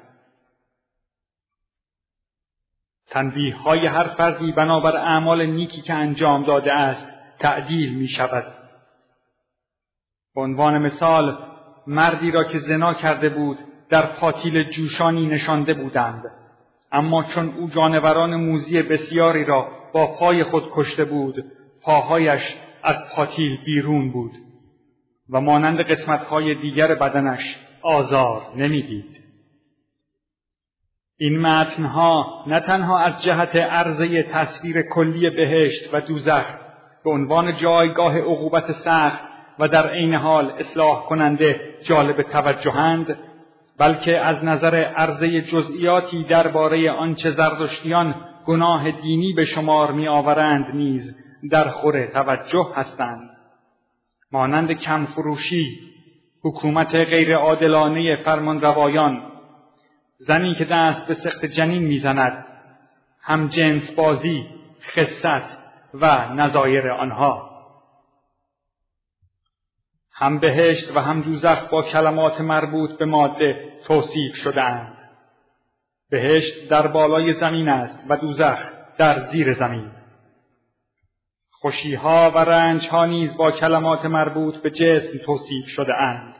تنبیه های هر فردی بنابر اعمال نیکی که انجام داده است تعدیل می شود. عنوان مثال مردی را که زنا کرده بود در پاتیل جوشانی نشانده بودند اما چون او جانوران موزی بسیاری را با پای خود کشته بود پاهایش از پاتیل بیرون بود و مانند قسمتهای دیگر بدنش آزار نمی‌دید. این متنها نه تنها از جهت عرضه تصویر کلی بهشت و دوزخ به عنوان جایگاه عقوبت سخت و در عین حال اصلاح کننده جالب توجهند بلکه از نظر عرضه جزئیاتی درباره آنچه زردشتیان گناه دینی به شمار می آورند نیز در خور توجه هستند. مانند کمفروشی حکومت غیر عادلانه فرمان روایان زنی که دست به سخت جنین می‌زند هم جنس بازی خست و نظایر آنها. هم بهشت و هم دوزخ با کلمات مربوط به ماده توصیف شدهاند. بهشت در بالای زمین است و دوزخ در زیر زمین خوشیها و رنجها نیز با کلمات مربوط به جسم توصیف شده اند.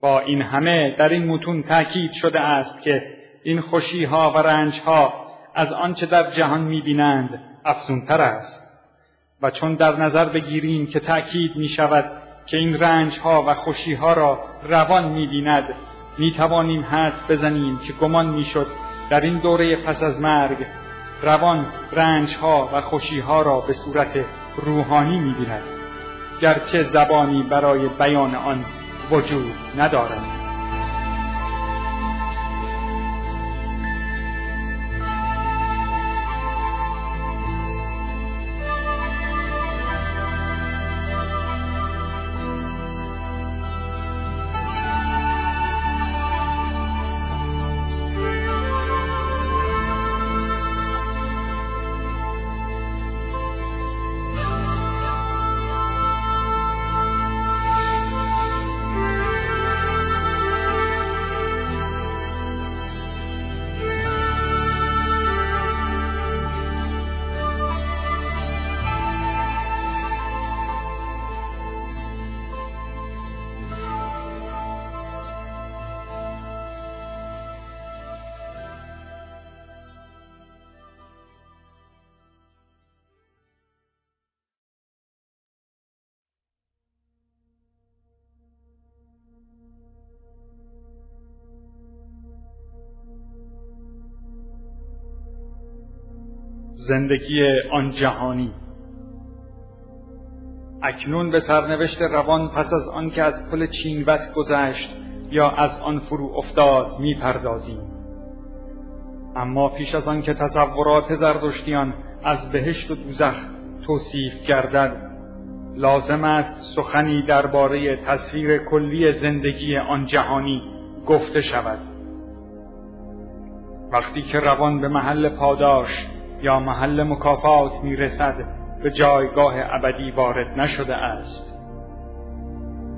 با این همه در این متون تأکید شده است که این خوشیها و رنجها از آنچه در جهان می‌بینند افزونتر است و چون در نظر بگیریم که تأکید می شود که این رنجها و خوشیها را روان می‌بیند می توانیم حدس بزنیم که گمان می‌شد در این دوره پس از مرگ روان رنجها و خوشیها را به صورت روحانی می بیند گرچه زبانی برای بیان آن وجود ندارد. زندگی آن جهانی. اکنون به سرنوشت روان پس از آنکه از پل چینوت گذشت یا از آن فرو افتاد می‌پردازیم. اما پیش از آنکه تصورات زردشتیان از بهشت و دوزخ توصیف گردد لازم است سخنی درباره تصویر کلی زندگی آن جهانی گفته شود. وقتی که روان به محل پاداش یا محل مکافات می‌رسد به جایگاه ابدی وارد نشده است.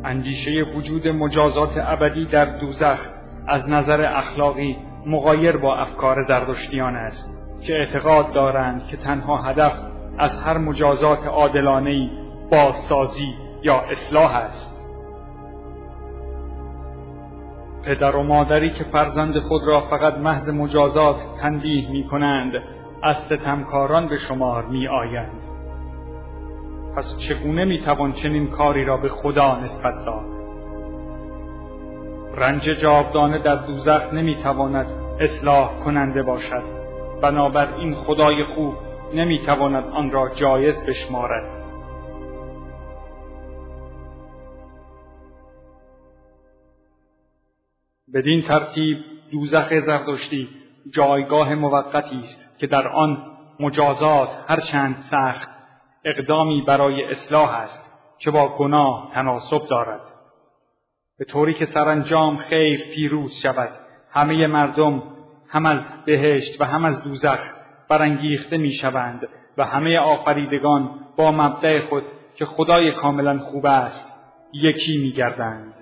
اندیشه وجود مجازات ابدی در دوزخ از نظر اخلاقی مغایر با افکار زردشتیان است که اعتقاد دارند که تنها هدف از هر مجازات عادلانه بازسازی یا اصلاح است. پدر و مادری که فرزند خود را فقط محض مجازات تنبیه می کنند از ستمکاران به شمار می آیند. پس چگونه می توان چنین کاری را به خدا نسبت داد؟ رنج جاودانه در دوزخ نمی تواند اصلاح کننده باشد بنابراین خدای خوب نمی تواند آن را جایز بشمارد بدین ترتیب دوزخ زردشتی جایگاه موقتی است که در آن مجازات هرچند سخت اقدامی برای اصلاح است که با گناه تناسب دارد. به طوری که سرانجام خیر پیروز شود همه مردم هم از بهشت و هم از دوزخ برانگیخته می‌شوند و همه آفریدگان با مبدع خود که خدای کاملا خوب است یکی میگردند.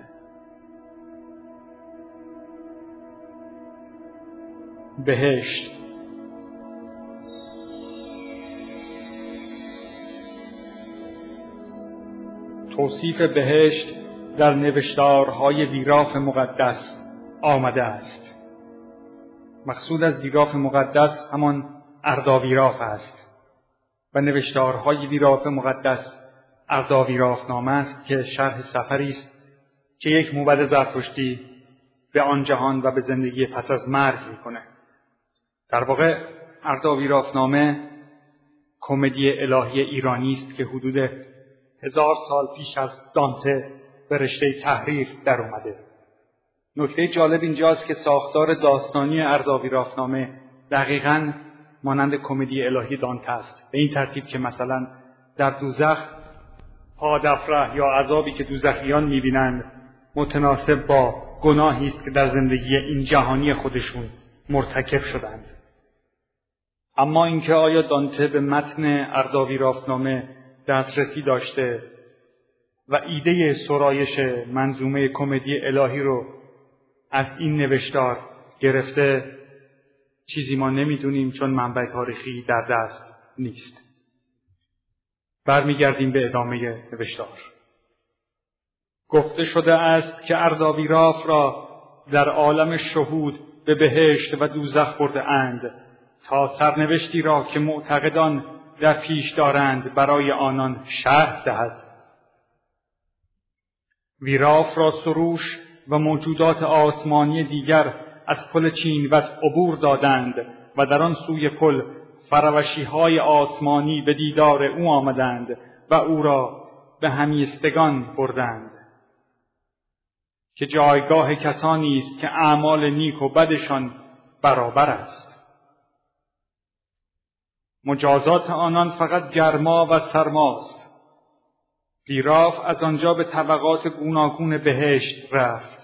بهشت توصیف بهشت در نوشتارهای ویراف مقدس آمده است. مقصود از ویراف مقدس همان ارداویراف است و نوشتارهای ویراف مقدس ارداویراف نامه است که شرح سفری است که یک موبد زرتشتی به آن جهان و به زندگی پس از مرگ می‌کنه در واقع ارداویراف نامه کمدی الهی ایرانی است که حدود هزار سال پیش از دانته به رشته تحریر در اومده. نکته جالب اینجاست که ساختار داستانی ارداوی رافنامه دقیقا مانند کمدی الهی دانته است. به این ترتیب که مثلا در دوزخ پادفره یا عذابی که دوزخیان می‌بینند متناسب با گناهی است که در زندگی این جهانی خودشون مرتکب شدند. اما اینکه آیا دانته به متن ارداوی رافنامه دسترسی داشته و ایده سرایش منظومه کمدی الهی رو از این نوشتار گرفته چیزی ما نمی‌دونیم چون منبع تاریخی در دست نیست. برمیگردیم به ادامه نوشتار. گفته شده است که ارداویراف را در عالم شهود به بهشت و دوزخ برده اند تا سرنوشتی را که معتقدان در پیش دارند برای آنان شرح دهد. ویراف را سروش و موجودات آسمانی دیگر از پل چینوت عبور دادند و در آن سوی پل فروشی های آسمانی به دیدار او آمدند و او را به همیستگان بردند. که جایگاه کسانی است که اعمال نیک و بدشان برابر است. مجازات آنان فقط گرما و سرماست ویراف از آنجا به طبقات گوناگون بهشت رفت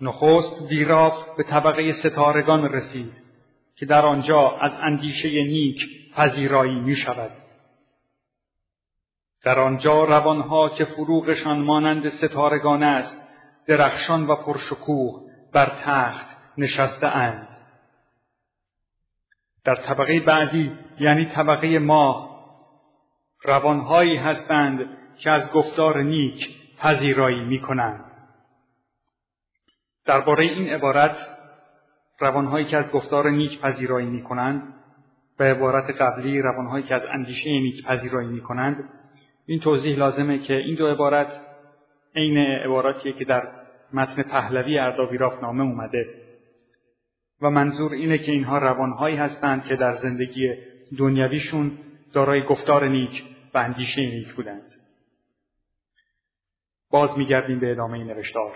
نخست ویراف به طبقه ستارگان رسید که در آنجا از اندیشه نیک پذیرایی می شود. در آنجا روانها که فروغشان مانند ستارگان است درخشان و پرشکوه بر تخت نشسته اند. در طبقه بعدی یعنی طبقه ما روانهایی هستند که از گفتار نیک پذیرایی می کنند. درباره این عبارت روانهایی که از گفتار نیک پذیرایی می کنند و عبارت قبلی روانهایی که از اندیشه نیک پذیرایی می کنند این توضیح لازمه که این دو عبارت عین عباراتیه که در متن پهلوی ارداویراف نامه اومده و منظور اینه که اینها روانهایی هستند که در زندگی دنیویشون دارای گفتار نیک و اندیشه نیک بودند. باز میگردیم به ادامه این نوشتار.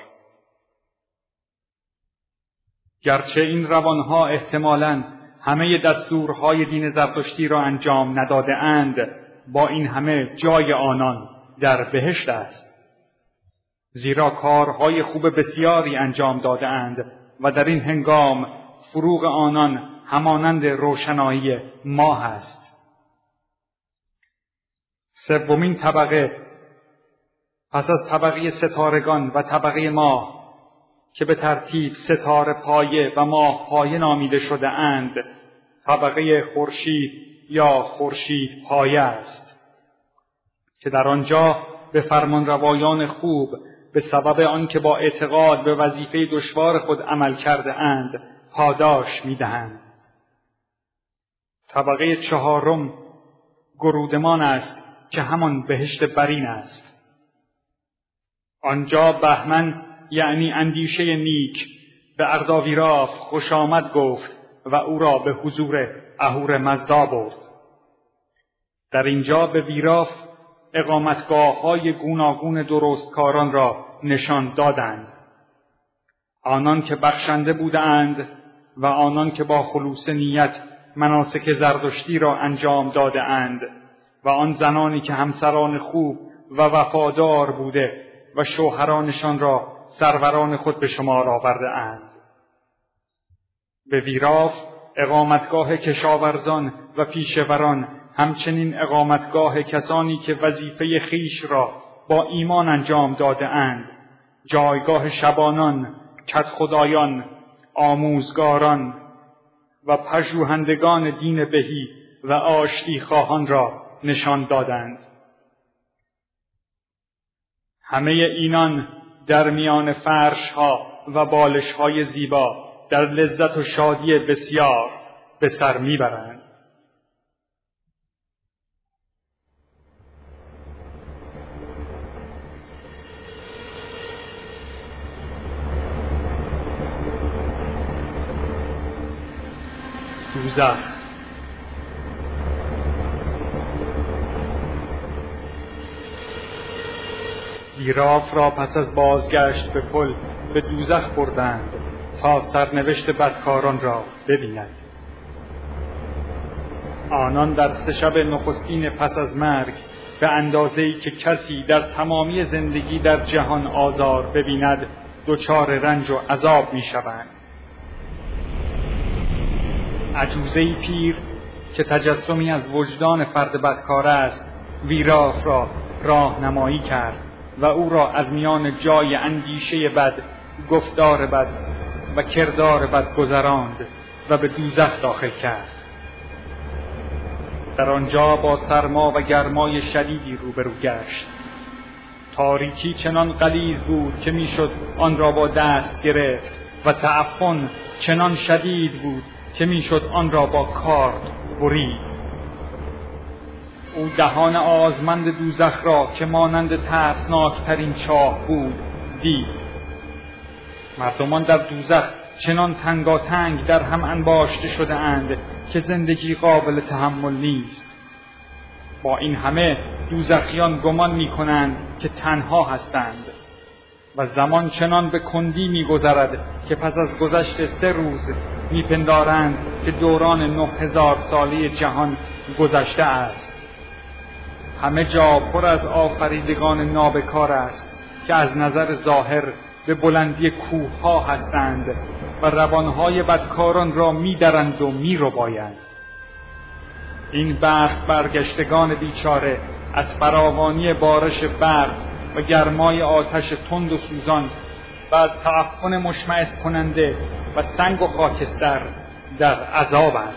گرچه این روانها احتمالا همه دستورهای دین زرتشتی را انجام نداده اند با این همه جای آنان در بهشت است. زیرا کارهای خوب بسیاری انجام داده اند و در این هنگام فروغ آنان همانند روشنایی ماه است. سومین طبقه پس از طبقه ستارگان و طبقه ماه که به ترتیب ستاره پایه و ماه پایه نامیده شده اند طبقه خورشید یا خورشید پایه است که در آنجا به فرمان روایان خوب به سبب آنکه با اعتقاد به وظیفه دشوار خود عمل کرده اند پاداش می‌دهند. طبقه چهارم گرودمان است که همان بهشت برین است. آنجا بهمن یعنی اندیشه نیک به ارداویراف خوش آمد گفت و او را به حضور اهور مزدا برد. در اینجا به ویراف اقامتگاه های گوناگون درستکاران را نشان دادند. آنان که بخشنده بودند و آنان که با خلوص نیت مناسک زردشتی را انجام داده اند و آن زنانی که همسران خوب و وفادار بوده و شوهرانشان را سروران خود به شمار آورده اند. به ویراف اقامتگاه کشاورزان و پیشوران همچنین اقامتگاه کسانی که وظیفه خیش را با ایمان انجام داده اند جایگاه شبانان کت خدایان آموزگاران و پژوهندگان دین بهی و آشتی خواهان را نشان دادند. همه اینان در میان فرش ها و بالش های زیبا در لذت و شادی بسیار به سر می‌برند. دوزخ ویراف را پس از بازگشت به پل به دوزخ بردند تا سرنوشت بدکاران را ببیند آنان در سه شب نخستین پس از مرگ به اندازه که کسی در تمامی زندگی در جهان آزار ببیند دچار رنج و عذاب می شوند. عجوزه پیر که تجسمی از وجدان فرد بدکار است ویراف را راهنمایی کرد و او را از میان جای اندیشه بد گفتار بد و کردار بد گذراند و به دوزخ داخل کرد. در آنجا با سرما و گرمای شدیدی روبرو گشت. تاریکی چنان قلیز بود که می‌شد آن را با دست گرفت و تعفن چنان شدید بود که می‌شد آن را با کارد برید؟ او دهان آزمند دوزخ را که مانند ترسناکترین چاه بود دید. مردمان در دوزخ چنان تنگاتنگ در هم انباشته شده اند که زندگی قابل تحمل نیست. با این همه دوزخیان گمان می کنند که تنها هستند و زمان چنان به کندی میگذرد که پس از گذشت سه روز میپندارند که دوران نه هزار سالی جهان گذشته است. همه جا پر از آفریدگان نابکار است که از نظر ظاهر به بلندی کوه ها هستند و روانهای بدکاران را میدرند و میربایند. این بخت برگشتگان بیچاره از فراوانی بارش برق و گرمای آتش تند و سوزان و تعفن مشمعز کننده و سنگ و خاکستر در عذابند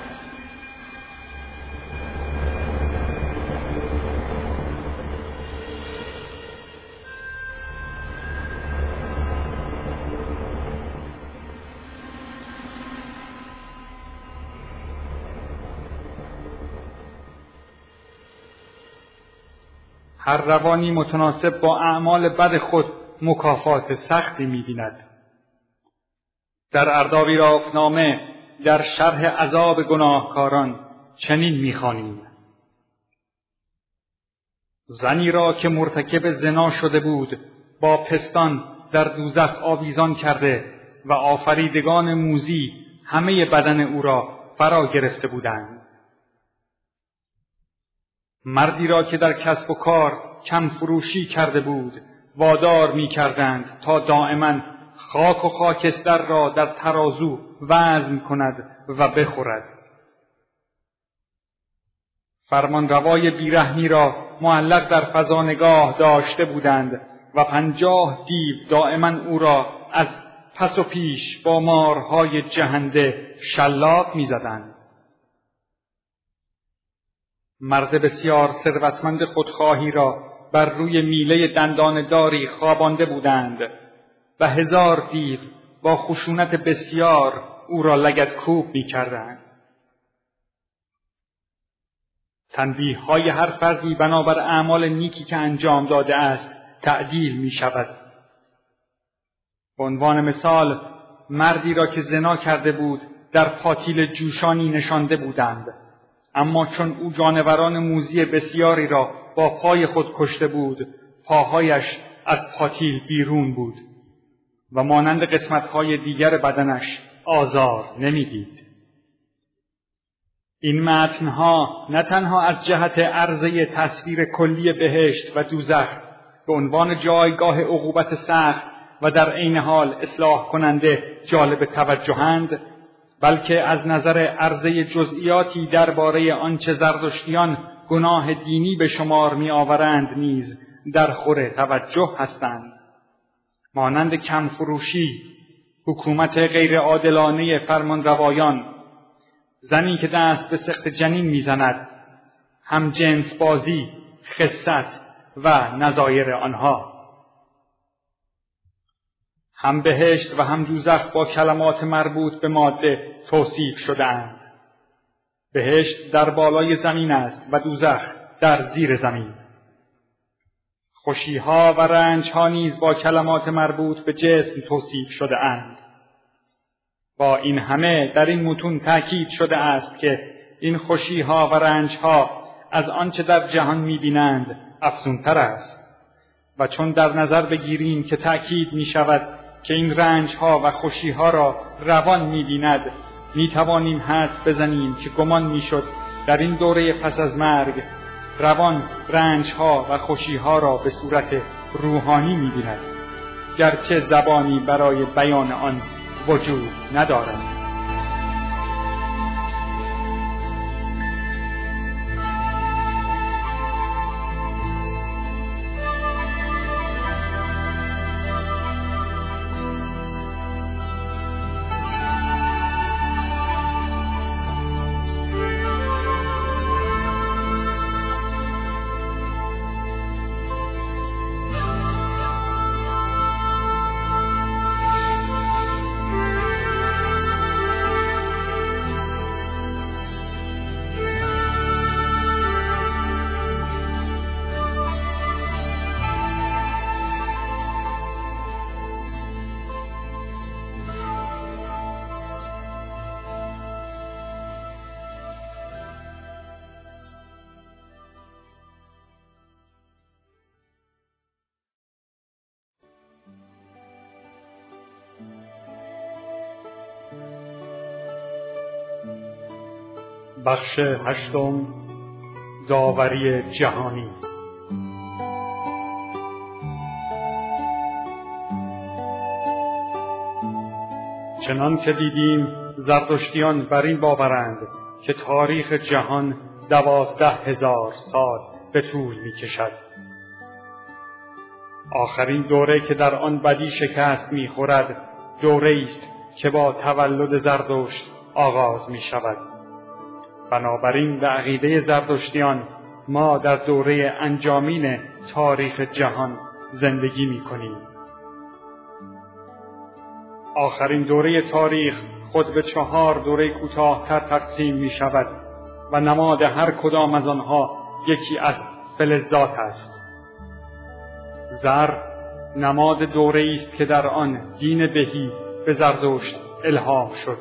هر روانی متناسب با اعمال بد خود مکافات سختی می‌بیند. در ارداوی رافنامه در شرح عذاب گناهکاران چنین می‌خوانیم. زنی را که مرتکب زنا شده بود با پستان در دوزخ آویزان کرده و آفریدگان موزی همه بدن او را فرا گرفته بودند. مردی را که در کسب و کار کم فروشی کرده بود وادار می کردند تا دائما خاک و خاکستر را در ترازو وزن کند و بخورد. فرمانروای بیرحمی را معلق در فضا نگاه داشته بودند و پنجاه دیو دائما او را از پس و پیش با مارهای جهنده شلاق می‌زدند. مرد بسیار ثروتمند خودخواهی را بر روی میله دندان داری خوابانده بودند و هزار دیو با خشونت بسیار او را لگت کوب می کردند. تنبیه های هر فردی بنابر اعمال نیکی که انجام داده است تعدیل می شود. به عنوان مثال مردی را که زنا کرده بود در پاتیل جوشانی نشانده بودند اما چون او جانوران موزی بسیاری را با پای خود کشته بود پاهایش از پاتیل بیرون بود و مانند قسمتهای دیگر بدنش آزار نمی‌دید. این متنها نه تنها از جهت عرضه تصویر کلی بهشت و دوزخ به عنوان جایگاه عقوبت سخت و در عین حال اصلاح کننده جالب توجهند بلکه از نظر عرضه جزئیاتی درباره آنچه زردشتیان گناه دینی به شمار میآورند نیز در خور توجه هستند. مانند کمفروشی حکومت غیرعادلانه فرمانروایان زنی که دست به سخت جنین می‌زند هم جنس بازی خست و نظایر آنها. هم بهشت و هم دوزخ با کلمات مربوط به ماده توصیف شدهاند بهشت در بالای زمین است و دوزخ در زیر زمین. خوشیها و رنجها نیز با کلمات مربوط به جسم توصیف شده اند. با این همه در این متون تأکید شده است که این خوشیها و رنجها از آنچه در جهان می‌بینند افزونتر است. و چون در نظر بگیریم که تأکید می شود که این رنجها و خوشیها را روان می‌بیند می توانیم حدس بزنیم که گمان می‌شد در این دوره پس از مرگ روان رنجها و خوشیها را به صورت روحانی می بیند گرچه زبانی برای بیان آن وجود ندارد. بخش هشتم داوری جهانی چنان که دیدیم زرتشتیان بر این باورند که تاریخ جهان دوازده هزار سال به طول می کشد. آخرین دوره که در آن بدی شکست می خورد دوره است که با تولد زردشت آغاز می شود. بنابراین به عقیده زردشتیان ما در دوره انجامین تاریخ جهان زندگی می کنیم. آخرین دوره تاریخ خود به چهار دوره کوتاهتر تقسیم می شود و نماد هر کدام از آنها یکی از فلزات است. زر نماد دوره است که در آن دین بهی به زردشت الهام شد.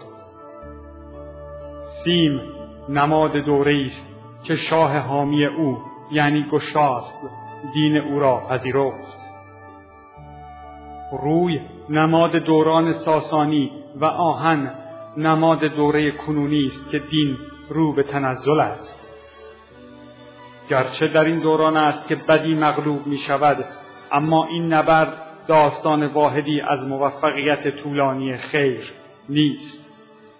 سیم نماد دوره است که شاه حامی او یعنی گشاست دین او را پذیرفت. روی نماد دوران ساسانی و آهن نماد دوره کنونی است که دین رو به تنزل است. گرچه در این دوران است که بدی مغلوب می شود اما این نبرد داستان واحدی از موفقیت طولانی خیر نیست.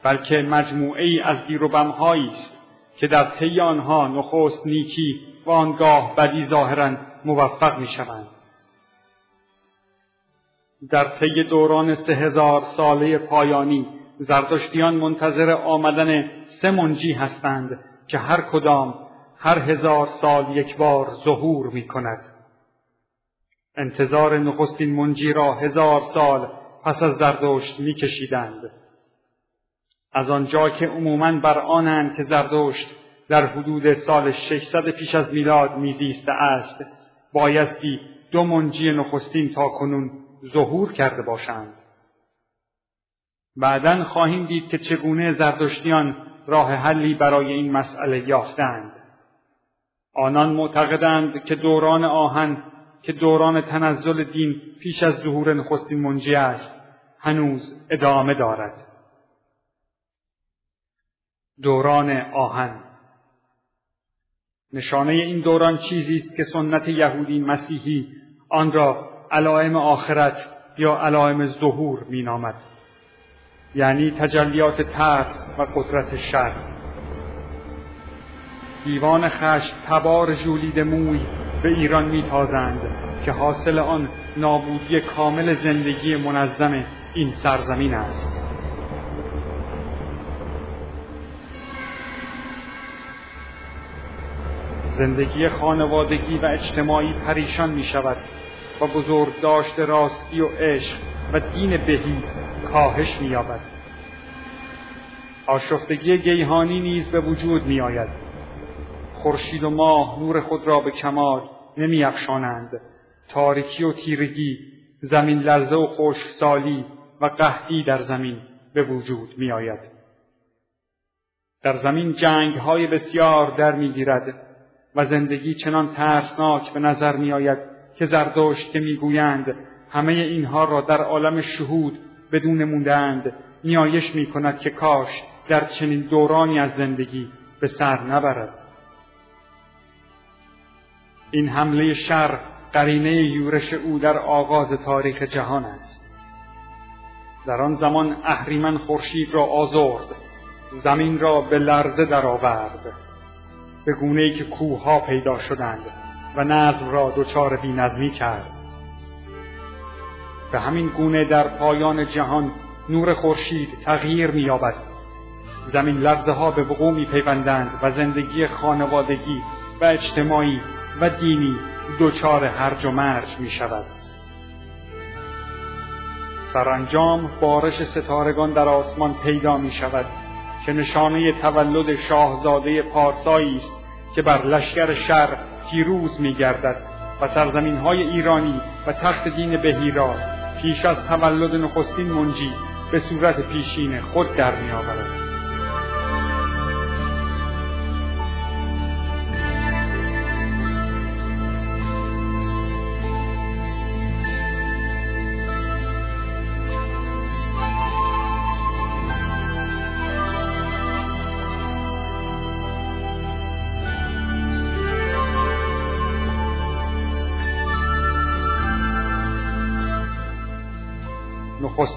بلکه مجموعه ای از و است که در طی آنها نخست نیکی و آنگاه بدی ظاهرا موفق می شوند. در طی دوران سه هزار ساله پایانی زردشتیان منتظر آمدن سه منجی هستند که هر کدام هر هزار سال یک بار ظهور می کند انتظار نخستین منجی را هزار سال پس از زردشت میکشیدند از آنجا که عموما بر آنند که زردشت در حدود سال 600 پیش از میلاد میزیسته است بایستی دو منجی نخستین تا کنون ظهور کرده باشند. بعدا خواهیم دید که چگونه زردشتیان راه حلی برای این مسئله یافتند. آنان معتقدند که دوران آهن که دوران تنزل دین پیش از ظهور نخستین منجی است هنوز ادامه دارد. دوران آهن. نشانه این دوران چیزی است که سنت یهودی مسیحی آن را علائم آخرت یا علائم ظهور مینامد. یعنی تجلیات ترس و قدرت شر. دیوان خشم تبار جولید موی به ایران میتازند که حاصل آن نابودی کامل زندگی منظم این سرزمین است. زندگی خانوادگی و اجتماعی پریشان می شود و بزرگ داشت راستی و عشق و دین بهی کاهش می یابد. آشفتگی گیهانی نیز به وجود می آید. خورشید و ماه نور خود را به کمال نمی افشانند. تاریکی و تیرگی زمین لرزه و خشکسالی و قحطی در زمین به وجود می آید. در زمین جنگ های بسیار در می گیرد و زندگی چنان ترسناک به نظر می آید که زردشت که می‌گویند همه اینها را در عالم شهود بدون موندند نیایش می کند که کاش در چنین دورانی از زندگی به سر نبرد. این حمله شر قرینه یورش او در آغاز تاریخ جهان است. در آن زمان اهریمن خورشید را آزرد زمین را به لرزه درآورد. به گونه ای که کوه پیدا شدند و نظم را دچار بینظمی کرد. به همین گونه در پایان جهان نور خورشید تغییر مییابد. زمین لرزه ها به وقوع میپیوندند و زندگی خانوادگی و اجتماعی و دینی دچار هرج و مرج می شود. سرانجام بارش ستارگان در آسمان پیدا می شود که نشانه تولد شاهزاده پارسایی است که بر لشکر شر پیروز می گردد و سرزمین های ایرانی و تخت دین بهی را پیش از تولد نخستین منجی به صورت پیشین خود در می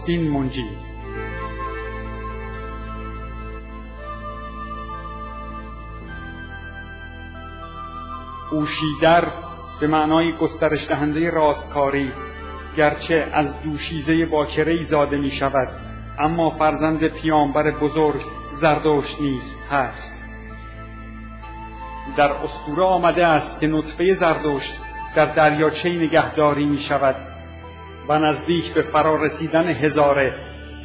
آورد. نخستین منجی اوشیدر به معنای گسترش دهنده راستکاری گرچه از دوشیزه باکره زاده می شود اما فرزند پیامبر بزرگ زردوش نیز هست در اسطوره آمده است که نطفه زردشت در دریاچه نگهداری می شود و نزدیک به فرارسیدن هزاره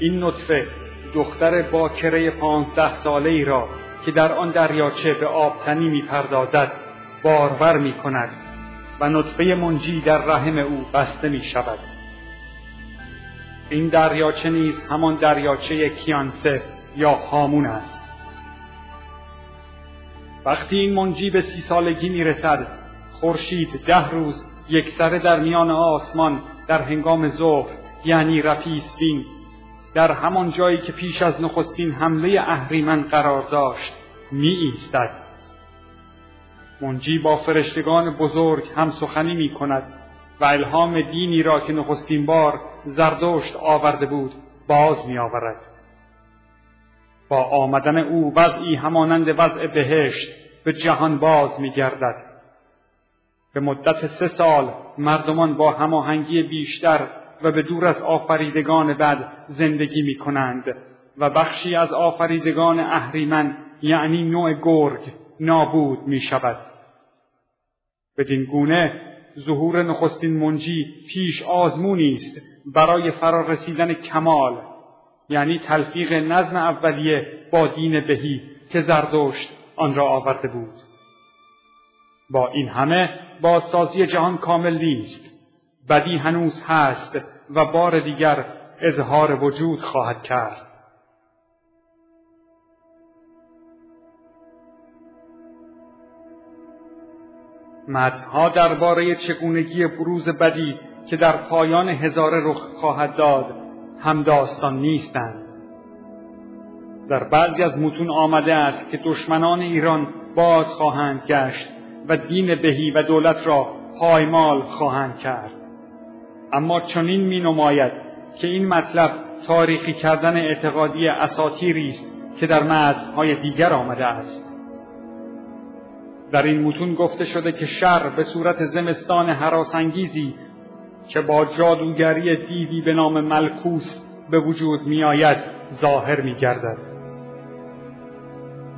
این نطفه دختر باکره پانزده ساله ای را که در آن دریاچه به آبتنی می‌پردازد بارور می کند و نطفه منجی در رحم او بسته می شود. این دریاچه نیز همان دریاچه کیانسه یا هامون است. وقتی این منجی به سی سالگی می رسد، خورشید ده روز یک سره در میان آسمان در هنگام ظهر یعنی رفیسین در همان جایی که پیش از نخستین حمله اهریمن قرار داشت می ایستد منجی با فرشتگان بزرگ هم سخنی می کند و الهام دینی را که نخستین بار زردشت آورده بود باز می آورد. با آمدن او وضعی همانند وضع بهشت به جهان باز می گردد. به مدت سه سال مردمان با هماهنگی بیشتر و به دور از آفریدگان بد زندگی می کنند و بخشی از آفریدگان اهریمن یعنی نوع گرگ نابود می شود. بدین گونه ظهور نخستین منجی پیش آزمونی است برای فرار رسیدن کمال یعنی تلفیق نظم اولیه با دین بهی که زردشت آن را آورده بود با این همه بازسازی جهان کامل نیست. بدی هنوز هست و بار دیگر اظهار وجود خواهد کرد. متنها درباره چگونگی بروز بدی که در پایان هزاره رخ خواهد داد هم داستان نیستند. در بعضی از متون آمده است که دشمنان ایران باز خواهند گشت. و دین بهی و دولت را پایمال خواهند کرد اما چنین می نماید که این مطلب تاریخی کردن اعتقادی اساتیری است که در متنهای دیگر آمده است در این متون گفته شده که شر به صورت زمستان حراسانگیزی که با جادوگری دیوی به نام ملکوس به وجود می آید ظاهر می گردد.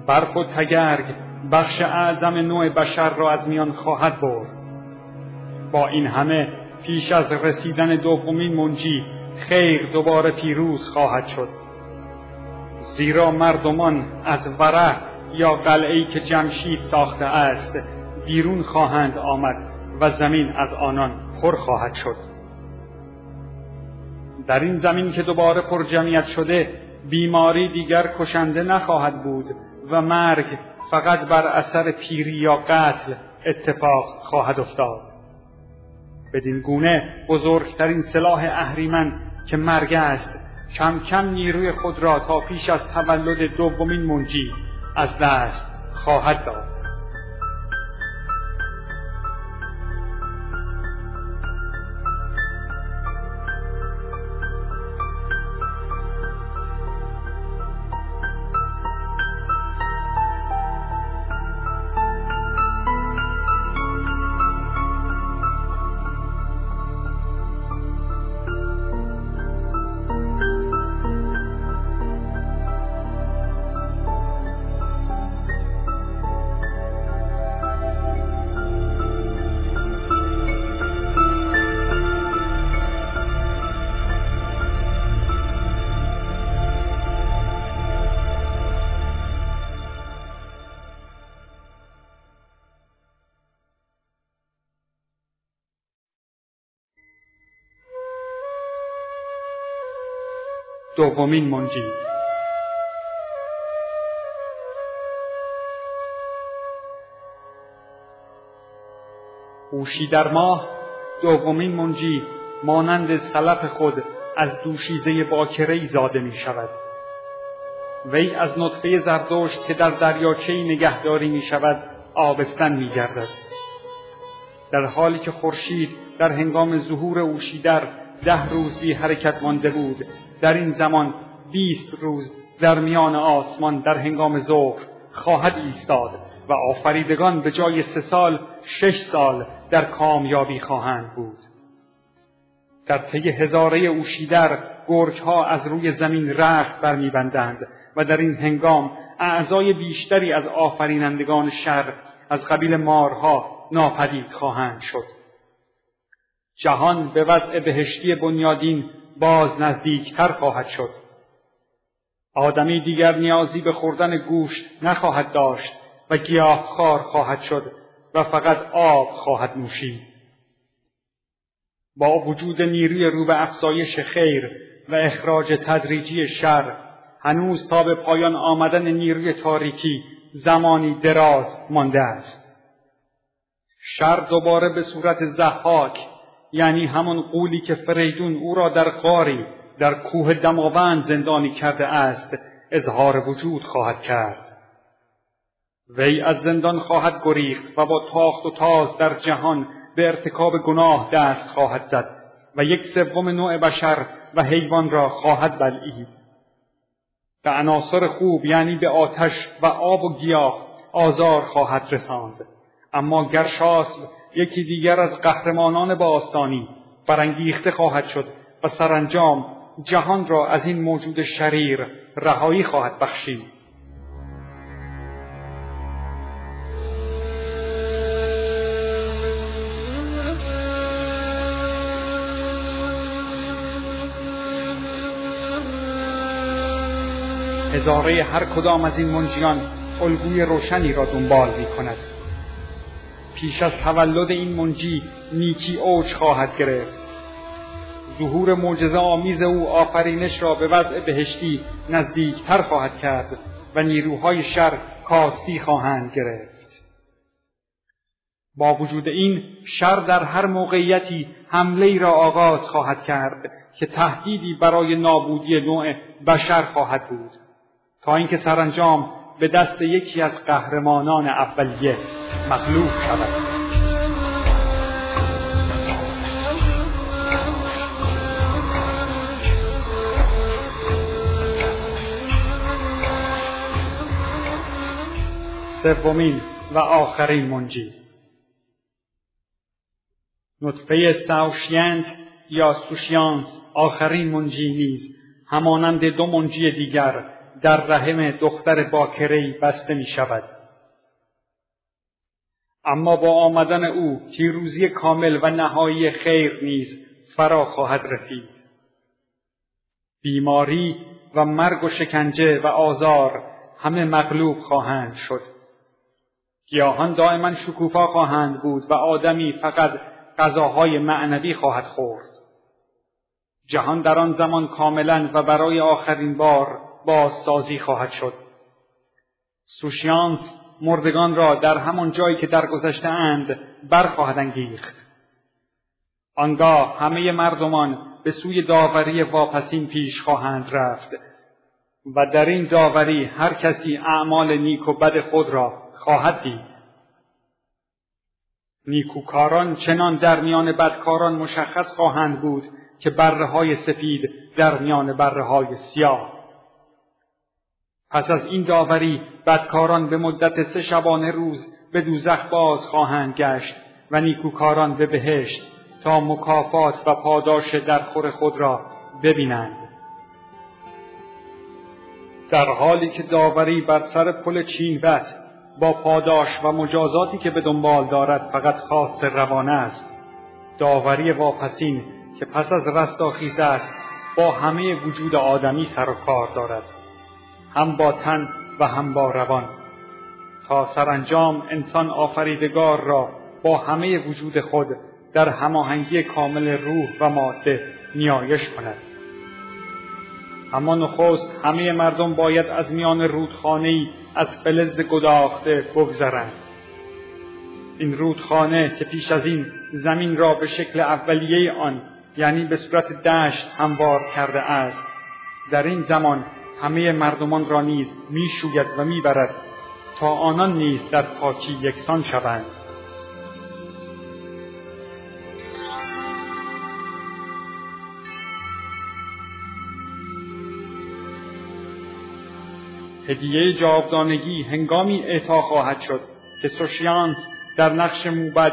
برف و تگرگ بخش اعظم نوع بشر را از میان خواهد برد. با این همه پیش از رسیدن دومین منجی خیر دوباره پیروز خواهد شد. زیرا مردمان از ورق یا قلعه‌ای که جمشید ساخته است بیرون خواهند آمد و زمین از آنان پر خواهد شد در این زمین که دوباره پر جمعیت شده بیماری دیگر کشنده نخواهد بود و مرگ فقط بر اثر پیری یا قتل اتفاق خواهد افتاد. بدین گونه بزرگترین سلاح اهریمن که مرگ است کم کم نیروی خود را تا پیش از تولد دومین منجی از دست خواهد داد. دومین منجی. اوشی در ماه دومین منجی مانند سلف خود از دوشیزه باکره زاده می شود. وی از نطفه زردشت که در دریاچه نگهداری می شود آبستن می گردد. در حالی که خورشید در هنگام ظهور اوشیدر ده روز بی حرکت مانده بود در این زمان بیست روز در میان آسمان در هنگام ظهر خواهد ایستاد و آفریدگان به جای سه سال شش سال در کامیابی خواهند بود. در طی هزاره اوشیدر ها از روی زمین رخت برمیبندند و در این هنگام اعضای بیشتری از آفرینندگان شر از قبیل مارها ناپدید خواهند شد. جهان به وضع بهشتی بنیادین باز نزدیکتر خواهد شد. آدمی دیگر نیازی به خوردن گوشت نخواهد داشت و گیاه خار خواهد شد و فقط آب خواهد نوشید. با وجود نیروی رو به افزایش خیر و اخراج تدریجی شر هنوز تا به پایان آمدن نیروی تاریکی زمانی دراز مانده است. شر دوباره به صورت زحاک یعنی همون قولی که فریدون او را در غاری در کوه دماوند زندانی کرده است اظهار وجود خواهد کرد. وی از زندان خواهد گریخت و با تاخت و تاز در جهان به ارتکاب گناه دست خواهد زد و یک سوم نوع بشر و حیوان را خواهد بلعید. به عناصر خوب یعنی به آتش و آب و گیاه آزار خواهد رساند. اما گرشاسب یکی دیگر از قهرمانان باستانی برانگیخته خواهد شد و سرانجام جهان را از این موجود شریر رهایی خواهد بخشید. هزاره هر کدام از این منجیان الگوی روشنی را دنبال می کند پیش از تولد این منجی نیکی اوج خواهد گرفت. ظهور معجزه آمیز او آفرینش را به وضع بهشتی نزدیکتر خواهد کرد و نیروهای شر کاستی خواهند گرفت. با وجود این شر در هر موقعیتی حمله را آغاز خواهد کرد که تهدیدی برای نابودی نوع بشر خواهد بود. تا اینکه سرانجام به دست یکی از قهرمانان اولیه مغلوب شود. سومین و آخرین منجی. نطفه ساوشینت یا سوشیانس آخرین منجی نیز همانند دو منجی دیگر در رحم دختر باکرهی بسته می شود. اما با آمدن او پیروزی کامل و نهایی خیر نیز فرا خواهد رسید. بیماری و مرگ و شکنجه و آزار همه مغلوب خواهند شد. گیاهان دائما شکوفا خواهند بود و آدمی فقط غذاهای معنوی خواهد خورد. جهان در آن زمان کاملا و برای آخرین بار بازسازی خواهد شد. سوشیانس مردگان را در همان جایی که درگذشته اند برخواهد انگیخت. آنگاه همه مردمان به سوی داوری واپسین پیش خواهند رفت و در این داوری هر کسی اعمال نیک و بد خود را خواهد دید. نیکوکاران چنان در میان بدکاران مشخص خواهند بود که بره های سفید در میان بره های سیاه پس از این داوری بدکاران به مدت سه شبانه روز به دوزخ باز خواهند گشت و نیکوکاران به بهشت تا مکافات و پاداش درخور خود را ببینند. در حالی که داوری بر سر پل چینوت با پاداش و مجازاتی که به دنبال دارد فقط خاص روانه است داوری واپسین که پس از رستاخیز است با همه وجود آدمی سر و کار دارد. هم با تن و هم با روان. تا سرانجام انسان آفریدگار را با همه وجود خود در هماهنگی کامل روح و ماده نیایش کند. اما نخست همه مردم باید از میان رودخانهای از فلز گداخته بگذرند. این رودخانه که پیش از این زمین را به شکل اولیه آن یعنی به صورت دشت هموار کرده است در این زمان همه مردمان را نیز می‌شوید و می‌برد تا آنان نیز در پاکی یکسان شوند. هدیه جاودانگی هنگامی اعطا خواهد شد که سوشیانس در نقش موبد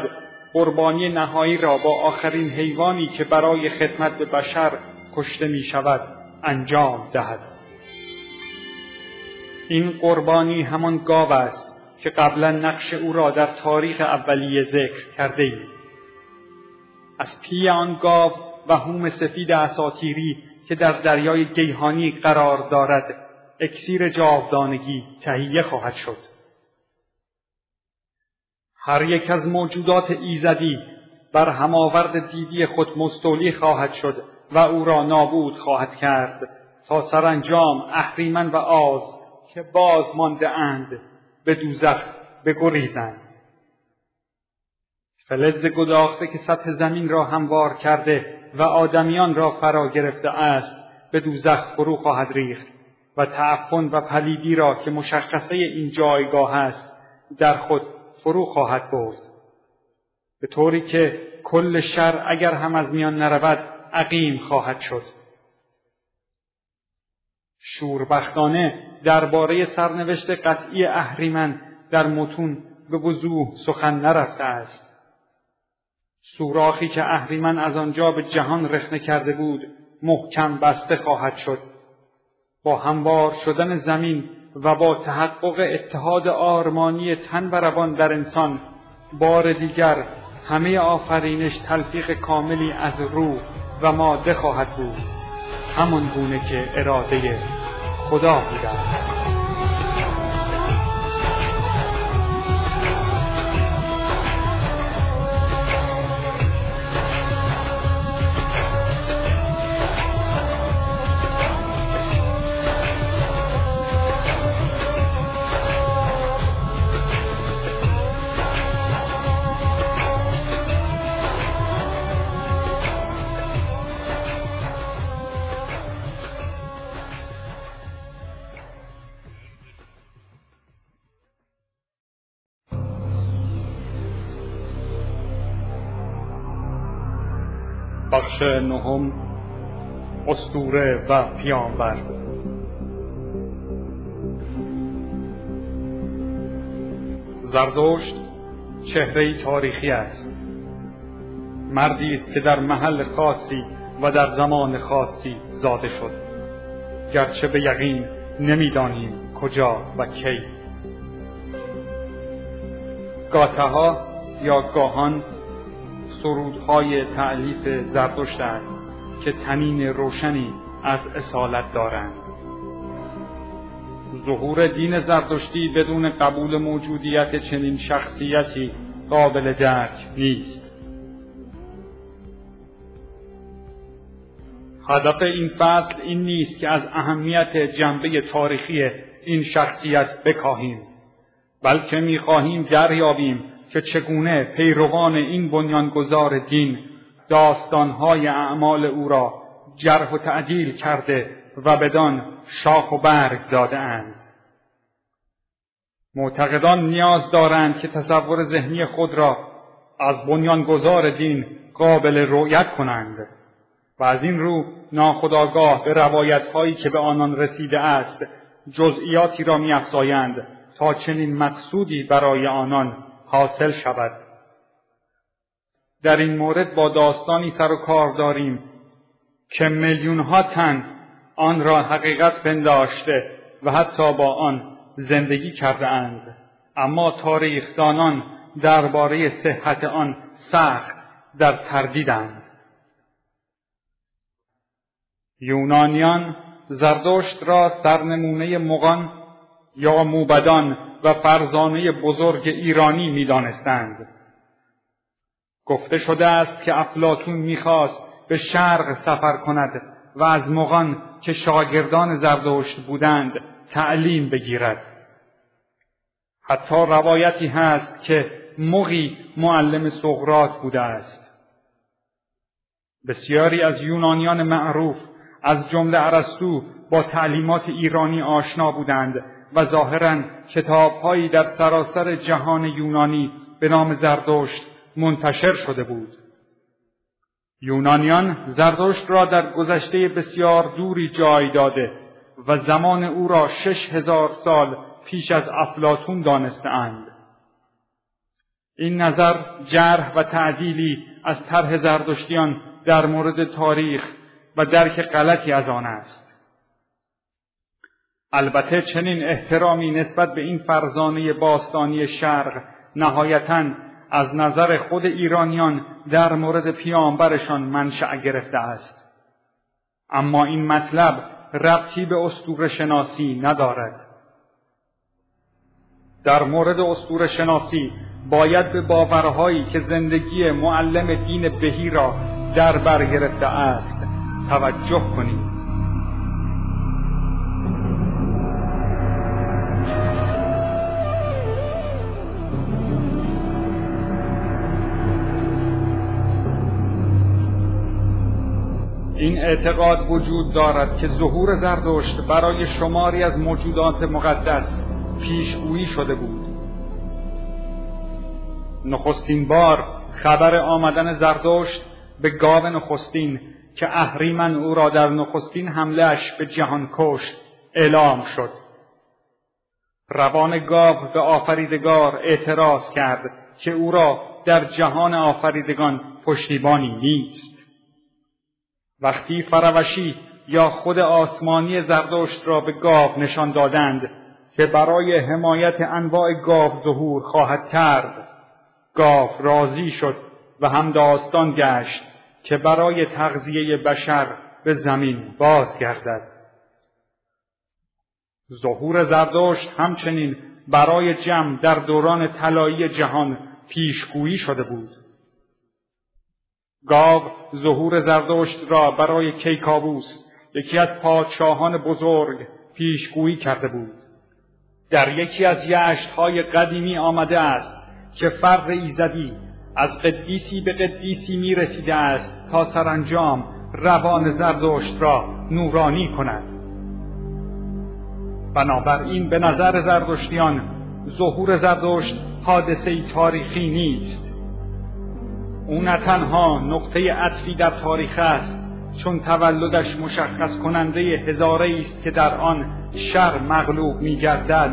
قربانی نهایی را با آخرین حیوانی که برای خدمت به بشر کشته می شود انجام دهد. این قربانی همان گاو است که قبلا نقش او را در تاریخ اولیه ذکر کرده ایم. از پی آن گاو و هوم سفید اساتیری که در دریای گیهانی قرار دارد اکسیر جاودانگی تهیه خواهد شد هر یک از موجودات ایزدی بر هماورد دیدی خود مستولی خواهد شد و او را نابود خواهد کرد تا سرانجام اهریمن و آز که باز مانده اند به دوزخ بگریزند. فلز گداخته که سطح زمین را هموار کرده و آدمیان را فرا گرفته است به دوزخ فرو خواهد ریخت و تعفن و پلیدی را که مشخصه این جایگاه است در خود فرو خواهد برد. به طوری که کل شر اگر هم از میان نرود عقیم خواهد شد. شوربختانه درباره سرنوشت قطعی اهریمن در متون به وضوح سخن نرفته است. سوراخی که اهریمن از آنجا به جهان رخنه کرده بود محکم بسته خواهد شد. با هموار شدن زمین و با تحقق اتحاد آرمانی تن و روان در انسان بار دیگر همه آفرینش تلفیق کاملی از روح و ماده خواهد بود. همان گونه که اراده خدا بوده است. بخش نهم استوره و پیامبر. زردشت چهره تاریخی است. مردی است که در محل خاصی و در زمان خاصی زاده شد. گرچه به یقین نمی‌دانیم کجا و کی. گاتها یا گاهان سرودهای تعلیف زردشت است که تنین روشنی از اصالت دارند. ظهور دین زردشتی بدون قبول موجودیت چنین شخصیتی قابل درک نیست. هدف این فصل این نیست که از اهمیت جنبه تاریخی این شخصیت بکاهیم بلکه می‌خواهیم دریابیم که چگونه پیروان این بنیانگذار دین داستانهای اعمال او را جرح و تعدیل کرده و بدان شاخ و برگ داده اند. معتقدان نیاز دارند که تصور ذهنی خود را از بنیانگذار دین قابل رؤیت کنند و از این رو ناخداگاه به روایت هایی که به آنان رسیده است جزئیاتی را میافزایند تا چنین مقصودی برای آنان حاصل شود. در این مورد با داستانی سر و کار داریم که میلیون ها تن آن را حقیقت پنداشته و حتی با آن زندگی کرده اند اما تاریخدانان درباره صحت آن سخت در تردیدند. یونانیان زردشت را سرنمونه مغان یا موبدان و فرزانه بزرگ ایرانی می‌دانستند. گفته شده است که افلاتون می‌خواست به شرق سفر کند و از مغان که شاگردان زردشت بودند تعلیم بگیرد. حتی روایتی هست که مغی معلم سقرات بوده است. بسیاری از یونانیان معروف از جمله ارسطو با تعلیمات ایرانی آشنا بودند و ظاهرا کتابهایی در سراسر جهان یونانی به نام زردشت منتشر شده بود. یونانیان زردشت را در گذشته بسیار دوری جای داده و زمان او را شش هزار سال پیش از افلاتون دانستهاند. این نظر جرح و تعدیلی از طرح زردشتیان در مورد تاریخ و درک غلطی از آن است. البته چنین احترامی نسبت به این فرزانه باستانی شرق نهایتا از نظر خود ایرانیان در مورد پیامبرشان منشأ گرفته است. اما این مطلب ربطی به استور شناسی ندارد. در مورد استور شناسی باید به باورهایی که زندگی معلم دین بهی را در بر گرفته است توجه کنید این اعتقاد وجود دارد که ظهور زردشت برای شماری از موجودات مقدس پیشگویی شده بود. نخستین بار خبر آمدن زردشت به گاو نخستین که اهریمن او را در نخستین حملهش به جهان کشت اعلام شد. روان گاو به آفریدگار اعتراض کرد که او را در جهان آفریدگان پشتیبانی نیست. وقتی فروشی یا خود آسمانی زردشت را به گاو نشان دادند که برای حمایت انواع گاو ظهور خواهد کرد گاو راضی شد و هم داستان گشت که برای تغذیه بشر به زمین بازگردد ظهور زردشت همچنین برای جمع در دوران طلایی جهان پیشگویی شده بود. گاو ظهور زردشت را برای کیکاووس یکی از پادشاهان بزرگ پیشگویی کرده بود. در یکی از یشتهای قدیمی آمده است که فرد ایزدی از قدیسی به قدیسی می رسیده است تا سرانجام روان زردشت را نورانی کند بنابراین به نظر زردشتیان ظهور زردشت حادثه تاریخی نیست او نه تنها نقطه عطفی در تاریخ است چون تولدش مشخص کننده هزاره است که در آن شر مغلوب می گردد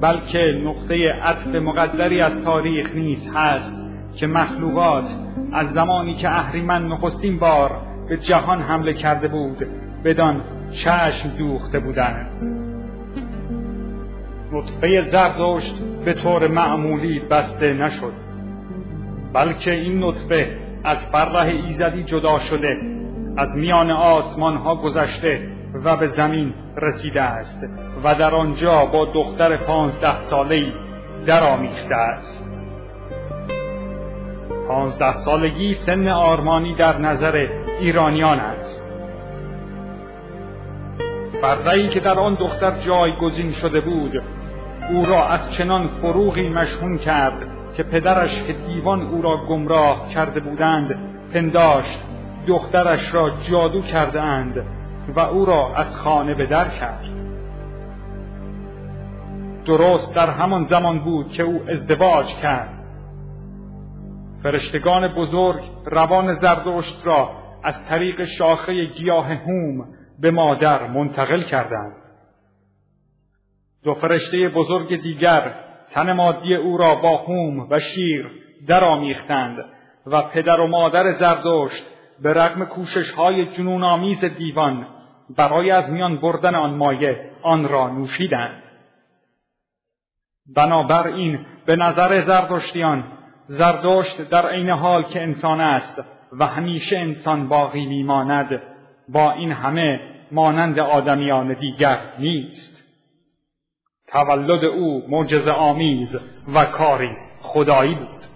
بلکه نقطه عطف مقدری از تاریخ نیز هست که مخلوقات از زمانی که اهریمن نخستین بار به جهان حمله کرده بود بدان چشم دوخته بودند. نطفه زردشت به طور معمولی بسته نشد. بلکه این نطفه از فرح ایزدی جدا شده از میان آسمان ها گذشته و به زمین رسیده است و در آنجا با دختر پانزده ساله‌ای درآمیخته است. پانزده سالگی سن آرمانی در نظر ایرانیان است. فرقی که در آن دختر جایگزین شده بود او را از چنان فروغی مشهون کرد که پدرش که دیوان او را گمراه کرده بودند پنداشت دخترش را جادو کرده اند و او را از خانه به در کرد. درست در همان زمان بود که او ازدواج کرد. فرشتگان بزرگ روان زردشت را از طریق شاخه گیاه هوم به مادر منتقل کردند. دو فرشته بزرگ دیگر تن مادی او را با هوم و شیر درآمیختند و پدر و مادر زردشت به رغم کوشش های جنون آمیز دیوان برای از میان بردن آن مایه آن را نوشیدند. بنابراین به نظر زردشتیان زردشت در عین حال که انسان است و همیشه انسان باقی میماند با این همه مانند آدمیان دیگر نیست. تولد او معجزه آمیز و کاری خدایی بود.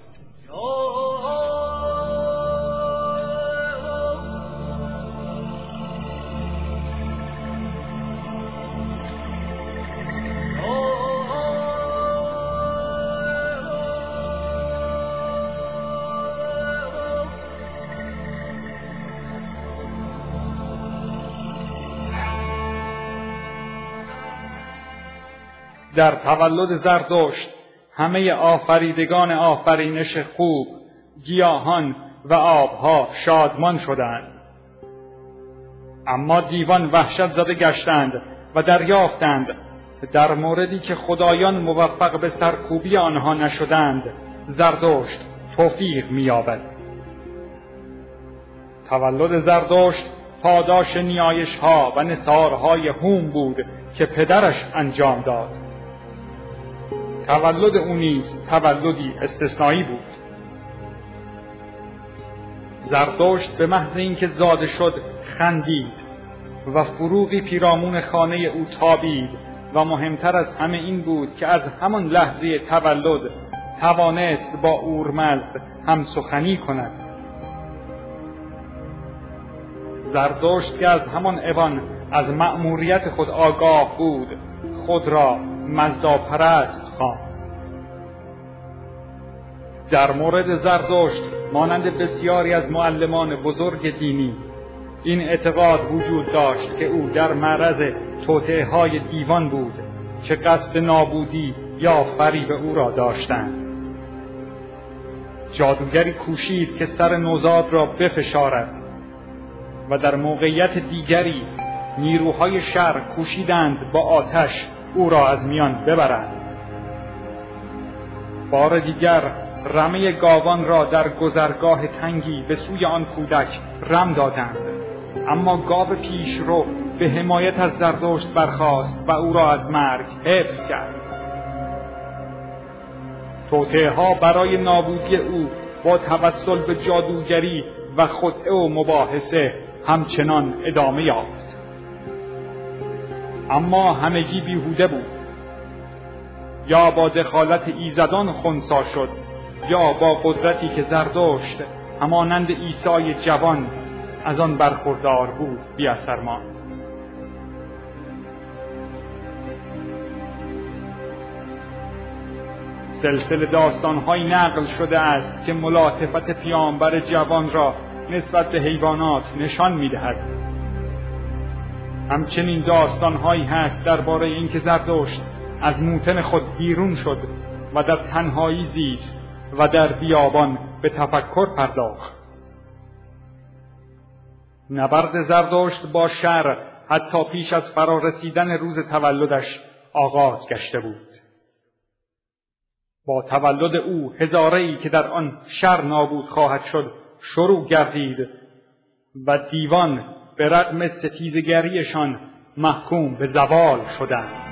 در تولد زردشت همه آفریدگان آفرینش خوب گیاهان و آبها شادمان شدند. اما دیوان وحشت زده گشتند و دریافتند. در موردی که خدایان موفق به سرکوبی آنها نشدند زردشت توفیق مییابد. تولد زردشت پاداش نیایش ها و نصارهای هوم بود که پدرش انجام داد. تولد او نیز تولدی استثنایی بود. زردشت به محض اینکه زاده شد خندید و فروغی پیرامون خانه او تابید و مهمتر از همه این بود که از همان لحظه تولد توانست با اورمزد هم سخنی کند. زردشت که از همان اوان از مأموریت خود آگاه بود خود را مزداپرست در مورد زردشت مانند بسیاری از معلمان بزرگ دینی این اعتقاد وجود داشت که او در معرض توطعه های دیوان بود که قصد نابودی یا فریب او را داشتند. جادوگری کوشید که سر نوزاد را بفشارد و در موقعیت دیگری نیروهای شر کوشیدند با آتش او را از میان ببرند. بار دیگر رمه گاوان را در گذرگاه تنگی به سوی آن کودک رم دادند. اما گاو پیشرو به حمایت از زردشت برخاست و او را از مرگ حفظ کرد. توطعه ها برای نابودی او با توسل به جادوگری و خدعه و مباحثه همچنان ادامه یافت. اما همگی بیهوده بود. یا با دخالت ایزدان خونسا شد یا با قدرتی که زردشت همانند عیسی جوان از آن برخوردار بود بی اثر ماند سلسله داستانهایی نقل شده است که ملاطفت پیامبر جوان را نسبت به حیوانات نشان می‌دهد. همچنین داستانهایی هست درباره اینکه زردشت از موتن خود بیرون شد و در تنهایی زیست. و در بیابان به تفکر پرداخت. نبرد زردشت با شر حتی پیش از فرارسیدن روز تولدش آغاز گشته بود. با تولد او هزاره که در آن شر نابود خواهد شد شروع گردید و دیوان به رغم ستیزگریشان محکوم به زوال شدند.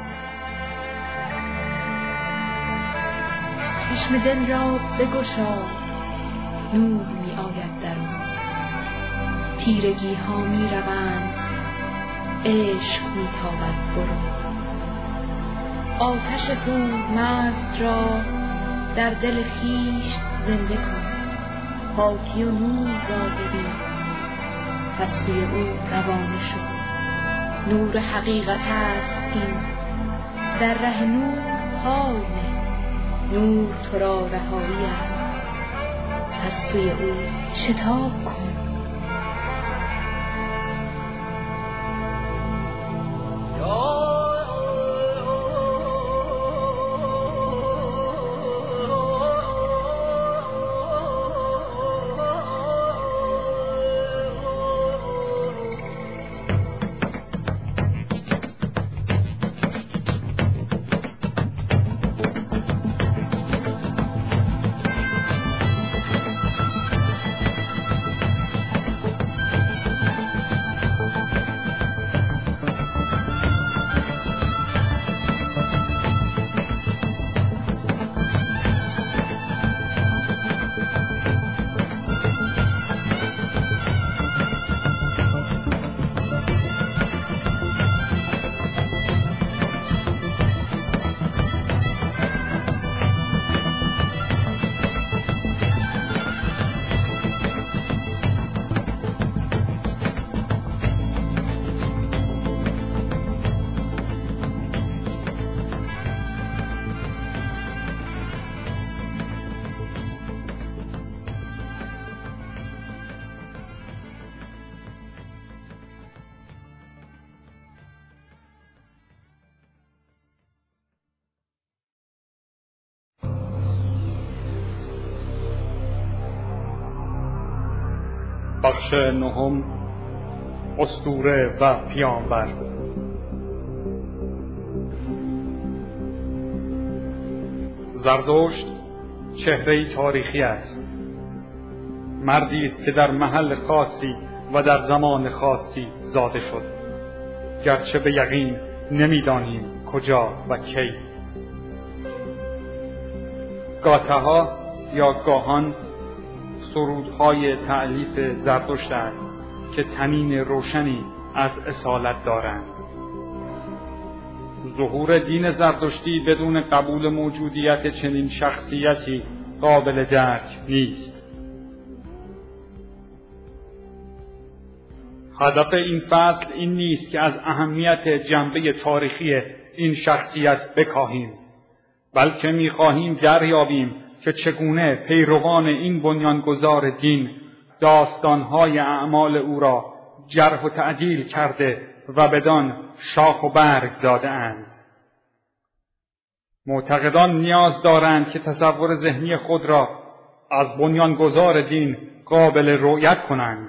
چشم دل را بگشا نور می آید در تیرگی ها می روند عشق می تابد برو. آتش مست را در دل خیش زنده کن پاکی و نور را ببین. پس سوی او روانه شد نور حقیقت است این. در ره نور پای نور تو را رهایی پس سوی او شتاب کن. بخش نهم استوره و پیامبر. زردشت چهره تاریخی است. مردی است که در محل خاصی و در زمان خاصی زاده شد. گرچه به یقین نمی‌دانیم کجا و کی. گاتها یا گاهان سرودهای تعلیف زردشت است که تنین روشنی از اصالت دارند. ظهور دین زردشتی بدون قبول موجودیت چنین شخصیتی قابل درک نیست. هدف این فصل این نیست که از اهمیت جنبه تاریخی این شخصیت بکاهیم بلکه می‌خواهیم دریابیم که چگونه پیروان این بنیانگذار دین داستانهای اعمال او را جرح و تعدیل کرده و بدان شاخ و برگ داده اند. معتقدان نیاز دارند که تصور ذهنی خود را از بنیانگذار دین قابل رؤیت کنند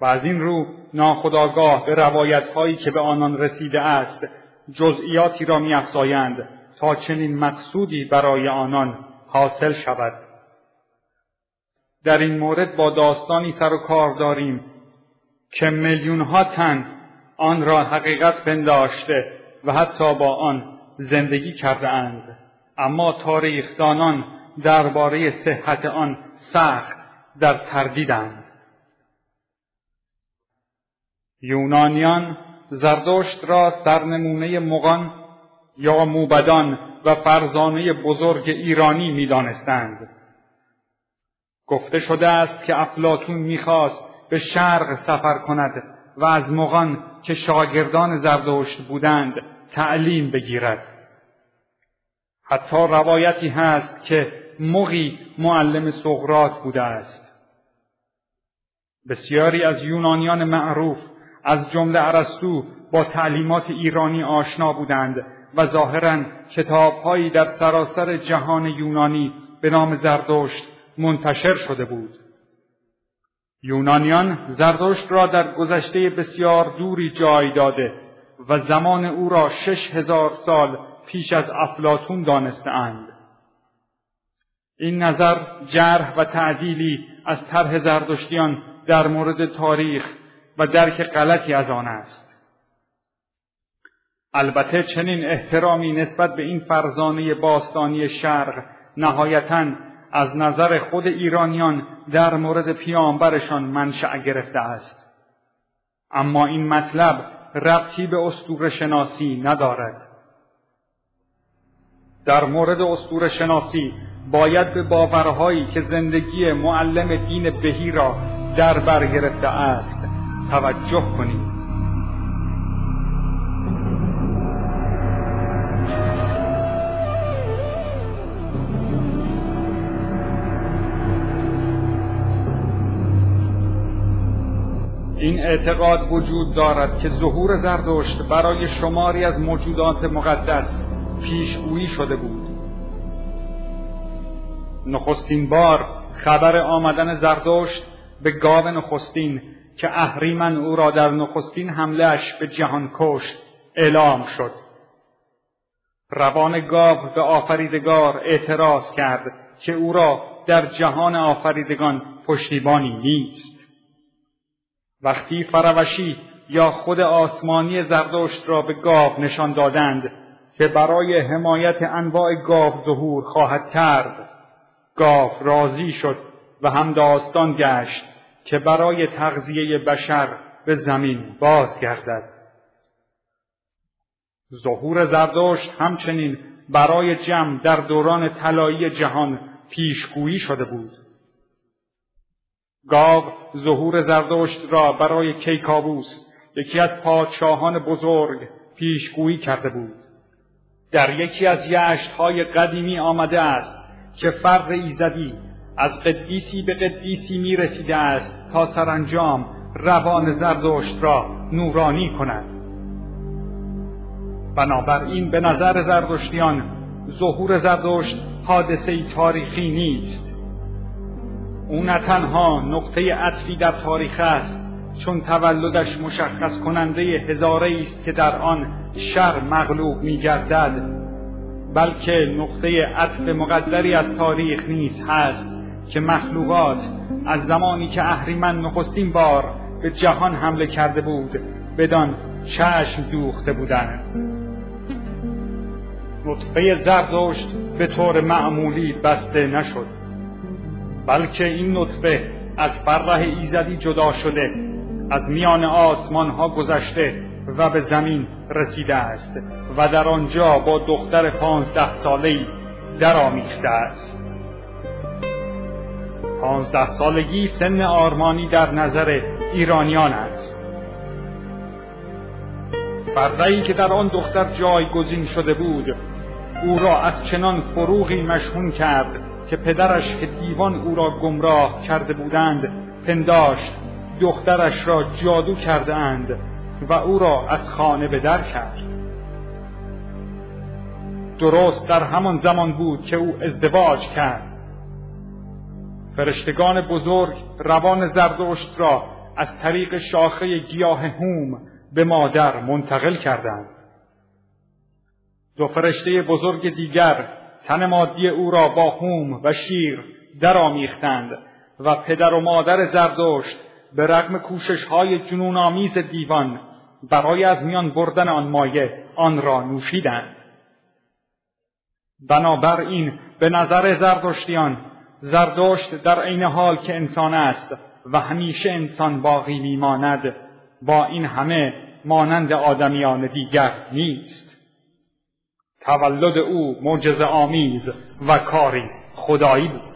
و از این رو ناخداگاه به روایت هایی که به آنان رسیده است جزئیاتی را میافزایند تا چنین مقصودی برای آنان حاصل شود. در این مورد با داستانی سر و کار داریم که میلیون ها تن آن را حقیقت پنداشته و حتی با آن زندگی کرده اند اما تاریخدانان درباره صحت آن سخت در تردیدند. یونانیان زردشت را سرنمونه مغان یا موبدان و فرزانه بزرگ ایرانی می‌دانستند. گفته شده است که افلاتون می‌خواست به شرق سفر کند و از مغان که شاگردان زردشت بودند تعلیم بگیرد. حتی روایتی هست که مغی معلم سقرات بوده است. بسیاری از یونانیان معروف از جمله ارسطو با تعلیمات ایرانی آشنا بودند و ظاهرا کتابهایی در سراسر جهان یونانی به نام زردشت منتشر شده بود. یونانیان زردشت را در گذشته بسیار دوری جای داده و زمان او را شش هزار سال پیش از افلاتون دانستهاند. این نظر جرح و تعدیلی از طرح زردشتیان در مورد تاریخ و درک غلطی از آن است. البته چنین احترامی نسبت به این فرزانه باستانی شرق نهایتا از نظر خود ایرانیان در مورد پیامبرشان منشأ گرفته است. اما این مطلب ربطی به اسطوره شناسی ندارد. در مورد اسطوره شناسی باید به باورهایی که زندگی معلم دین بهی را در بر گرفته است توجه کنید این اعتقاد وجود دارد که ظهور زردشت برای شماری از موجودات مقدس پیشگویی شده بود. نخستین بار خبر آمدن زردشت به گاو نخستین که اهریمن او را در نخستین حملهش به جهان کشت اعلام شد. روان گاو به آفریدگار اعتراض کرد که او را در جهان آفریدگان پشتیبانی نیست. وقتی فروشی یا خود آسمانی زردشت را به گاو نشان دادند که برای حمایت انواع گاو ظهور خواهد کرد گاو راضی شد و هم داستان گشت که برای تغذیه بشر به زمین بازگردد. ظهور زردشت همچنین برای جمع در دوران طلایی جهان پیشگویی شده بود. گاو ظهور زردشت را برای کیکاووس یکی از پادشاهان بزرگ پیشگویی کرده بود. در یکی از یشتهای قدیمی آمده است که فرق ایزدی از قدیسی به قدیسی می رسیده است تا سرانجام روان زردشت را نورانی کند. بنابراین به نظر زردشتیان ظهور زردشت حادثه تاریخی نیست. او نه تنها نقطه عطفی در تاریخ است چون تولدش مشخص کننده هزاره است که در آن شر مغلوب می گردد بلکه نقطه عطف مقدری از تاریخ نیز هست که مخلوقات از زمانی که اهریمن نخستین بار به جهان حمله کرده بود بدان چشم دوخته بودند. نطفه زردشت به طور معمولی بسته نشد. بلکه این نطفه از فرح ایزدی جدا شده از میان آسمان ها گذشته و به زمین رسیده است و در آنجا با دختر پانزده ساله‌ای درآمیخته است. پانزده سالگی سن آرمانی در نظر ایرانیان است. فردهی که در آن دختر جایگزین شده بود او را از چنان فروغی مشهون کرد که پدرش که دیوان او را گمراه کرده بودند پنداشت دخترش را جادو کرده اند و او را از خانه به در کرد. درست در همان زمان بود که او ازدواج کرد. فرشتگان بزرگ روان زردشت را از طریق شاخه گیاه هوم به مادر منتقل کردند. دو فرشته بزرگ دیگر تن مادی او را با هوم و شیر درآمیختند و پدر و مادر زردشت به رغم کوشش های جنون آمیز دیوان برای از میان بردن آن مایه آن را نوشیدند. بنابراین به نظر زردشتیان زردشت در عین حال که انسان است و همیشه انسان باقی میماند با این همه مانند آدمیان دیگر نیست. تولد او معجزه آمیز و کاری خدایی بود.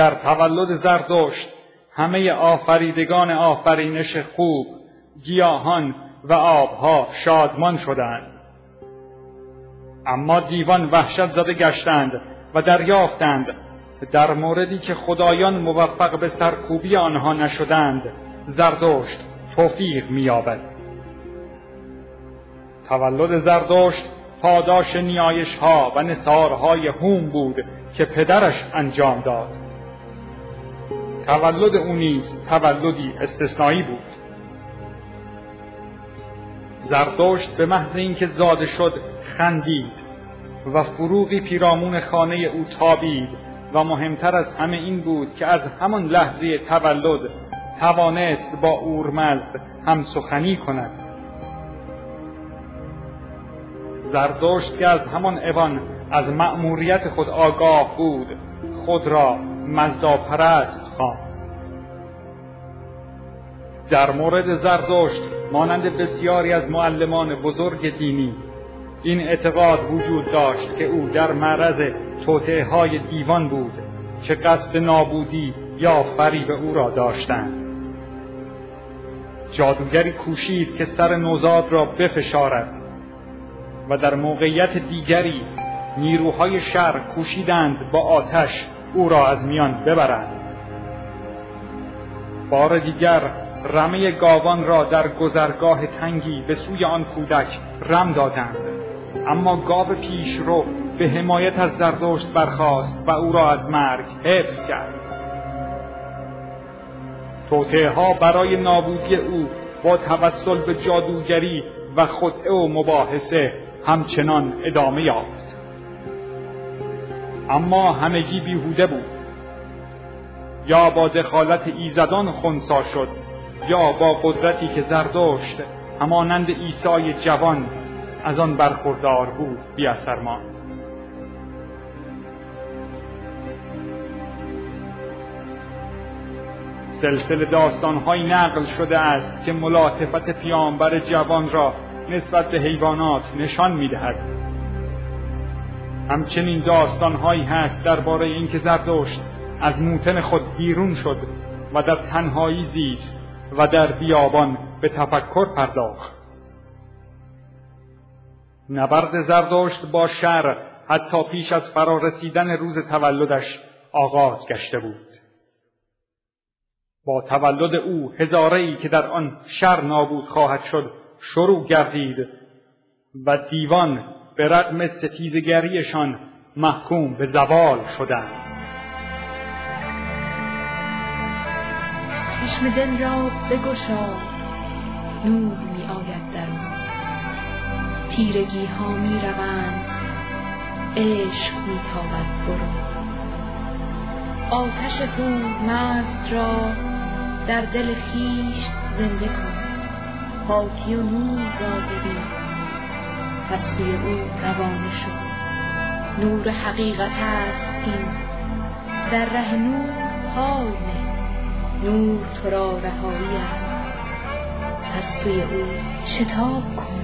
در تولد زردشت همه آفریدگان آفرینش خوب گیاهان و آبها شادمان شدند. اما دیوان وحشت زده گشتند و دریافتند. در موردی که خدایان موفق به سرکوبی آنها نشدند زردشت توفیق مییابد. تولد زردشت پاداش نیایش ها و نصارهای هوم بود که پدرش انجام داد. تولد او نیز تولدی استثنایی بود. زردشت به محض اینکه زاده شد خندید و فروغی پیرامون خانه او تابید و مهمتر از همه این بود که از همان لحظه تولد توانست با اورمزد هم سخنی کند. زردشت که از همان اوان از مأموریت خود آگاه بود خود را مزداپرست در مورد زردشت مانند بسیاری از معلمان بزرگ دینی این اعتقاد وجود داشت که او در معرض توطعه های دیوان بود که قصد نابودی یا فریب او را داشتند. جادوگری کوشید که سر نوزاد را بفشارد و در موقعیت دیگری نیروهای شر کوشیدند با آتش او را از میان ببرند. بار دیگر رمه گاوان را در گذرگاه تنگی به سوی آن کودک رم دادند. اما گاو پیش رو به حمایت از زردشت برخاست و او را از مرگ حفظ کرد. توطعه ها برای نابودی او با توسل به جادوگری و خدعه و مباحثه همچنان ادامه یافت. اما همگی بیهوده بود. یا با دخالت ایزدان خونسا شد یا با قدرتی که زردشت همانند عیسی جوان از آن برخوردار بود بی اثر ماند. سلسله داستانهایی نقل شده است که ملاطفت پیامبر جوان را نسبت به حیوانات نشان می‌دهد. همچنین داستانهایی هست درباره اینکه زردشت از موتن خود بیرون شد و در تنهایی زیست و در بیابان به تفکر پرداخت. نبرد زردشت با شر حتی پیش از فرارسیدن روز تولدش آغاز گشته بود. با تولد او هزاره که در آن شر نابود خواهد شد شروع گردید و دیوان به رغم ستیزگریشان محکوم به زوال شدند. چشم دل را بگشا نور می آید در تیرگی ها می روند عشق می تابد برو. آتش مست را در دل خیش زنده کن پاکی و نور را ببین. پس سوی او روانه شد نور حقیقت است این. در ره نور پای نور تو را رهایی است. پس سوی او شتاب کن.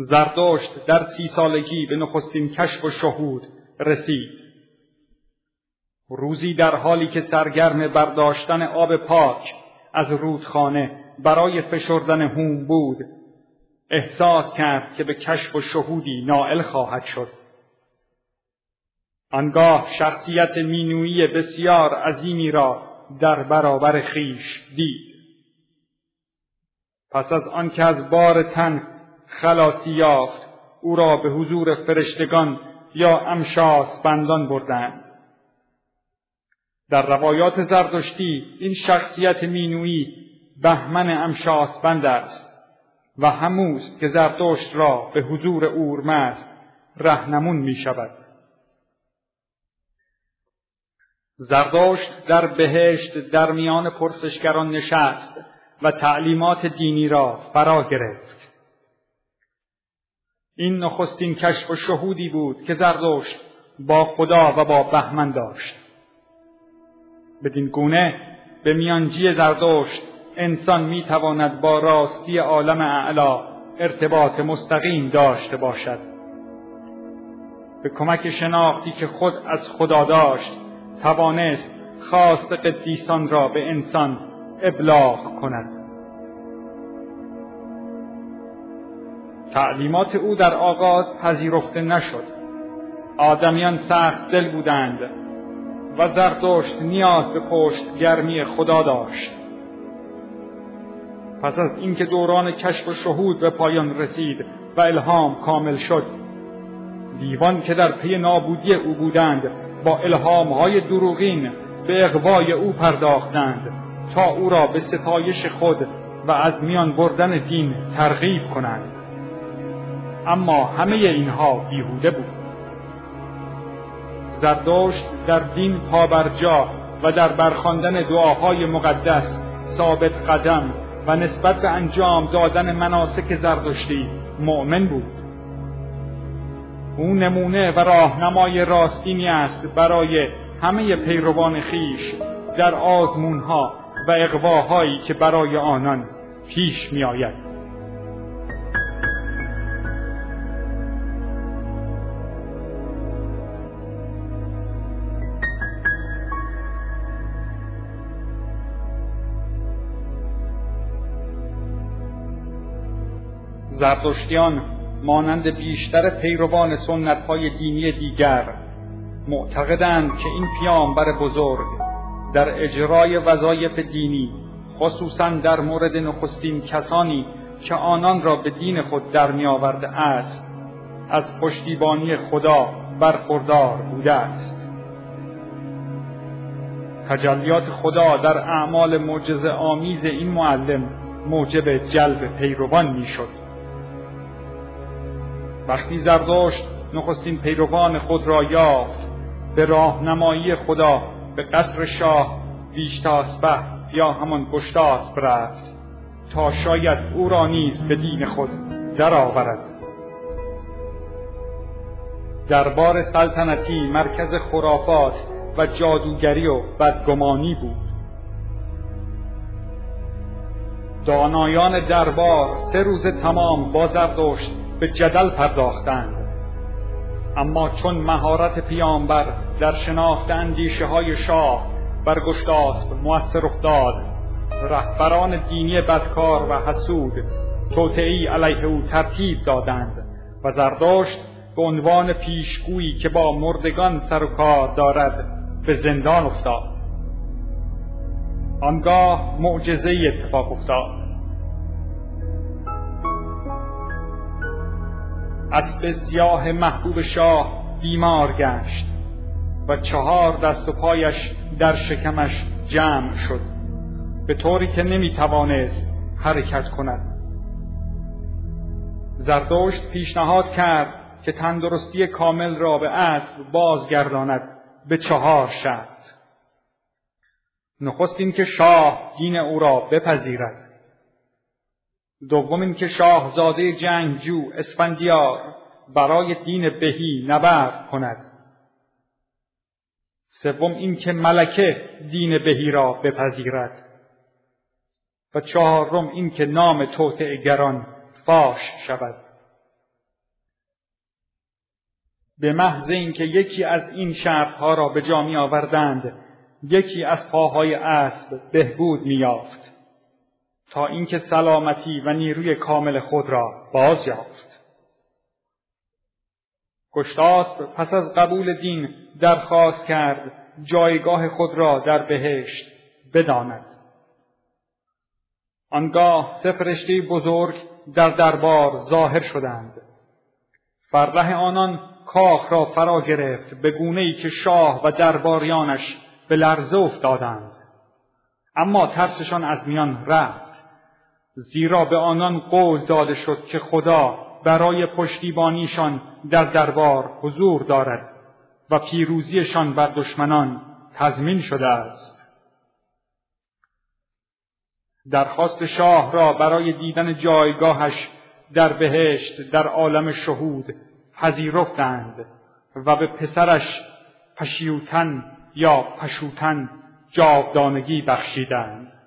زردشت در سی سالگی به نخستین کشف و شهود رسید. روزی در حالی که سرگرم برداشتن آب پاک از رودخانه برای فشردن هوم بود احساس کرد که به کشف و شهودی نائل خواهد شد آنگاه شخصیت مینویی بسیار عظیمی را در برابر خیش دید پس از آنکه از بار تن خلاصی یافت او را به حضور فرشتگان یا امشاس بندان بردند در روایات زردشتی این شخصیت مینویی بهمن امشاس بند است و هموست که زردشت را به حضور اورمست رهنمون می شود. زردشت در بهشت در میان پرسشگران نشست و تعلیمات دینی را فرا گرفت. این نخستین کشف و شهودی بود که زردشت با خدا و با بهمن داشت. بدین گونه به میانجی زردشت انسان می تواند با راستی عالم اعلا ارتباط مستقیم داشته باشد به کمک شناختی که خود از خدا داشت توانست خواست قدیسان را به انسان ابلاغ کند تعلیمات او در آغاز پذیرفته نشد. آدمیان سخت دل بودند و زردشت نیاز به پشت گرمی خدا داشت. پس از اینکه دوران کشف و شهود به پایان رسید و الهام کامل شد دیوان که در پی نابودی او بودند با الهام های دروغین به اغوای او پرداختند تا او را به ستایش خود و از میان بردن دین ترغیب کنند. اما همه اینها بیهوده بود زردشت در دین پابرجا و در برخواندن دعاهای مقدس ثابت قدم و نسبت به انجام دادن مناسک زردشتی مؤمن بود او نمونه و راهنمای راستینی است برای همه پیروان خیش در آزمونها و اقواهایی که برای آنان پیش می آید. زرتشتیان مانند بیشتر پیروان های دینی دیگر معتقدند که این پیامبر بزرگ در اجرای وظایف دینی خصوصا در مورد نخستین کسانی که آنان را به دین خود در می آورده است از پشتیبانی خدا برخوردار بوده است. تجلیات خدا در اعمال معجزه آمیز این معلم موجب جلب پیروان می‌شد. وقتی زردشت نخستین پیروان خود را یافت به راهنمایی خدا به قصر شاه ویشتاسبه یا همان گشتاسب رفت تا شاید او را نیز به دین خود درآورد. دربار سلطنتی مرکز خرافات و جادوگری و بدگمانی بود. دانایان دربار سه روز تمام با زردشت به جدل پرداختند. اما چون مهارت پیامبر در شناخت اندیشه های شاه بر مؤثر افتاد رهبران دینی بدکار و حسود توطعی علیه او ترتیب دادند و زرداشت به عنوان پیشگویی که با مردگان سر و کار دارد به زندان افتاد. آنگاه معجزه اتفاق افتاد. اسب سیاه محبوب شاه بیمار گشت و چهار دست و پایش در شکمش جمع شد. به طوری که نمی توانست حرکت کند. زردشت پیشنهاد کرد که تندرستی کامل را به اسب بازگرداند به چهار شرط. نخست که شاه دین او را بپذیرد. دوم اینکه شاهزاده جنگجو اسفندیار برای دین بهی نبرد کند. سوم اینکه ملکه دین بهی را بپذیرد. و چهارم اینکه نام توطئهگران فاش شود. به محض اینکه یکی از این شرطها را به جا می آوردند یکی از پاهای اسب بهبود میافت تا اینکه سلامتی و نیروی کامل خود را باز یافت. گشتاسب پس از قبول دین درخواست کرد جایگاه خود را در بهشت بداند. آنگاه سه فرشته بزرگ در دربار ظاهر شدند. فرح آنان کاخ را فرا گرفت به گونه ای که شاه و درباریانش به لرزه افتادند. اما ترسشان از میان رفت. زیرا به آنان قول داده شد که خدا برای پشتیبانیشان در دربار حضور دارد و پیروزیشان بر دشمنان تضمین شده است. درخواست شاه را برای دیدن جایگاهش در بهشت در عالم شهود پذیرفتند و به پسرش پشیوتن یا پشوتن جاودانگی بخشیدند.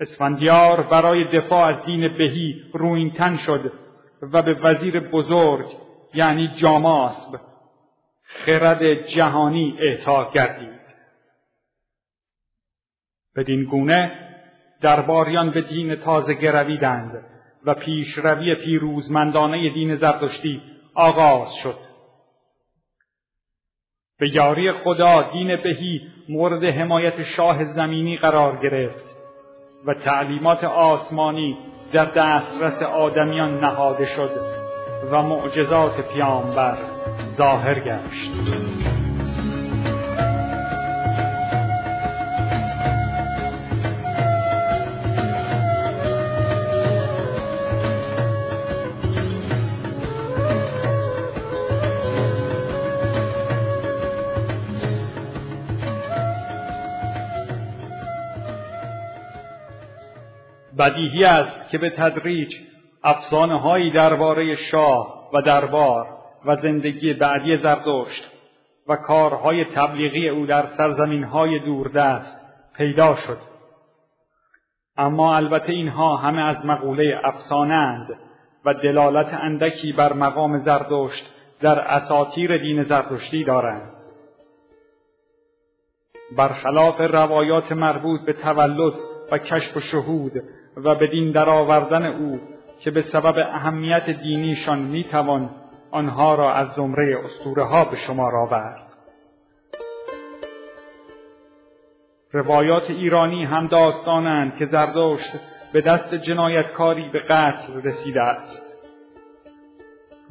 اسفندیار برای دفاع از دین بهی روینتن شد و به وزیر بزرگ یعنی جاماسب خرد جهانی اعطا گردید. بدین گونه درباریان به دین تازه گرویدند و پیشروی پیروزمندانه دین زرتشتی آغاز شد. به یاری خدا دین بهی مورد حمایت شاه زمینی قرار گرفت. و تعلیمات آسمانی در دسترس آدمیان نهاده شد و معجزات پیامبر ظاهر گشت. بدیهی است که به تدریج افسانه هایی درباره شاه و دربار و زندگی بعدی زردشت و کارهای تبلیغی او در سرزمین های دوردست پیدا شد. اما البته اینها همه از مقوله افسانه و دلالت اندکی بر مقام زردشت در اساتیر دین زردشتی دارند. برخلاف روایات مربوط به تولد و کشف و شهود و به دین درآوردن او که به سبب اهمیت دینیشان می‌توان آنها را از زمره اسطوره ها به شمار آورد. روایات ایرانی هم داستانند که زردشت به دست جنایتکاری به قتل رسیده است.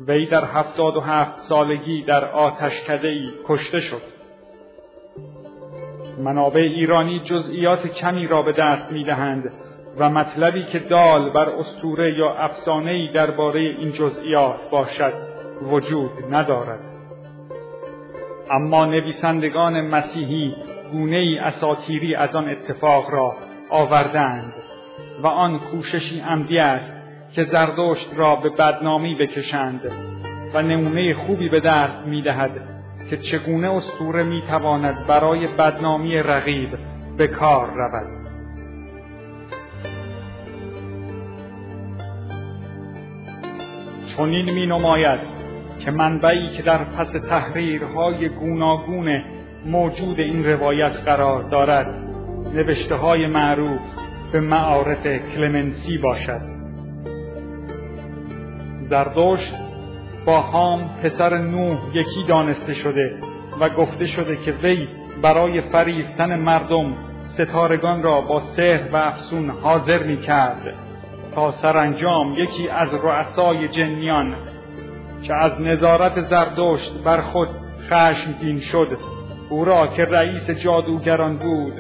وی در هفتاد و هفت سالگی در آتشکده ای کشته شد. منابع ایرانی جزئیات کمی را به دست می‌دهند و مطلبی که دال بر استوره یا افسانه‌ای درباره این جزئیات باشد وجود ندارد. اما نویسندگان مسیحی گونه ای اساتیری از آن اتفاق را آوردند و آن کوششی عمدی است که زردشت را به بدنامی بکشند و نمونه خوبی به دست می‌دهد که چگونه استوره می‌تواند برای بدنامی رقیب به کار رود. چنین می نماید که منبعی که در پس تحریرهای گوناگون موجود این روایت قرار دارد نوشته های معروف به معارف کلمنسی باشد. زردشت با هام پسر نوح یکی دانسته شده و گفته شده که وی برای فریفتن مردم ستارگان را با سحر و افسون حاضر می کرد تا سرانجام یکی از رؤسای جنیان که از نظارت زردشت بر خود خشمگین شد او را که رئیس جادوگران بود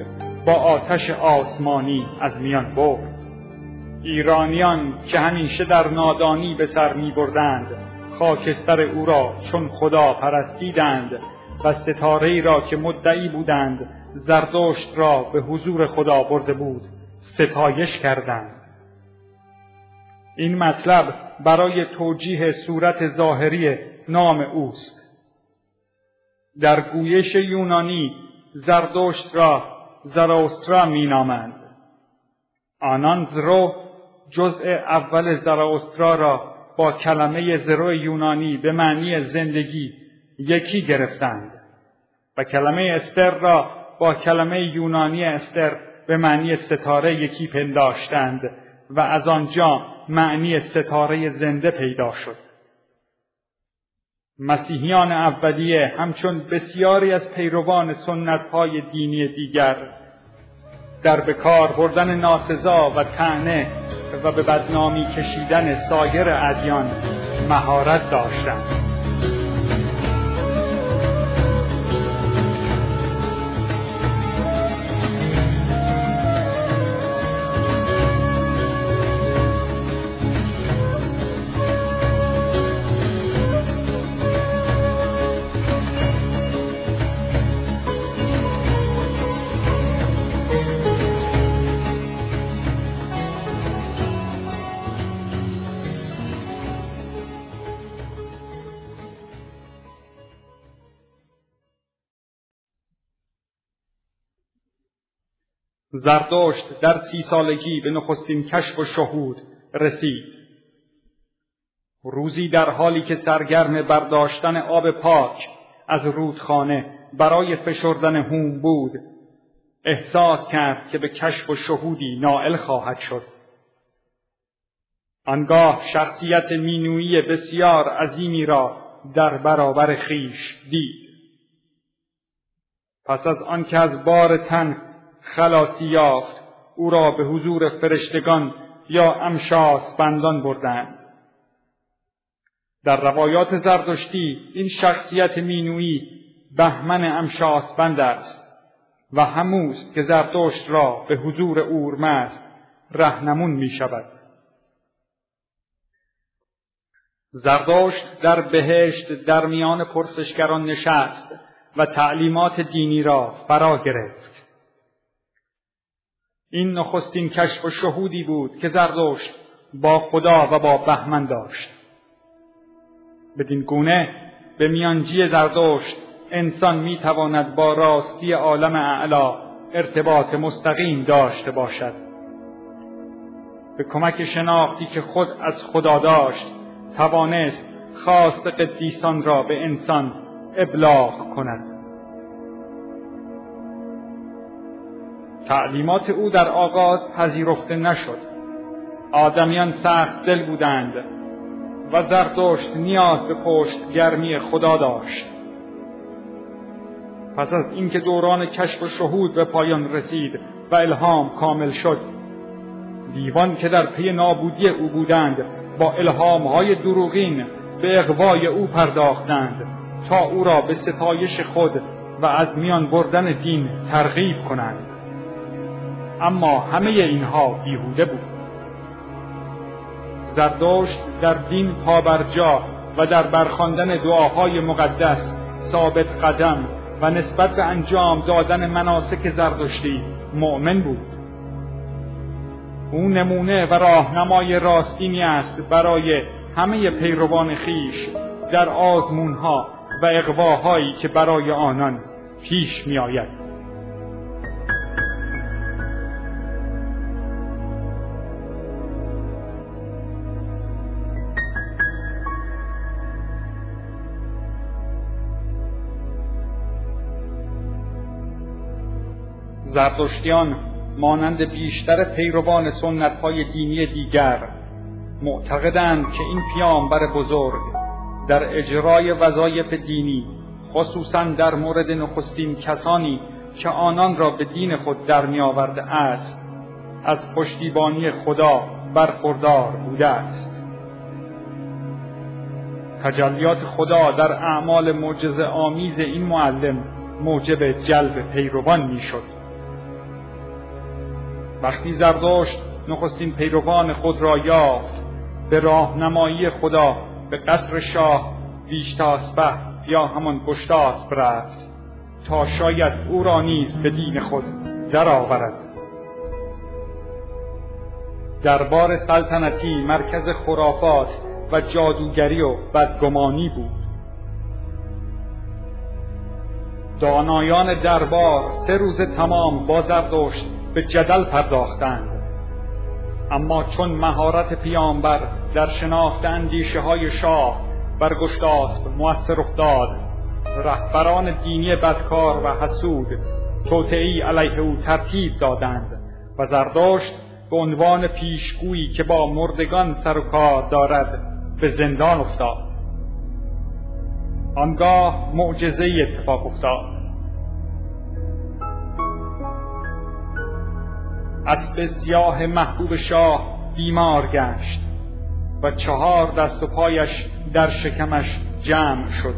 با آتش آسمانی از میان برد. ایرانیان که همیشه در نادانی به سر می بردند خاکستر او را چون خدا پرستیدند و ستاره را که مدعی بودند زردشت را به حضور خدا برده بود ستایش کردند. این مطلب برای توجیه صورت ظاهری نام اوست در گویش یونانی زردشت را زراسترا می نامند. آنان زرو جزء اول زراسترا را با کلمه زرو یونانی به معنی زندگی یکی گرفتند و کلمه استر را با کلمه یونانی استر به معنی ستاره یکی پنداشتند و از آنجا معنی ستاره زنده پیدا شد. مسیحیان اولیه همچون بسیاری از پیروان سنتهای دینی دیگر در بکار بردن ناسزا و تنه و به بدنامی کشیدن سایر ادیان مهارت داشتند. زردشت در سی سالگی به نخستین کشف و شهود رسید. روزی در حالی که سرگرم برداشتن آب پاک از رودخانه برای فشردن هوم بود، احساس کرد که به کشف و شهودی نائل خواهد شد. آنگاه شخصیت مینویی بسیار عظیمی را در برابر خیش دید. پس از آنکه از بار تن خلاصی یافت او را به حضور فرشتگان یا امشاس بندان بردند در روایات زردشتی این شخصیت مینویی بهمن امشاس بند است و هموست که زردشت را به حضور اورمست رهنمون می شود. زردشت در بهشت در میان پرسشگران نشست و تعلیمات دینی را فرا گرفت. این نخستین کشف و شهودی بود که زردشت با خدا و با بهمن داشت. بدین گونه به میانجی زردشت انسان می تواند با راستی عالم اعلا ارتباط مستقیم داشته باشد. به کمک شناختی که خود از خدا داشت توانست خواست قدیسان را به انسان ابلاغ کند. تعلیمات او در آغاز پذیرفته نشد. آدمیان سخت دل بودند و زردشت نیاز به پشت گرمی خدا داشت. پس از اینکه دوران کشف و شهود به پایان رسید و الهام کامل شد دیوان که در پی نابودی او بودند با الهامهای دروغین به اغوای او پرداختند تا او را به ستایش خود و از میان بردن دین ترغیب کنند. اما همه اینها بیهوده بود. زردشت در دین پابرجا و در برخواندن دعاهای مقدس ثابت قدم و نسبت به انجام دادن مناسک زردشتی مؤمن بود. او نمونه و راهنمای راستینی است برای همه پیروان خیش در آزمونها و اقواهایی که برای آنان پیش می زردشتیان مانند بیشتر پیروان سنتهای دینی دیگر معتقدند که این پیامبر بزرگ در اجرای وظایف دینی خصوصا در مورد نخستین کسانی که آنان را به دین خود در می آورده است از پشتیبانی خدا برخوردار بوده است. تجلیات خدا در اعمال معجزه آمیز این معلم موجب جلب پیروان می‌شد وقتی زردشت نخستین پیروان خود را یافت به راهنمایی خدا به قصر شاه ویشتاسبه یا همان گشتاسب رفت تا شاید او را نیز به دین خود درآورد. دربار سلطنتی مرکز خرافات و جادوگری و بدگمانی بود. دانایان دربار سه روز تمام با زردشت به جدل پرداختند اما چون مهارت پیامبر در شناخت اندیشه های شاه بر مؤثر افتاد رهبران دینی بدکار و حسود توطعی علیه او ترتیب دادند و زرداشت به عنوان پیشگویی که با مردگان سر و کار دارد به زندان افتاد. آنگاه معجزه اتفاق افتاد. اسب سیاه محبوب شاه بیمار گشت و چهار دست و پایش در شکمش جمع شد.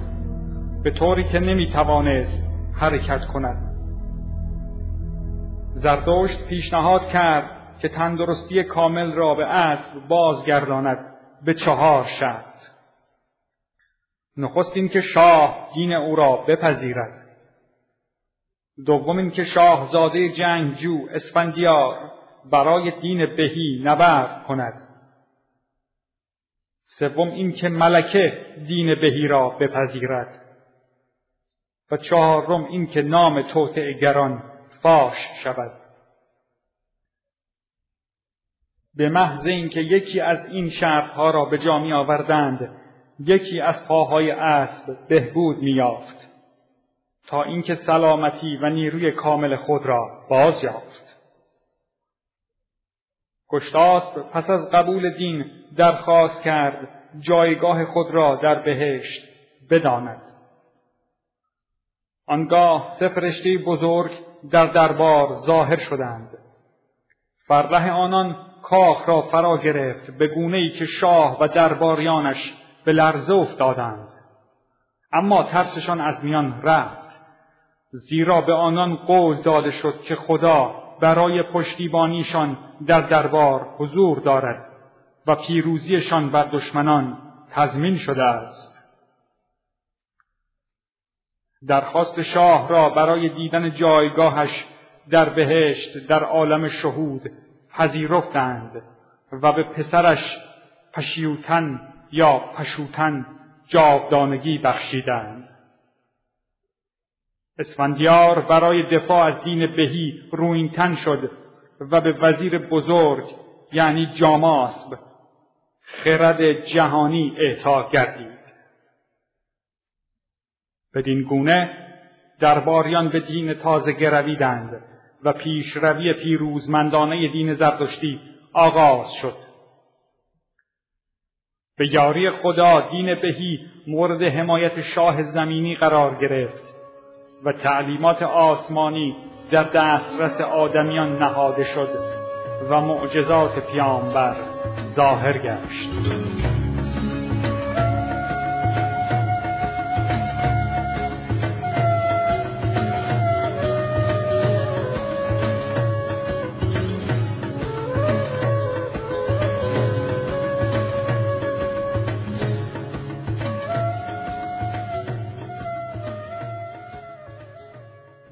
به طوری که نمی توانست حرکت کند. زردشت پیشنهاد کرد که تندرستی کامل را به اسب بازگرداند به چهار شرط نخست اینکه شاه دین او را بپذیرد. دوم اینکه شاهزاده جنگجو اسفندیار برای دین بهی نبرد کند. سوم اینکه ملکه دین بهی را بپذیرد. و چهارم اینکه نام گران فاش شود. به محض اینکه یکی از این شرطها را به جا می آوردند یکی از پاهای اسب بهبود میافت تا اینکه سلامتی و نیروی کامل خود را باز یافت. گشتاسب پس از قبول دین درخواست کرد جایگاه خود را در بهشت بداند. آنگاه سه بزرگ در دربار ظاهر شدند. فرده آنان کاخ را فرا گرفت به گونه ای که شاه و درباریانش به لرزه افتادند. اما ترسشان از میان رفت. زیرا به آنان قول داده شد که خدا برای پشتیبانیشان در دربار حضور دارد و پیروزیشان بر دشمنان تضمین شده است. درخواست شاه را برای دیدن جایگاهش در بهشت در عالم شهود پذیرفتند و به پسرش پشیوتن یا پشوتن جاودانگی بخشیدند. اسفندیار برای دفاع از دین بهی روینتن شد و به وزیر بزرگ یعنی جاماسب خرد جهانی اعطا گردید. بدین گونه درباریان به دین تازه گرویدند و پیشروی پیروزمندانه دین زرتشتی آغاز شد. به یاری خدا دین بهی مورد حمایت شاه زمینی قرار گرفت. و تعلیمات آسمانی در دسترس آدمیان نهاده شد و معجزات پیامبر ظاهر گشت.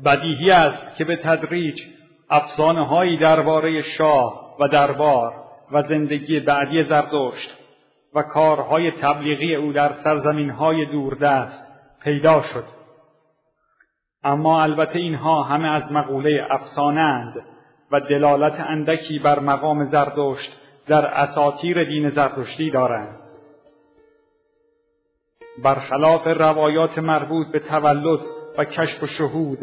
بدیهی است که به تدریج افسانه هایی درباره شاه و دربار و زندگی بعدی زردشت و کارهای تبلیغی او در سرزمین های دوردست پیدا شد. اما البته اینها همه از مقوله افسانه و دلالت اندکی بر مقام زردشت در اساطیر دین زردشتی دارند. برخلاف روایات مربوط به تولد و کشف و شهود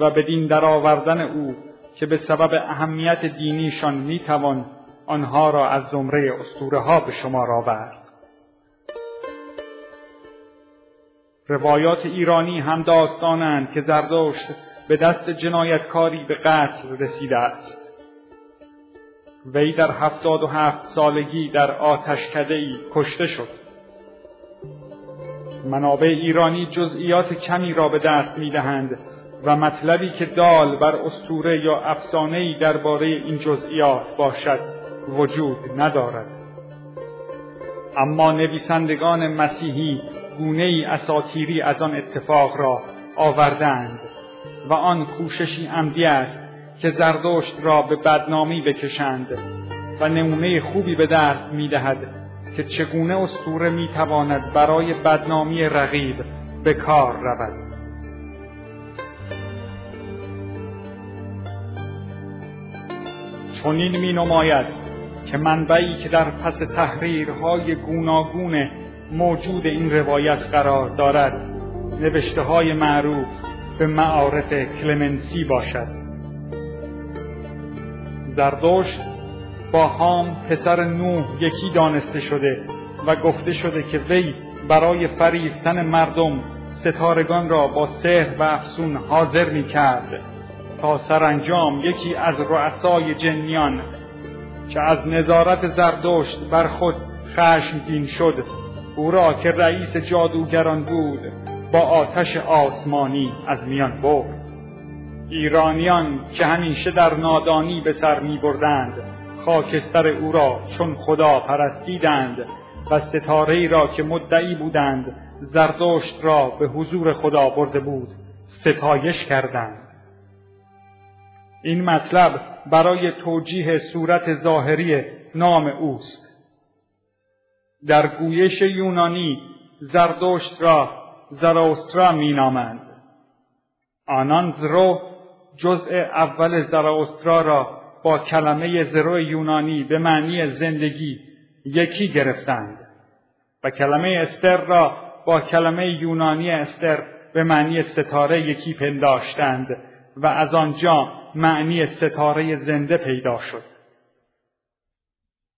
و بدین درآوردن او که به سبب اهمیت دینیشان می‌توان آنها را از زمره اسطوره ها به شمار آورد. روایات ایرانی هم داستانند که زردشت به دست جنایتکاری به قتل رسیده است. وی در هفتاد و هفت سالگی در آتشکده ای کشته شد. منابع ایرانی جزئیات کمی را به دست می‌دهند و مطلبی که دال بر اسطوره یا افسانه‌ای درباره این جزئیات باشد وجود ندارد. اما نویسندگان مسیحی گونه ای اساتیری از آن اتفاق را آوردند و آن کوششی عمدی است که زردشت را به بدنامی بکشند و نمونه خوبی به دست می‌دهد که چگونه اسطوره می‌تواند برای بدنامی رقیب به کار رود. چنین می نماید که منبعی که در پس تحریرهای گوناگون موجود این روایت قرار دارد نوشته های معروف به معارف کلمنسی باشد. زردشت با هام پسر نوح یکی دانسته شده و گفته شده که وی برای فریفتن مردم ستارگان را با سحر و افسون حاضر می کرد تا سرانجام یکی از رؤسای جنیان که از نظارت زردشت بر خود خشمگین شد او را که رئیس جادوگران بود با آتش آسمانی از میان برد. ایرانیان که همیشه در نادانی به سر می بردند خاکستر او را چون خدا پرستیدند و ستاره را که مدعی بودند زردشت را به حضور خدا برده بود ستایش کردند. این مطلب برای توجیه صورت ظاهری نام اوست در گویش یونانی زردشت را زراوسترا می نامند. آنان زرو جزء اول زراوسترا را با کلمه زرو یونانی به معنی زندگی یکی گرفتند و کلمه استر را با کلمه یونانی استر به معنی ستاره یکی پنداشتند و از آنجا معنی ستاره زنده پیدا شد.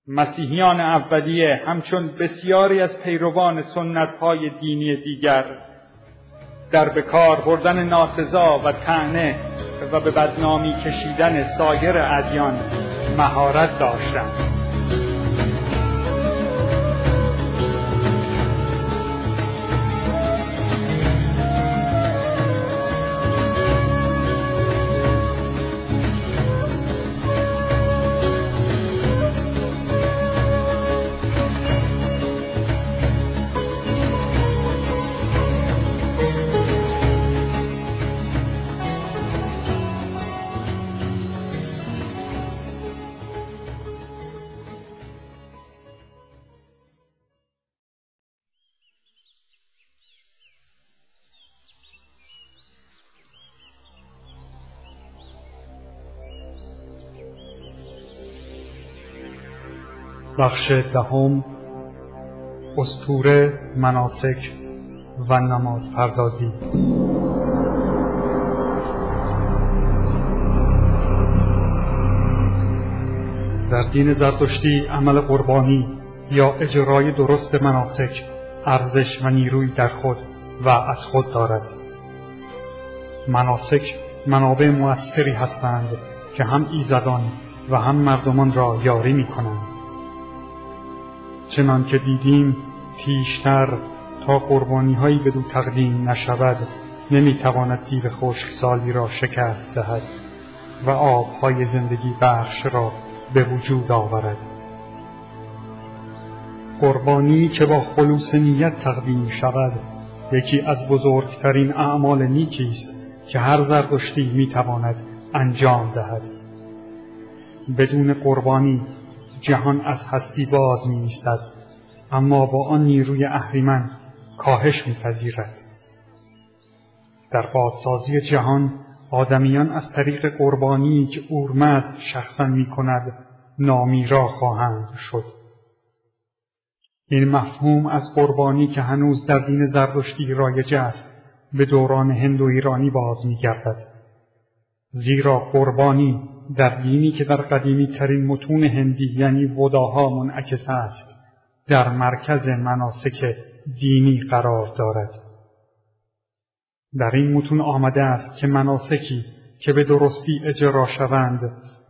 مسیحیان اولیه همچون بسیاری از پیروان سنتهای دینی دیگر در بکار بردن ناسزا و تعنه و به بدنامی کشیدن سایر ادیان مهارت داشتند. بخش دهم استوره مناسک و نماز پردازی. در دین زرتشتی عمل قربانی یا اجرای درست مناسک ارزش و نیروی در خود و از خود دارد. مناسک منابع موثری هستند که هم ایزدان و هم مردمان را یاری می کنند چنان که دیدیم پیشتر تا قربانی هایی بدو تقدیم نشود نمی‌تواند دیو سالی را شکست دهد و آبهای زندگی بخش را به وجود آورد. قربانی که با خلوص نیت تقدیم شود یکی از بزرگترین اعمال نیکی است که هر زردشتی می‌تواند انجام دهد. بدون قربانی جهان از هستی باز می اما با آن نیروی اهریمن کاهش میپذیرد در بازسازی جهان آدمیان از طریق قربانی که اورمزد شخصا می کند نامیرا خواهند شد این مفهوم از قربانی که هنوز در دین زردشتی رایج است به دوران هند و ایرانی باز می گردد. زیرا قربانی در دینی که در قدیمی ترین متون هندی یعنی وداها منعکس است در مرکز مناسک دینی قرار دارد در این متون آمده است که مناسکی که به درستی اجرا شوند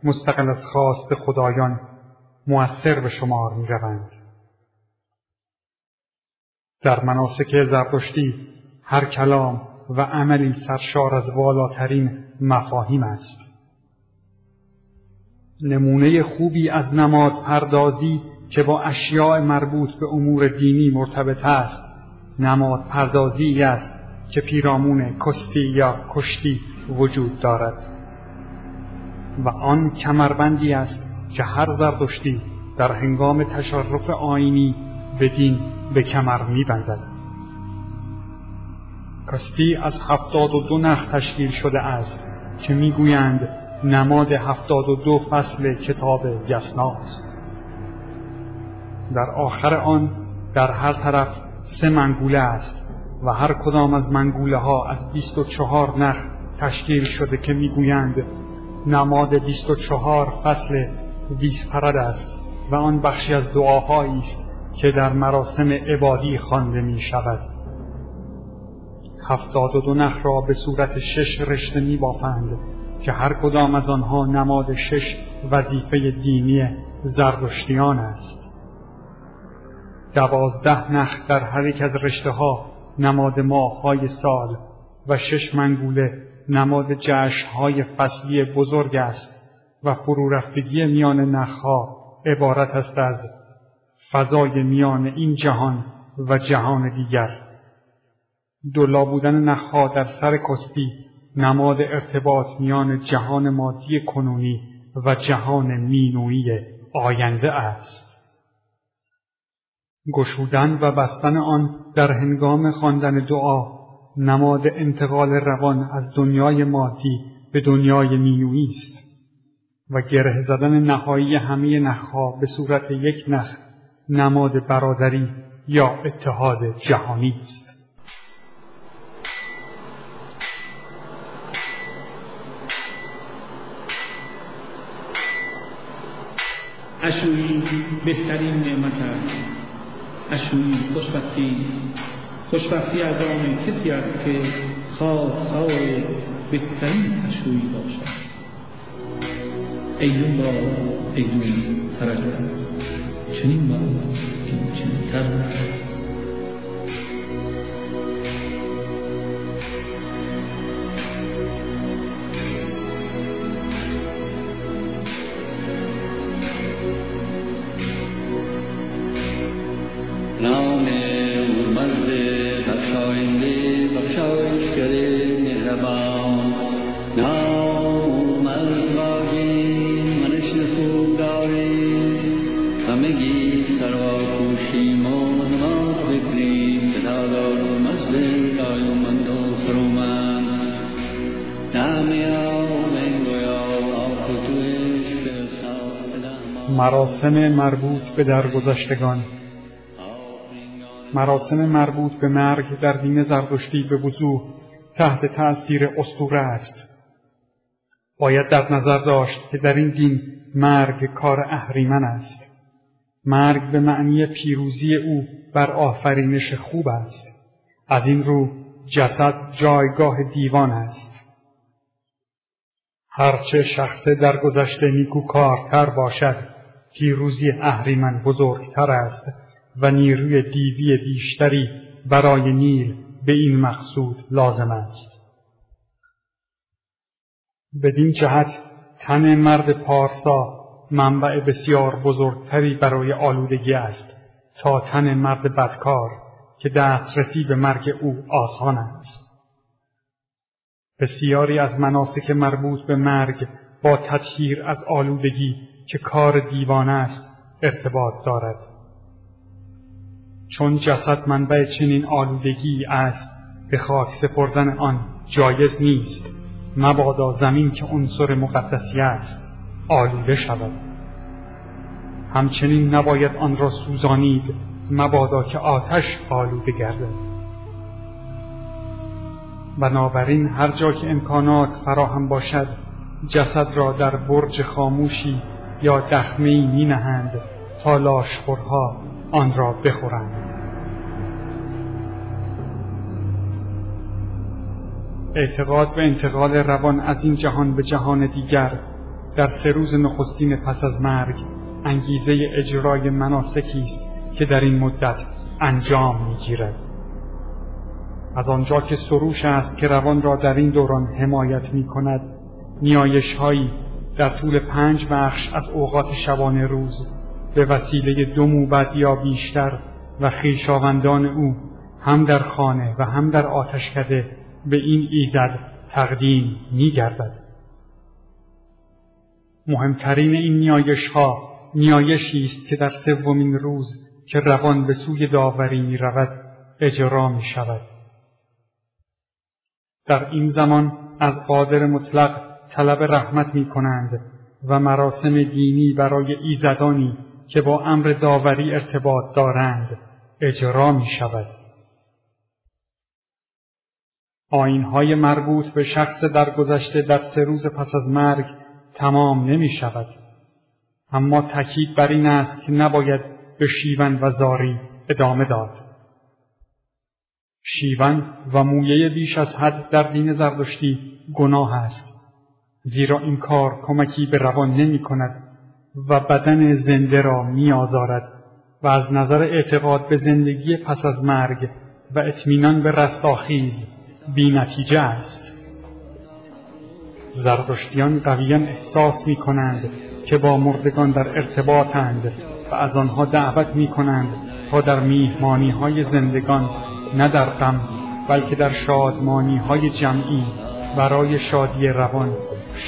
مستقل از خواست خدایان مؤثر به شمار می روند. در مناسک زرتشتی هر کلام و عملی سرشار از والاترین مفاهیم است. نمونه خوبی از نماد پردازی که با اشیاء مربوط به امور دینی مرتبط است. نماد پردازی است که پیرامون کستی یا کشتی وجود دارد. و آن کمربندی است که هر زردشتی در هنگام تشرف آینی به دین به کمر میبندد. کستی از هفتاد و دو نخ تشکیل شده است که می‌گویند نماد هفتاد و دو فصل کتاب یسناست. در آخر آن در هر طرف سه منگوله است و هر کدام از منگوله ها از بیست و چهار نخ تشکیل شده که می‌گویند نماد بیست و چهار فصل ویسپرد است و آن بخشی از دعاهایی است که در مراسم عبادی خوانده می شود هفتاد و دو نخ را به صورت شش رشته می بافند که هر کدام از آنها نماد شش وظیفه دینی زردشتیان است. دوازده نخ در هر یک از رشته ها نماد ماههای سال و شش منگوله نماد جشنهای فصلی بزرگ است و فرورفتگی میان نخها عبارت است از فضای میان این جهان و جهان دیگر. دلا بودن نخها در سر کستی نماد ارتباط میان جهان مادی کنونی و جهان مینویی آینده است. گشودن و بستن آن در هنگام خواندن دعا نماد انتقال روان از دنیای مادی به دنیای مینویی است و گره زدن نهایی همه نخها به صورت یک نخ نماد برادری یا اتحاد جهانی است. اشویی بهترین نعمت است. اشویی خوشبختی خوشبختی از آن کسی است که خواستار بهترین اشویی باشد. ایون با ایون ترجمه. چنین با چنین تر مراسم مربوط به درگذشتگان مراسم مربوط به مرگ در دین زردشتی به وضوح تحت تأثیر اسطوره است. باید در نظر داشت که در این دین مرگ کار اهریمن است. مرگ به معنی پیروزی او بر آفرینش خوب است. از این رو جسد جایگاه دیوان است. هرچه شخص در گذشته نیکوکارتر باشد پیروزی اهریمن بزرگتر است و نیروی دیوی بیشتری برای نیل به این مقصود لازم است. بدین جهت تن مرد پارسا منبع بسیار بزرگتری برای آلودگی است تا تن مرد بدکار که دسترسی به مرگ او آسان است. بسیاری از مناسک مربوط به مرگ با تطهیر از آلودگی که کار دیوانه است ارتباط دارد. چون جسد منبع چنین آلودگی است به خاک سپردن آن جایز نیست. مبادا زمین که عنصر مقدسی است آلوده شود. همچنین نباید آن را سوزانید مبادا که آتش آلوده گردد. بنابراین هر جا که امکانات فراهم باشد جسد را در برج خاموشی یا دخمه می نهند تا لاشخورها آن را بخورند. اعتقاد به انتقال روان از این جهان به جهان دیگر در سه روز نخستین پس از مرگ انگیزه اجرای مناسکی است که در این مدت انجام می‌گیرد از آنجا که سروش است که روان را در این دوران حمایت می کند نیایش هایی در طول پنج بخش از اوقات شبانه روز به وسیله دو موبد یا بیشتر و خیشاوندان او هم در خانه و هم در آتشکده به این ایزد تقدیم می گردد. مهمترین این نیایش ها نیایشی است که در سومین روز که روان به سوی داوری می رود اجرا می شود. در این زمان از قادر مطلق طلب رحمت می کنند و مراسم دینی برای ایزدانی که با امر داوری ارتباط دارند اجرا می شود. آینهای مربوط به شخص درگذشته در سه روز پس از مرگ تمام نمی شود. اما تاکید بر این است که نباید به شیون و زاری ادامه داد. شیون و مویه بیش از حد در دین زردشتی گناه است. زیرا این کار کمکی به روان نمی کند و بدن زنده را می آزارد و از نظر اعتقاد به زندگی پس از مرگ و اطمینان به رستاخیز بی نتیجه است. زردشتیان قویا احساس می کنند که با مردگان در ارتباطند و از آنها دعوت می کنند تا در میهمانی های زندگان نه در غم بلکه در شادمانی های جمعی برای شادی روان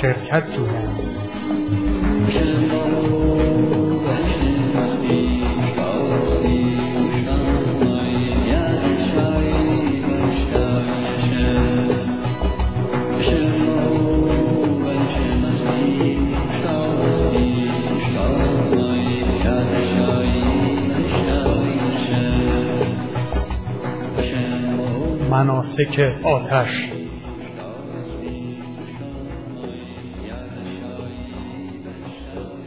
شرکت جویند. مناسک آتش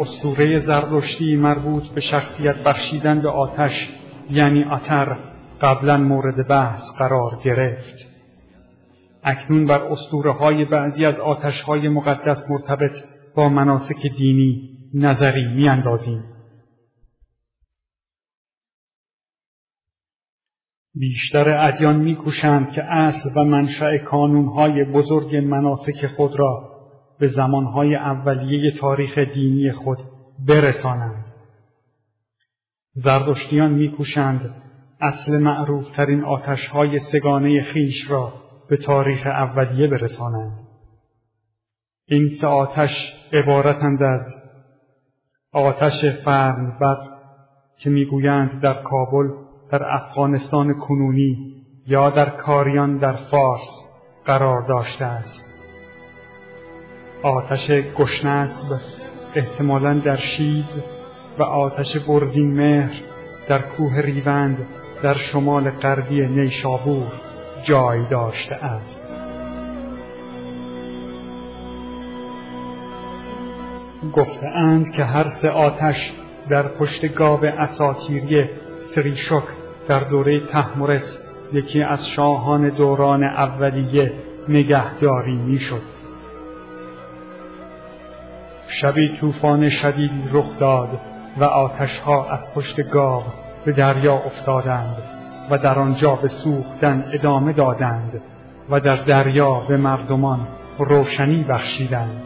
اسطوره زردشتی مربوط به شخصیت بخشیدن به آتش یعنی آتر قبلا مورد بحث قرار گرفت. اکنون بر اسطوره های بعضی از آتش های مقدس مرتبط با مناسک دینی نظری میاندازیم. بیشتر ادیان میکوشند که اصل و منشأ کانونهای بزرگ مناسک خود را به زمانهای اولیه تاریخ دینی خود برسانند. زردشتیان میکوشند اصل معروفترین آتشهای سگانه خیش را به تاریخ اولیه برسانند. این سه آتش عبارتند از آتش فرنبر که می‌گویند در کابل در افغانستان کنونی یا در کاریان در فارس قرار داشته است آتش گشنسب احتمالا در شیز و آتش برزین مهر در کوه ریوند در شمال غربی نیشابور جای داشته است گفتهاند که هر سه آتش در پشت گاو اساتیری سریشک در دوره تحمرس یکی از شاهان دوران اولیه نگهداری می‌شد. شبی طوفان شدیدی رخ داد و آتشها از پشت گاو به دریا افتادند و در آنجا به سوختن ادامه دادند و در دریا به مردمان روشنی بخشیدند.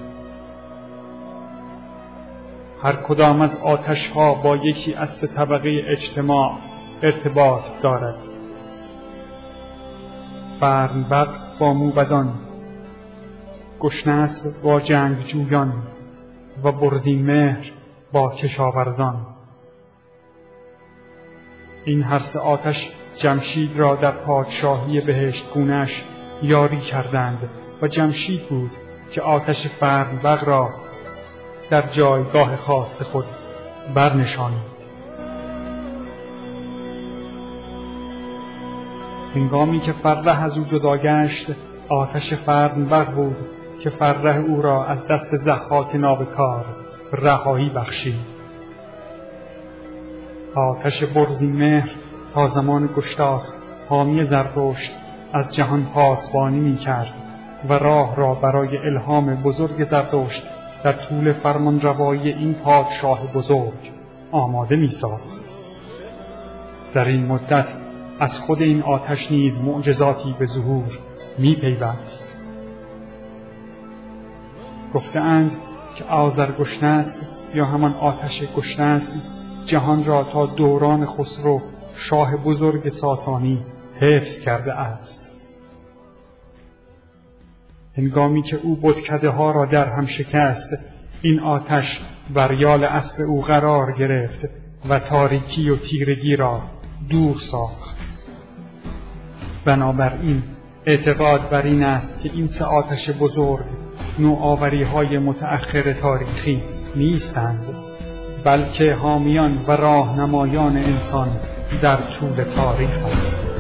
هر کدام از آتشها با یکی از سه طبقه اجتماع ارتباط دارد فرنبق با موبدان گشنس با جنگجویان و برزین مهر با کشاورزان. این هر سه آتش جمشید را در پادشاهی بهشت گونش یاری کردند و جمشید بود که آتش فرنبق را در جایگاه خاص خود برنشانید. هنگامی که فرح از او جدا گشت آتش فرنبر بود که فرح او را از دست زحاک نابکار رهایی بخشید آتش برزین مهر تا زمان گشتاس حامی زرتشت از جهان پاسبانی می کرد و راه را برای الهام بزرگ زرتشت در طول فرمان روایی این پادشاه بزرگ آماده می در این مدت از خود این آتش نیز معجزاتی به ظهور می پیوست. گفتهاند که آذر گشنس یا همان آتش گشنس جهان را تا دوران خسرو شاه بزرگ ساسانی حفظ کرده است. هنگامی که او بتکده ها را در هم شکست این آتش بر یال اسب او قرار گرفت و تاریکی و تیرگی را دور ساخت بنابراین اعتقاد بر این است که این سه آتش بزرگ نوآوری های متأخر تاریخی نیستند بلکه حامیان و راهنمایان انسان در طول تاریخ است.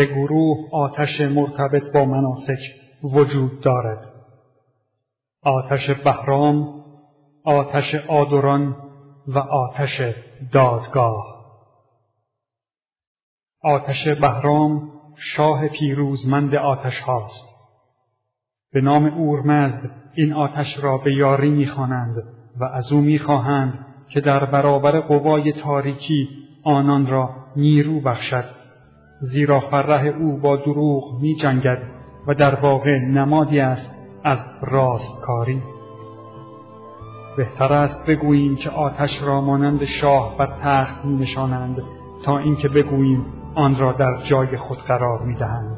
سه گروه آتش مرتبط با مناسک وجود دارد. آتش بهرام آتش آدران و آتش دادگاه. آتش بهرام شاه پیروزمند آتش هاست. به نام اورمزد این آتش را به یاری می‌خوانند و از او می‌خواهند که در برابر قوای تاریکی آنان را نیرو بخشد. زیرا فرح او با دروغ می جنگد و در واقع نمادی است از راستکاری بهتر است بگوییم که آتش را مانند شاه بر تخت می نشانند تا اینکه بگوییم آن را در جای خود قرار می دهند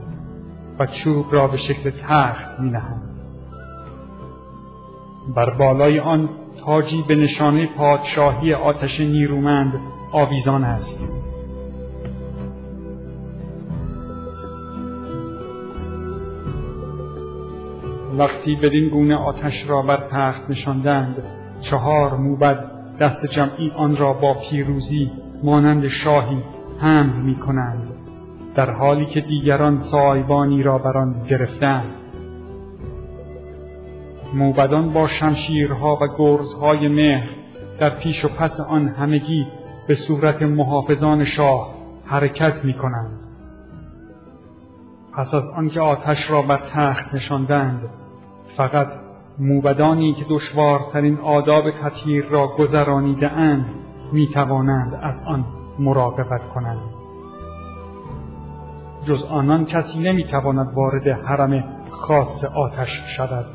و چوب را به شکل تخت می نهند. بر بالای آن تاجی به نشانه پادشاهی آتش نیرومند آویزان است وقتی بدین گونه آتش را بر تخت نشاندند چهار موبد دست جمعی آن را با پیروزی مانند شاهی حمل می کنند در حالی که دیگران سایبانی را بر آن گرفتند موبدان با شمشیرها و گرزهای مهر در پیش و پس آن همگی به صورت محافظان شاه حرکت می کنند. پس از آنکه آتش را بر تخت نشاندند فقط موبدانی که دشوارترین آداب تطهیر را گذرانیده اند می توانند از آن مراقبت کنند. جز آنان کسی نمی تواند وارد حرم خاص آتش شود.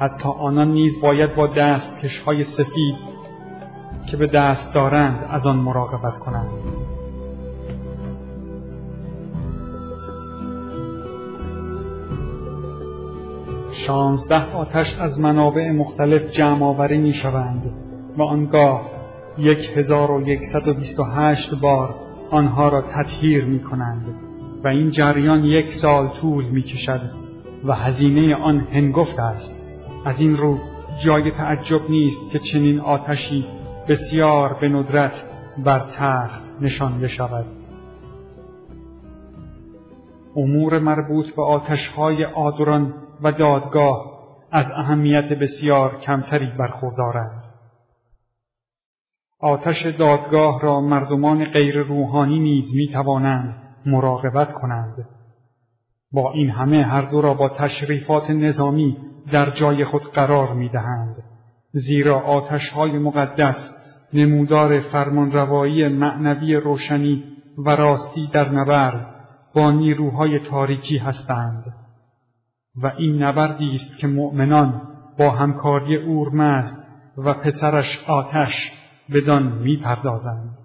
حتی آنان نیز باید با دست های سفید که به دست دارند از آن مراقبت کنند. شانزده آتش از منابع مختلف جمع آوری می شوند و آنگاه یک هزار و یکصد و بیست و هشت بار آنها را تطهیر می کنند و این جریان یک سال طول می کشد و هزینه آن هنگفت است. از این رو جای تعجب نیست که چنین آتشی بسیار به ندرت بر تخت نشانده شود امور مربوط به آتشهای آدران و دادگاه از اهمیت بسیار کمتری برخوردارند. آتش دادگاه را مردمان غیر روحانی نیز می توانند مراقبت کنند. با این همه هر دو را با تشریفات نظامی در جای خود قرار می دهند. زیرا آتش های مقدس نمودار فرمانروایی معنوی روشنی و راستی در نبرد با نیروهای تاریکی هستند. و این نبردی است که مؤمنان با همکاری اورمزد و پسرش آتش بدان می‌پردازند.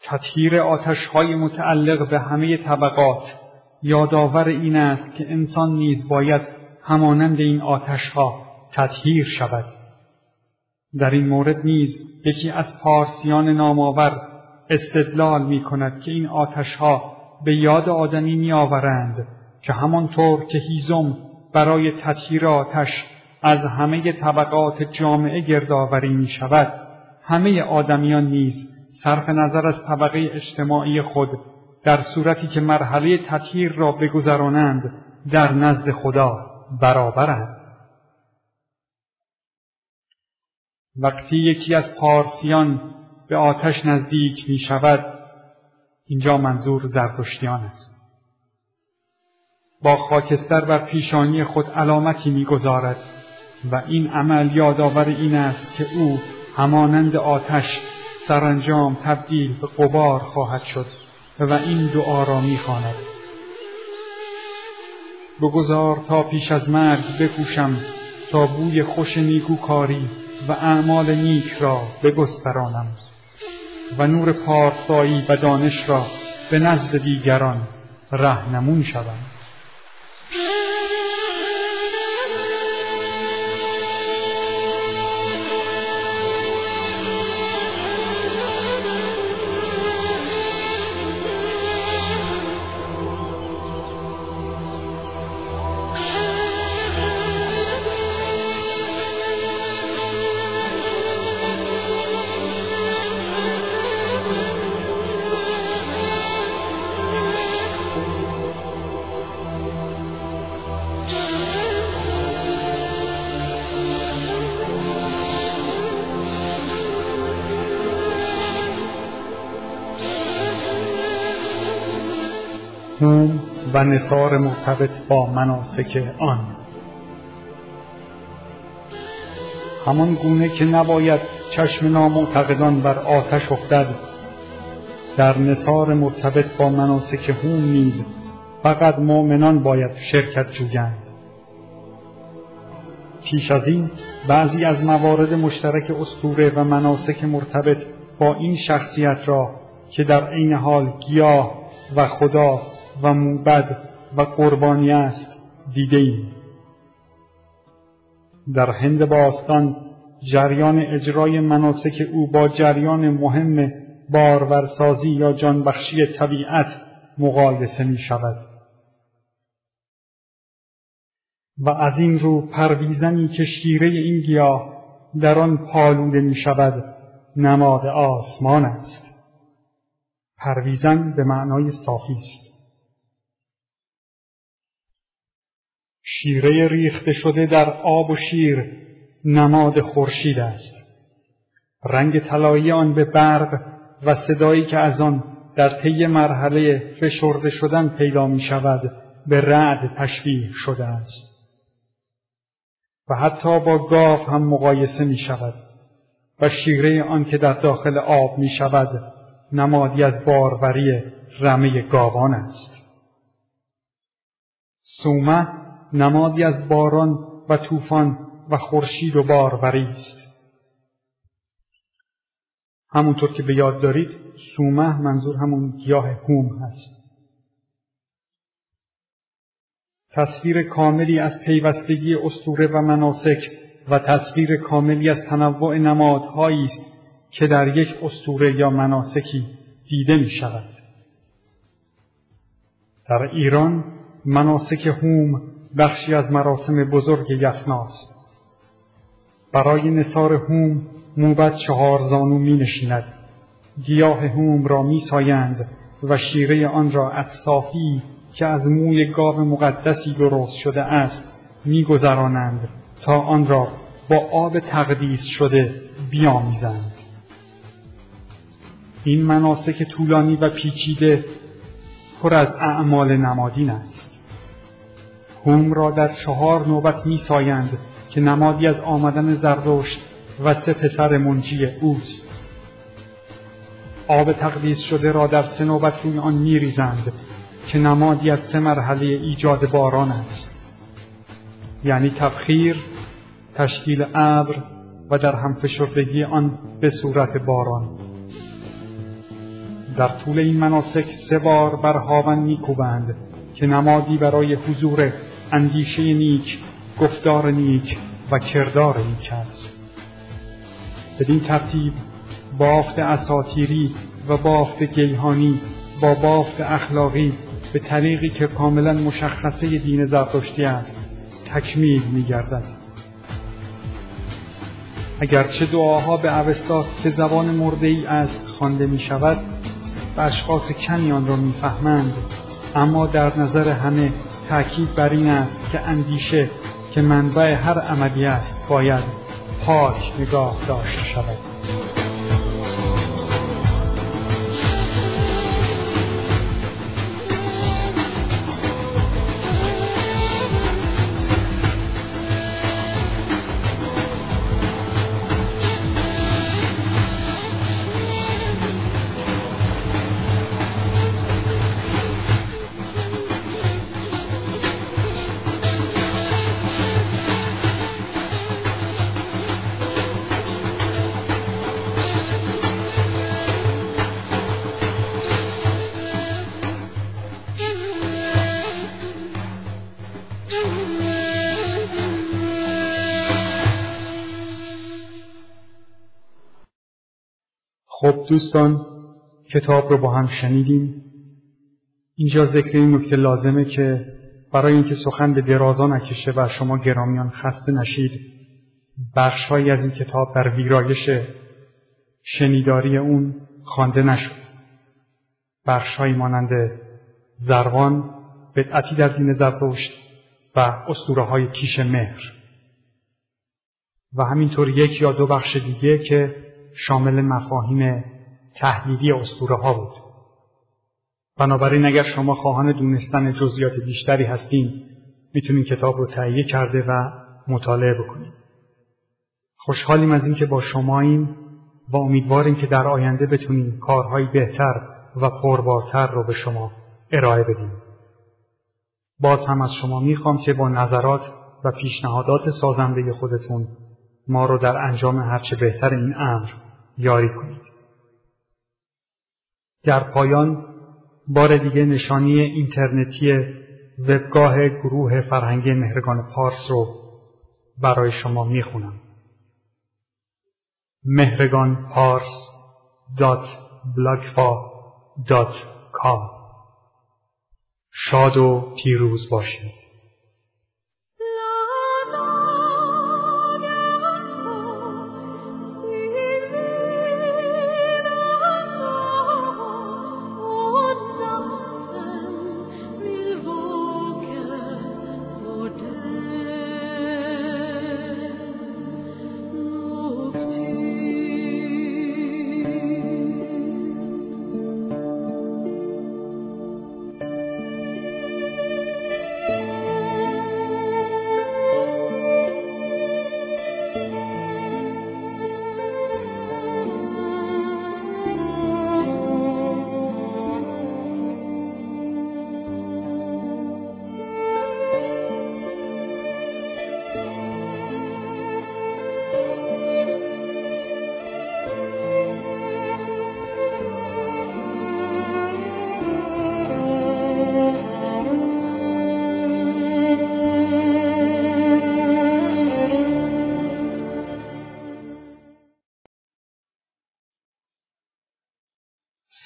تطهیر آتش های متعلق به همه طبقات یادآور این است که انسان نیز باید همانند این آتش ها تطهیر شود. در این مورد نیز یکی از پارسیان نامآور استدلال می کند که این آتش ها به یاد آدمی می آورند که همانطور که هیزم برای تطهیر آتش از همه طبقات جامعه گردآوری می شود همه آدمیان نیز صرف نظر از طبقه اجتماعی خود در صورتی که مرحله تطهیر را بگذرانند در نزد خدا برابرند. وقتی یکی از پارسیان به آتش نزدیک می شود اینجا منظور زرتشتیان است. با خاکستر بر پیشانی خود علامتی می‌گذارد و این عمل یادآور این است که او همانند آتش سرانجام تبدیل به قبار خواهد شد و این دعا را می‌خواند. بگذار تا پیش از مرگ بکوشم تا بوی خوش نیکوکاری و اعمال نیک را بگسترانم. و نور پارسایی و دانش را به نزد دیگران رهنمون شوم و نصار مرتبط با مناسک آن. همان گونه که نباید چشم نامعتقدان بر آتش افتد در نصار مرتبط با مناسک هوم نیز فقط مؤمنان باید شرکت جویند. پیش از این بعضی از موارد مشترک استوره و مناسک مرتبط با این شخصیت را که در عین حال گیاه و خدا و موبد و قربانی است دیده ایم. در هند باستان جریان اجرای مناسک او با جریان مهم بارورسازی یا جانبخشی طبیعت مقایسه می شود. و از این رو پرویزنی که شیره این گیاه در آن پالوده می شود نماد آسمان است. پرویزن به معنای صافی است. شیره ریخته شده در آب و شیر نماد خورشید است. رنگ طلایی آن به برق و صدایی که از آن در طی مرحله فشرده شدن پیدا می شود به رعد تشبیه شده است. و حتی با گاو هم مقایسه می شود و شیره آن که در داخل آب می شود نمادی از باروری رمه گاوان است. سومه نمادی از باران و طوفان و خورشید و باروری است همونطور که به یاد دارید سومه منظور همون گیاه هوم هست تصویر کاملی از پیوستگی استوره و مناسک و تصویر کاملی از تنوع نمادهایی است که در یک استوره یا مناسکی دیده می شود. در ایران مناسک هوم بخشی از مراسم بزرگ یسناست برای نصار هوم موبت چهار زانو می نشیند. گیاه هوم را می سایند و شیره آن را از صافی که از موی گاو مقدسی درست شده است میگذرانند تا آن را با آب تقدیس شده بیامیزند. این مناسک طولانی و پیچیده پر از اعمال نمادین است. هوم را در چهار نوبت می سایند که نمادی از آمدن زردشت و سه پسر منجی اوست. آب تقدیس شده را در سه نوبت روی آن می ریزند که نمادی از سه مرحله ایجاد باران است. یعنی تبخیر تشکیل ابر و در هم فشردگی آن به صورت باران. در طول این مناسک سه بار بر هاون میکوبند که نمادی برای حضور اندیشه نیک گفتار نیک و کردار نیک است بدین ترتیب بافت اساتیری و بافت گیهانی با بافت اخلاقی به طریقی که کاملا مشخصه دین زرتشتی است تکمیل می گردد. اگرچه دعاها به اوستا که زبان مرده ای است خوانده می شود و اشخاص کمی آن را می‌فهمند اما در نظر همه تأکید بر این است که اندیشه که منبع هر عملی است باید پاک نگاه داشته شود. دوستان کتاب رو با هم شنیدیم. اینجا ذکر این نکته لازمه که برای اینکه سخن به درازا نکشه و شما گرامیان خسته نشید بخشهایی از این کتاب در ویرایش شنیداری اون خوانده نشد. بخشهایی مانند زروان بدعتی در دین زرتشت و اسطوره های کیش مهر. و همینطور یک یا دو بخش دیگه که شامل مفاهیم تحلیلی اسطوره ها بود. بنابراین اگر شما خواهان دونستن جزئیات بیشتری هستین می‌تونین کتاب رو تهیه کرده و مطالعه بکنید. خوشحالیم از اینکه با شماییم و امیدواریم که در آینده بتونیم کارهای بهتر و پربارتر رو به شما ارائه بدیم. باز هم از شما می‌خوام که با نظرات و پیشنهادات سازنده خودتون ما رو در انجام هرچه بهتر این امر یاری کنید. در پایان بار دیگه نشانی اینترنتی وبگاه گروه فرهنگی مهرگان پارس رو برای شما می‌خونم. مهرگان پارس دات دات شاد و پیروز باشید.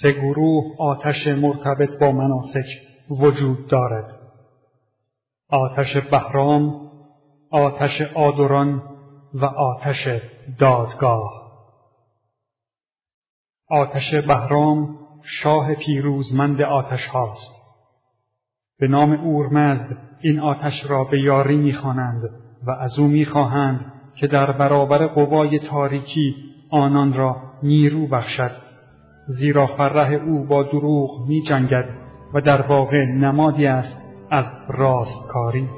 سه گروه آتش مرتبط با مناسک وجود دارد. آتش بهرام آتش آدران و آتش دادگاه. آتش بهرام شاه پیروزمند آتش هاست. به نام اورمزد این آتش را به یاری می‌خوانند و از او می‌خواهند که در برابر قوای تاریکی آنان را نیرو بخشد. زیرا فرح او با دروغ می جنگد و در واقع نمادی است از راستکاری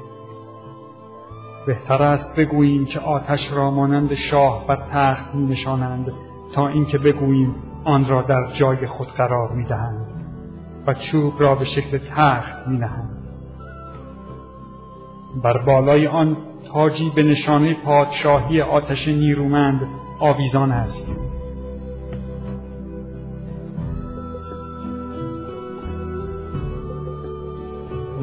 بهتر است بگوییم که آتش را مانند شاه بر تخت می نشانند تا اینکه بگوییم آن را در جای خود قرار می دهند و چوب را به شکل تخت می نهند. بر بالای آن تاجی به نشانه پادشاهی آتش نیرومند آویزان است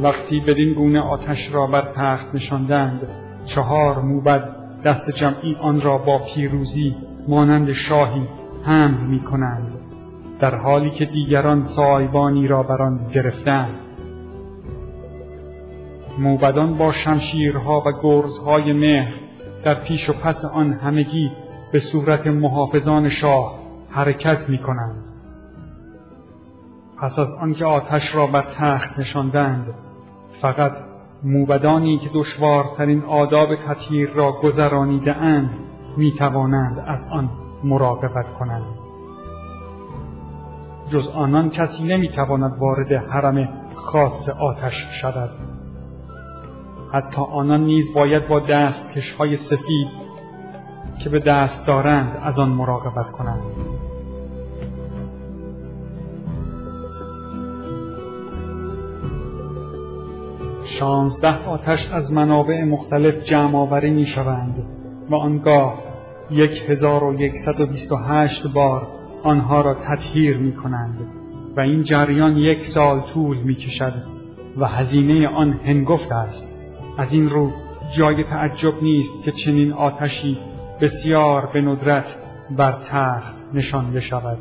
وقتی بدین گونه آتش را بر تخت نشاندند چهار موبد دست جمعی آن را با پیروزی مانند شاهی هم می کنند در حالی که دیگران سایبانی را بر آن گرفتند موبدان با شمشیرها و گرزهای مهر در پیش و پس آن همگی به صورت محافظان شاه حرکت می کنند. پس از آنکه آتش را بر تخت نشاندند فقط موبدانی که دشوارترین آداب تطهیر را گذرانیده اند می توانند از آن مراقبت کنند. جز آنان کسی نمی تواند وارد حرم خاص آتش شود. حتی آنان نیز باید با دست کشهای سفید که به دست دارند از آن مراقبت کنند. شانزده آتش از منابع مختلف جمع آوری می شوند و آنگاه یک هزار و یکصد و بیست و هشت بار آنها را تطهیر می کنند و این جریان یک سال طول می کشد و هزینه آن هنگفت است. از این رو جای تعجب نیست که چنین آتشی بسیار به ندرت بر تخت نشانده شود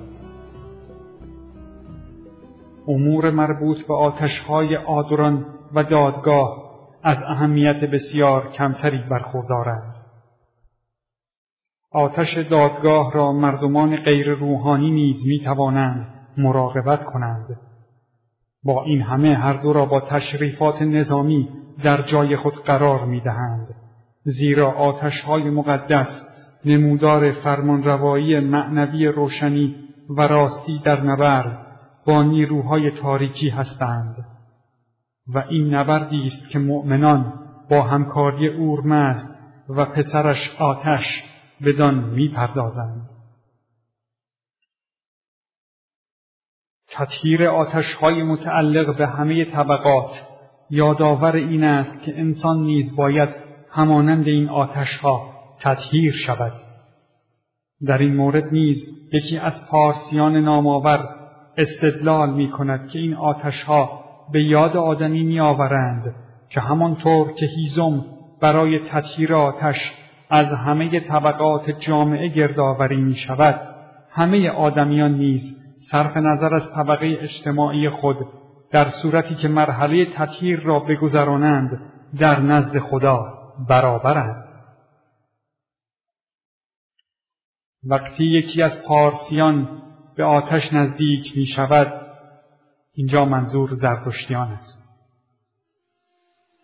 امور مربوط به آتشهای آدران و دادگاه از اهمیت بسیار کمتری برخوردارند. آتش دادگاه را مردمان غیر روحانی نیز می توانند مراقبت کنند. با این همه هر دو را با تشریفات نظامی در جای خود قرار می دهند. زیرا آتش های مقدس نمودار فرمانروایی معنوی روشنی و راستی در نبرد با نیروهای تاریکی هستند. و این نبردی است که مؤمنان با همکاری اورمزد و پسرش آتش بدان می‌پردازند. تطهیر آتش های متعلق به همه طبقات یادآور این است که انسان نیز باید همانند این آتش ها تطهیر شود. در این مورد نیز یکی از پارسیان نامآور استدلال می کند که این آتش ها به یاد آدمی می آورند که همانطور که هیزم برای تطهیر آتش از همه طبقات جامعه گردآوری می شود همه آدمیان نیز صرف نظر از طبقه اجتماعی خود در صورتی که مرحله تطهیر را بگذرانند در نزد خدا برابرند. وقتی یکی از پارسیان به آتش نزدیک می شود اینجا منظور زرتشتیان است.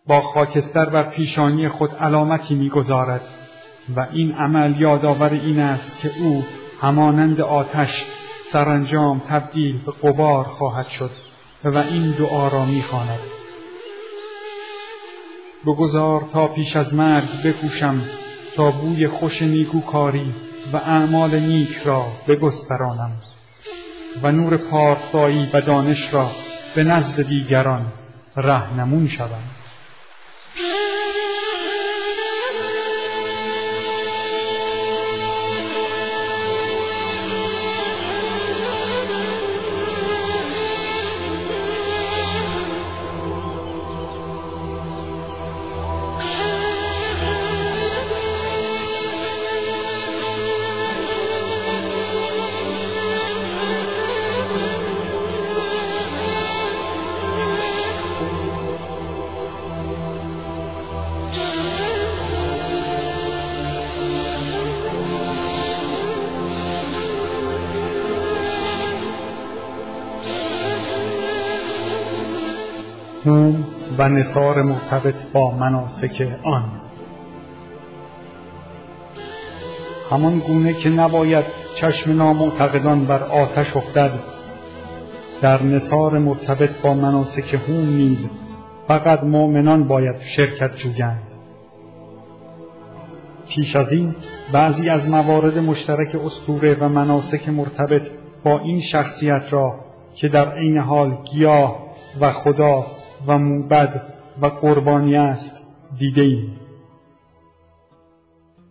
با خاکستر بر پیشانی خود علامتی می‌گذارد و این عمل یادآور این است که او همانند آتش سرانجام تبدیل به قبار خواهد شد و این دعا را می‌خواند. بگذار تا پیش از مرگ بکوشم تا بوی خوش نیکوکاری و اعمال نیک را بگسترانم. و نور پارسایی و دانش را به نزد دیگران رهنمون شوند. و نصار مرتبط با مناسک آن. همان گونه که نباید چشم نامعتقدان بر آتش افتد در نصار مرتبط با مناسک هون نیز فقط مؤمنان باید شرکت جویند. پیش از این بعضی از موارد مشترک استوره و مناسک مرتبط با این شخصیت را که در عین حال گیاه و خدا و موبد و قربانی است دیده ایم.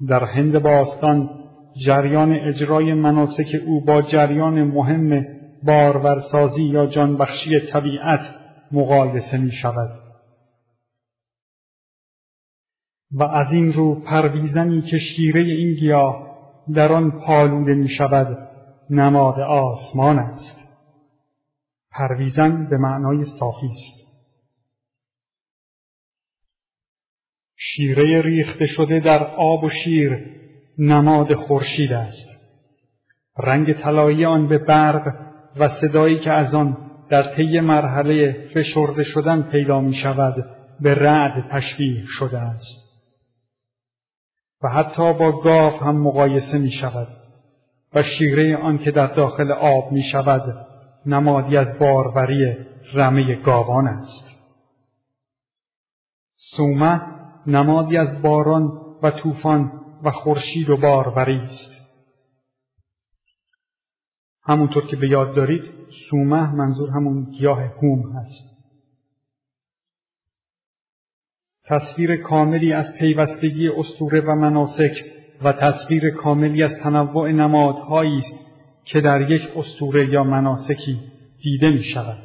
در هند باستان جریان اجرای مناسک او با جریان مهم بارورسازی یا جانبخشی طبیعت مقایسه می شود. و از این رو پرویزنی که شیره این گیاه در آن پالوده می شود نماد آسمان است. پرویزن به معنای صافی است. شیره ریخته شده در آب و شیر نماد خورشید است. رنگ طلایی آن به برق و صدایی که از آن در طی مرحله فشرده شدن پیدا می شود به رعد تشبیه شده است. و حتی با گاو هم مقایسه می شود و شیره آن که در داخل آب می شود نمادی از باروری رمه گاوان است. سومه نمادی از باران و طوفان و خورشید و باروری است همونطور که به یاد دارید سومه منظور همون گیاه هوم هست تصویر کاملی از پیوستگی استوره و مناسک و تصویر کاملی از تنوع نمادهایی است که در یک استوره یا مناسکی دیده می شود.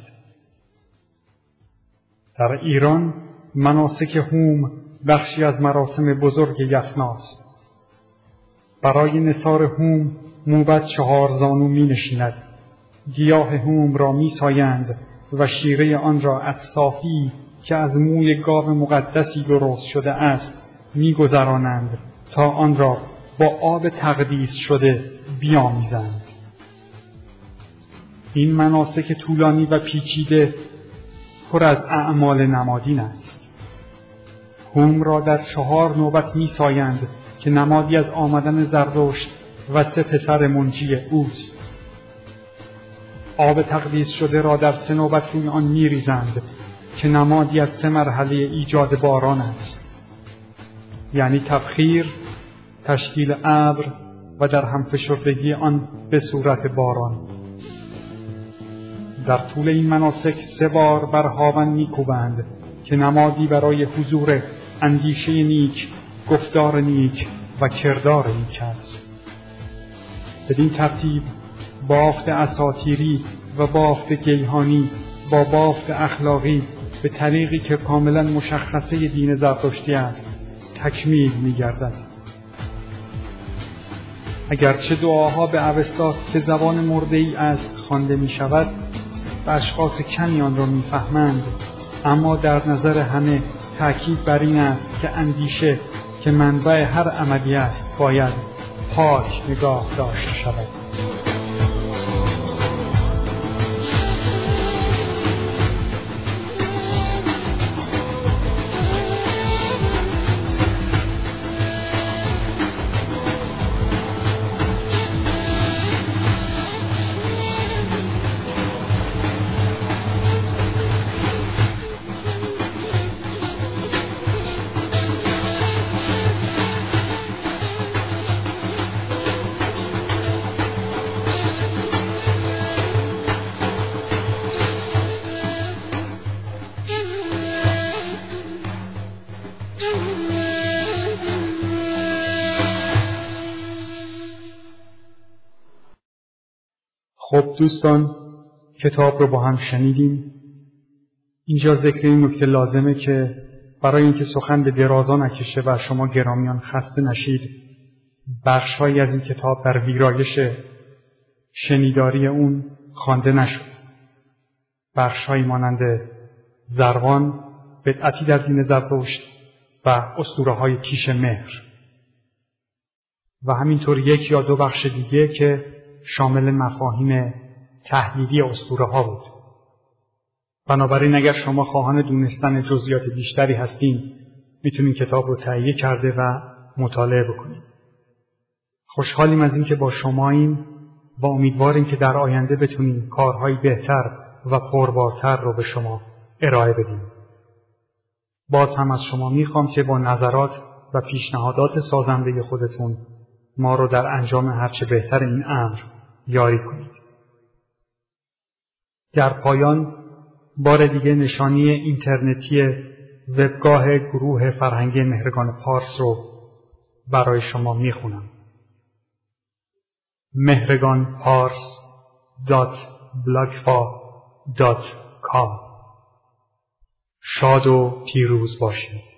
در ایران مناسک هوم بخشی از مراسم بزرگ یسناست. برای نصار هوم موبت چهار زانو می نشیند. گیاه هوم را می سایند و شیره آن را از صافی که از موی گاو مقدسی درست شده است میگذرانند تا آن را با آب تقدیس شده بیامیزند این مناسک طولانی و پیچیده پر از اعمال نمادین است هوم را در چهار نوبت میسایند که نمادی از آمدن زردشت و سه پسر منجی اوست. آب تقدیس شده را در سه نوبت روی آن میریزند که نمادی از سه مرحله ایجاد باران است. یعنی تبخیر تشکیل ابر و در همفشردگی آن به صورت باران. در طول این مناسک سه بار بر هاون میکوبند که نمادی برای حضور اندیشه نیک گفتار نیک و کردار نیک است بدین ترتیب بافت اساتیری و بافت گیهانی با بافت اخلاقی به طریقی که کاملا مشخصه دین زرتشتی است تکمیل می گردد. اگرچه دعاها به اوستا که زبان مرده ای است خوانده می شود و اشخاص کمی آن را می‌فهمند اما در نظر همه تأکید بر این است که اندیشه که منبع هر عملی است باید پاک نگاه داشته شود. دوستان کتاب رو با هم شنیدیم. اینجا ذکر این نکته لازمه که برای اینکه سخن به درازا نکشه و شما گرامیان خسته نشید بخشهایی از این کتاب در ویرایش شنیداری اون خوانده نشد. بخشهایی مانند زروان بدعتی در دین زرتشت و اسطوره های کیش مهر. و همینطور یک یا دو بخش دیگه که شامل مفاهیم تحلیلی اسطوره ها بود. بنابراین اگر شما خواهان دونستن جزئیات بیشتری هستین می‌تونین کتاب رو تهیه کرده و مطالعه بکنید. خوشحالیم از اینکه با شماییم و امیدواریم که در آینده بتونیم کارهای بهتر و پربارتر رو به شما ارائه بدیم. باز هم از شما می‌خوام که با نظرات و پیشنهادات سازنده خودتون ما رو در انجام هرچه بهتر این امر یاری کنید. در پایان بار دیگه نشانی اینترنتی وبگاه گروه فرهنگی مهرگان پارس رو برای شما می‌خونم. مهرگان پارس دات شاد و پیروز باشید.